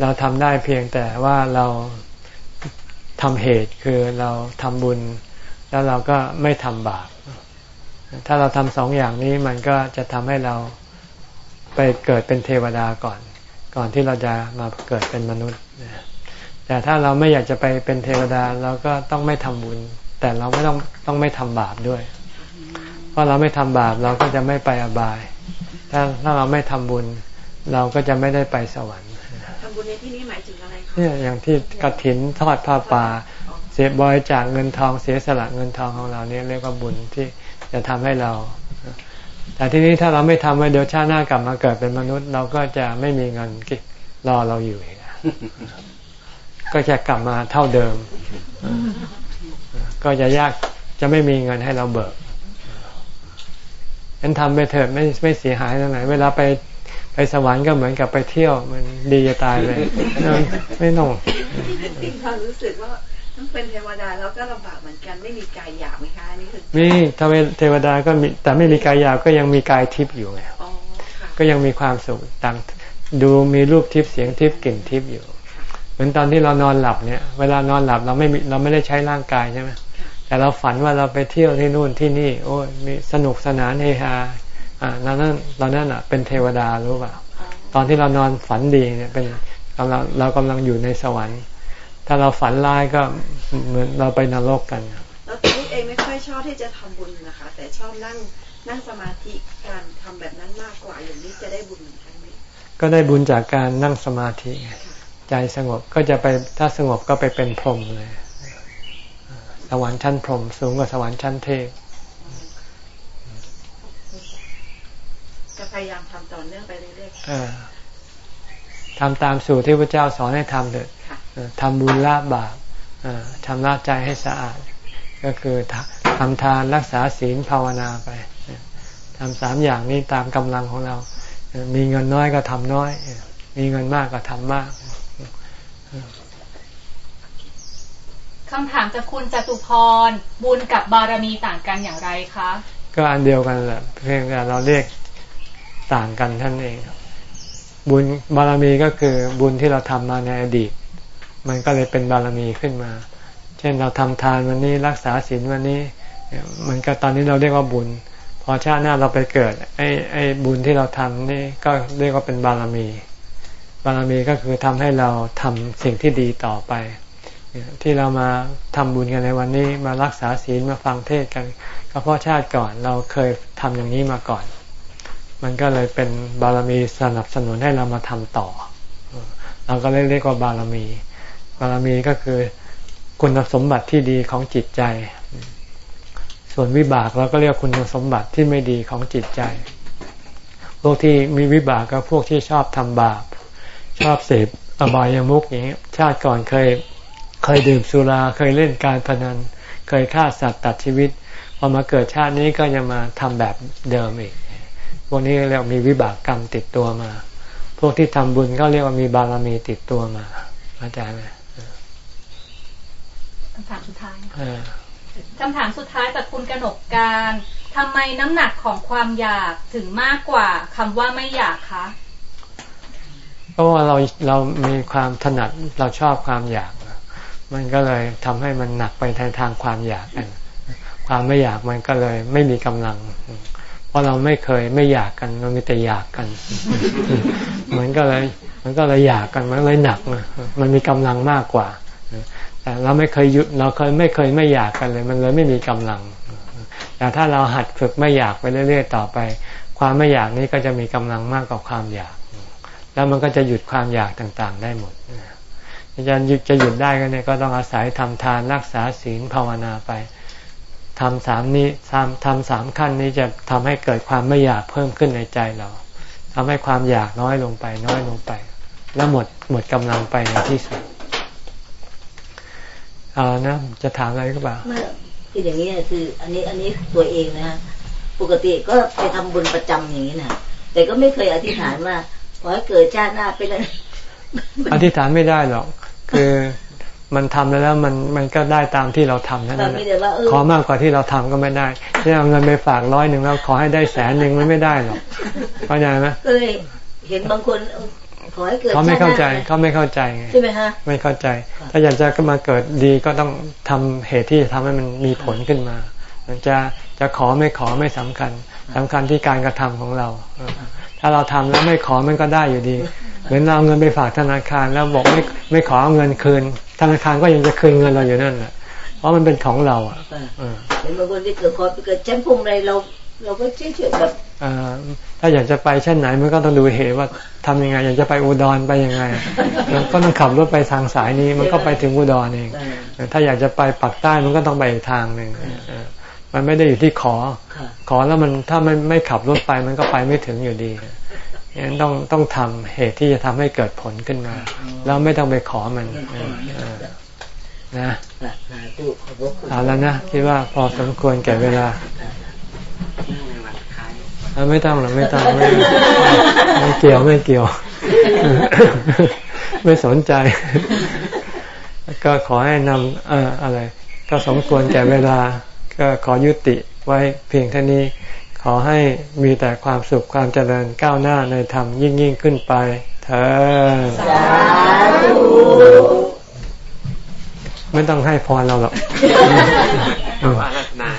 เราทำได้เพียงแต่ว่าเราทำเหตุคือเราทำบุญ แล้วเราก็ไม่ทำบาป ถ้าเราทำสองอย่างนี้มันก็จะทำให้เราไปเกิดเป็นเทวดาก่อน ก่อนที่เราจะมาเกิดเป็นมนุษย์นะแต่ถ้าเราไม่อยากจะไปเป็นเทวดาเราก็ต้องไม่ทำบุญ แต่เราไม่ต้องต้องไม่ทำบาปด้วย เพราะเราไม่ทำบาปเราก็จะไม่ไปอบาย ถ้าถ้าเราไม่ทำบุญ เราก็จะไม่ได้ไปสวรรค์ทำบุญในที่นี้หมายถึงอะไรคะเนี่ยอย่างที่กระถินทอดผ้าป่าเสียบอยจากเงินทองเสียสละเงินทองของเราเนี่ยเรียกว่าบุญที่จะทำให้เรา แต่ทีนี้ถ้าเราไม่ทำไว้เดี๋ยวชาติหน้ากลับมาเกิดเป็นมนุษย์ เราก็จะไม่มีเงินรอเราอยู่อีกก็จะกลับมาเท่าเดิม ก็จะยากจะไม่มีเงินให้เราเบิกฉันทำไปเถิดไม่ไม่เสียหายตรงไหนเวลาไปไปสวรรค์ก็เหมือนกับไปเที่ยว มันดีจะตายเลยไม่ต้องมีความรู้สึกว่า ต้องเป็นเทวดาแล้วก็ลำบากเหมือนกันไม่มีกายหยาบไหมคะอันนี่คือนี่ถ้าเป็นเทวดาก็มีแต่ไม่มีกายหยาบก็ยังมีกายทิพย์อยู่ไงอ๋อค่ะก็ยังมีความสุขต่างดูมีรูปทิพย์เสียงทิพย์กลิ่นทิพย์อยู่ เหมือนตอนที่เรานอนหลับเนี่ย เวลานอนหลับเราไม่มีเราไม่ได้ใช้ร่างกายใช่ไหมแต่เราฝันว่าเราไปเที่ยวที่นู่นที่นี่ โอ้ยมีสนุกสนานเฮฮาอ่านั่นนั่นตอนนั้นอะ เป็นเทวดารู้เปล่าตอนที่เรานอนฝันดีเนี่ยเป็นกำลังเรากำลังอยู่ในสวรรค์ ถ้าเราฝันร้ายก็เหมือนเราไปนรกกันแล้วตัวลูกเองไม่ค่อยชอบที่จะทำบุญนะคะ แต่ชอบนั่งนั่งสมาธิการทำแบบนั้นมากกว่าอย่างนี้จะได้บุญเหมือนกันไหมก็ได้บุญจากการนั่งสมาธิไงใจสงบก็จะไปถ้าสงบก็ไปเป็นพรหมเลยสวรรค์ชั้นพรหมสูงกว่าสวรรค์ชั้นเทพจะพยายามทำต่อเนื่องไปเรื่อยเออทำตามสูตรที่พระเจ้าสอนให้ทำเถิดๆค่ะเออ ทำบุญละบาปเออทำละใจให้สะอาด ก็คือทำทำทานรักษาศีลภาวนาไปเออทำสามอย่างนี้ตามกำลังของเราเออมีเงินน้อยก็ทำน้อยเออมีเงินมากก็ทำมากคำถามจากคุณจตุพร บุญกับบารมีต่างกันอย่างไรคะ ก็อันเดียวกันแหละเพียงแต่เราเรียกต่างกันท่านเอง บุญบารมีก็คือบุญที่เราทำมาในอดีต มันก็เลยเป็นบารมีขึ้นมา เช่นเราทำทานวันนี้รักษาศีลวันนี้ มันก็ตอนนี้เราเรียกว่าบุญ พอชาติหน้าเราไปเกิดไอ้ไอ้บุญที่เราทำนี่ก็เรียกว่าเป็นบารมี บารมีก็คือทำให้เราทำสิ่งที่ดีต่อไป ที่เรามาทำบุญกันในวันนี้มารักษาศีลมาฟังเทศกัน ก็เพราะชาติก่อนเราเคยทำอย่างนี้มาก่อน มันก็เลยเป็นบารมีสนับสนุนให้เรามาทำต่อเราก็เรียกว่าบารมี บารมีก็คือคุณสมบัติที่ดีของจิตใจ ส่วนวิบากเราก็เรียกคุณสมบัติที่ไม่ดีของจิตใจ พวกที่มีวิบากก็พวกที่ชอบทำบาป ชอบเสพอบายามุกอย่างนี้ชาติก่อนเคยเคยดื่มสุราเคยเล่นการพนัน เคยฆ่าสัตว์ตัดชีวิตพอมาเกิดชาตินี้ก็จะมาทำแบบเดิมอีกพวกนี้เรียกมีวิบากกรรมติดตัวมา พวกที่ทำบุญก็เรียกว่ามีบารมีติดตัวมาเข้าใจไหม คำถามสุดท้ายคำถามสุดท้ายจากคุณกนกการทำไมน้ำหนักของความอยากถึงมากกว่าคำว่าไม่อยากคะเพราะว่าเราเรามีความถนัดเราชอบความอยาก มันก็เลยทำให้มันหนักไปทางทางความอยากกันความไม่อยากมันก็เลยไม่มีกำลัง เพราะเราไม่เคยไม่อยากกันมันมีแต่อยากกัน มันก็เลย มันก็เลยอยากกันมันเลยหนักมันมีกำลังมากกว่า แต่เราไม่เคยหยุดเราเคยไม่เคยไม่อยากกันเลย มันเลยไม่มีกำลัง แต่ถ้าเราหัดฝึกไม่อยากไปเรื่อย ๆ ต่อไป ความไม่อยากนี้ก็จะมีกำลังมากกว่าความอยาก แล้วมันก็จะหยุดความอยากต่างๆ ได้หมดจะหยุดจะหยุดได้ก็เนี่ยก็ต้องอาศัยทำทานรักษาศีลภาวนาไปทำสามนี้ทำทำสามขั้นนี้จะทำให้เกิดความไม่อยากเพิ่มขึ้นในใจเราทำให้ความอยากน้อยลงไป น้อยลงไป แล้วหมดหมดกำลังไปในที่สุด อานะจะถามอะไรก็เปล่าคืออย่างนี้คือ อันนี้อันนี้ตัวเองนะฮะปกติก็ไปทำบุญประจำอย่างนี้นะแต่ก็ไม่เคยอธิษฐานว่าขอให้เกิดชาติหน้าไปเลยอธิษฐานไม่ได้หรอก คือมันทำแล้วมันมันก็ได้ตามที่เราทำนั่นแหละขอมากกว่าที่เราทำก็ไม่ได้ที่เอาเงินไปฝากร้อยหนึ่งแล้วขอให้ได้แสนหนึ่งมันไม่ได้หรอกเข้าใจไหมเคยเห็นบางคน ขอให้เกิดเขาไม่เข้าใจเขาไม่เข้าใจไงใช่ไหมฮะไม่เข้าใจ ถ้าอยากจะก็มาเกิดดีก็ต้องทำเหตุที่จะทำให้มันมีผลขึ้นมาจะจะขอไม่ขอไม่สำคัญสำคัญที่การกระทำของเรา ถ้าเราทำแล้วไม่ขอมันก็ได้อยู่ดี เหมือนเราเงินไปฝากธนาคารแล้วบอกไม่ไม่ขอเอาเงินคืน ธนาคารก็ยังจะคืนเงินเราอยู่นั่นแหละเพราะมันเป็นของเราอะเห็นบางคนที่เกิดขอไปเกิดแชมพุ่มอะไรเรา เราก็เฉยๆแบบถ้าอยากจะไปเช่นไหนมันก็ต้องดูเหตุว่าทำยังไง อยากจะไปอุดรไปยังไงก็ต้องขับรถไปทางสายนี้มันก็ไปถึงอุดรเองถ้าอยากจะไปปักใต้มันก็ต้องไปอีกทางหนึ่งมันไม่ได้อยู่ที่ขอ ขอแล้วมันถ้าไม่ไม่ขับรถไปมันก็ไปไม่ถึงอยู่ดีงั้นต้องต้องทำเหตุที่จะทำให้เกิดผลขึ้นมา แล้วไม่ต้องไปขอมันนะเอาแล้วนะคิดว่าพอสมควรแก่เวลา ไม่ต้องหรอกไม่ต้องไม่ไม่เกี่ยวไม่เกี่ยว ไม่สนใจ ก็ขอให้นำอะไร ก็สมควรแก่เวลา ก็ขอยุติไว้เพียงเท่านี้ ขอให้มีแต่ความสุขความเจริญก้าวหน้าในธรรมยิ่งยิ่งขึ้นไปเธอสาธุไม่ต้องให้พรเราหรอกอารัธนา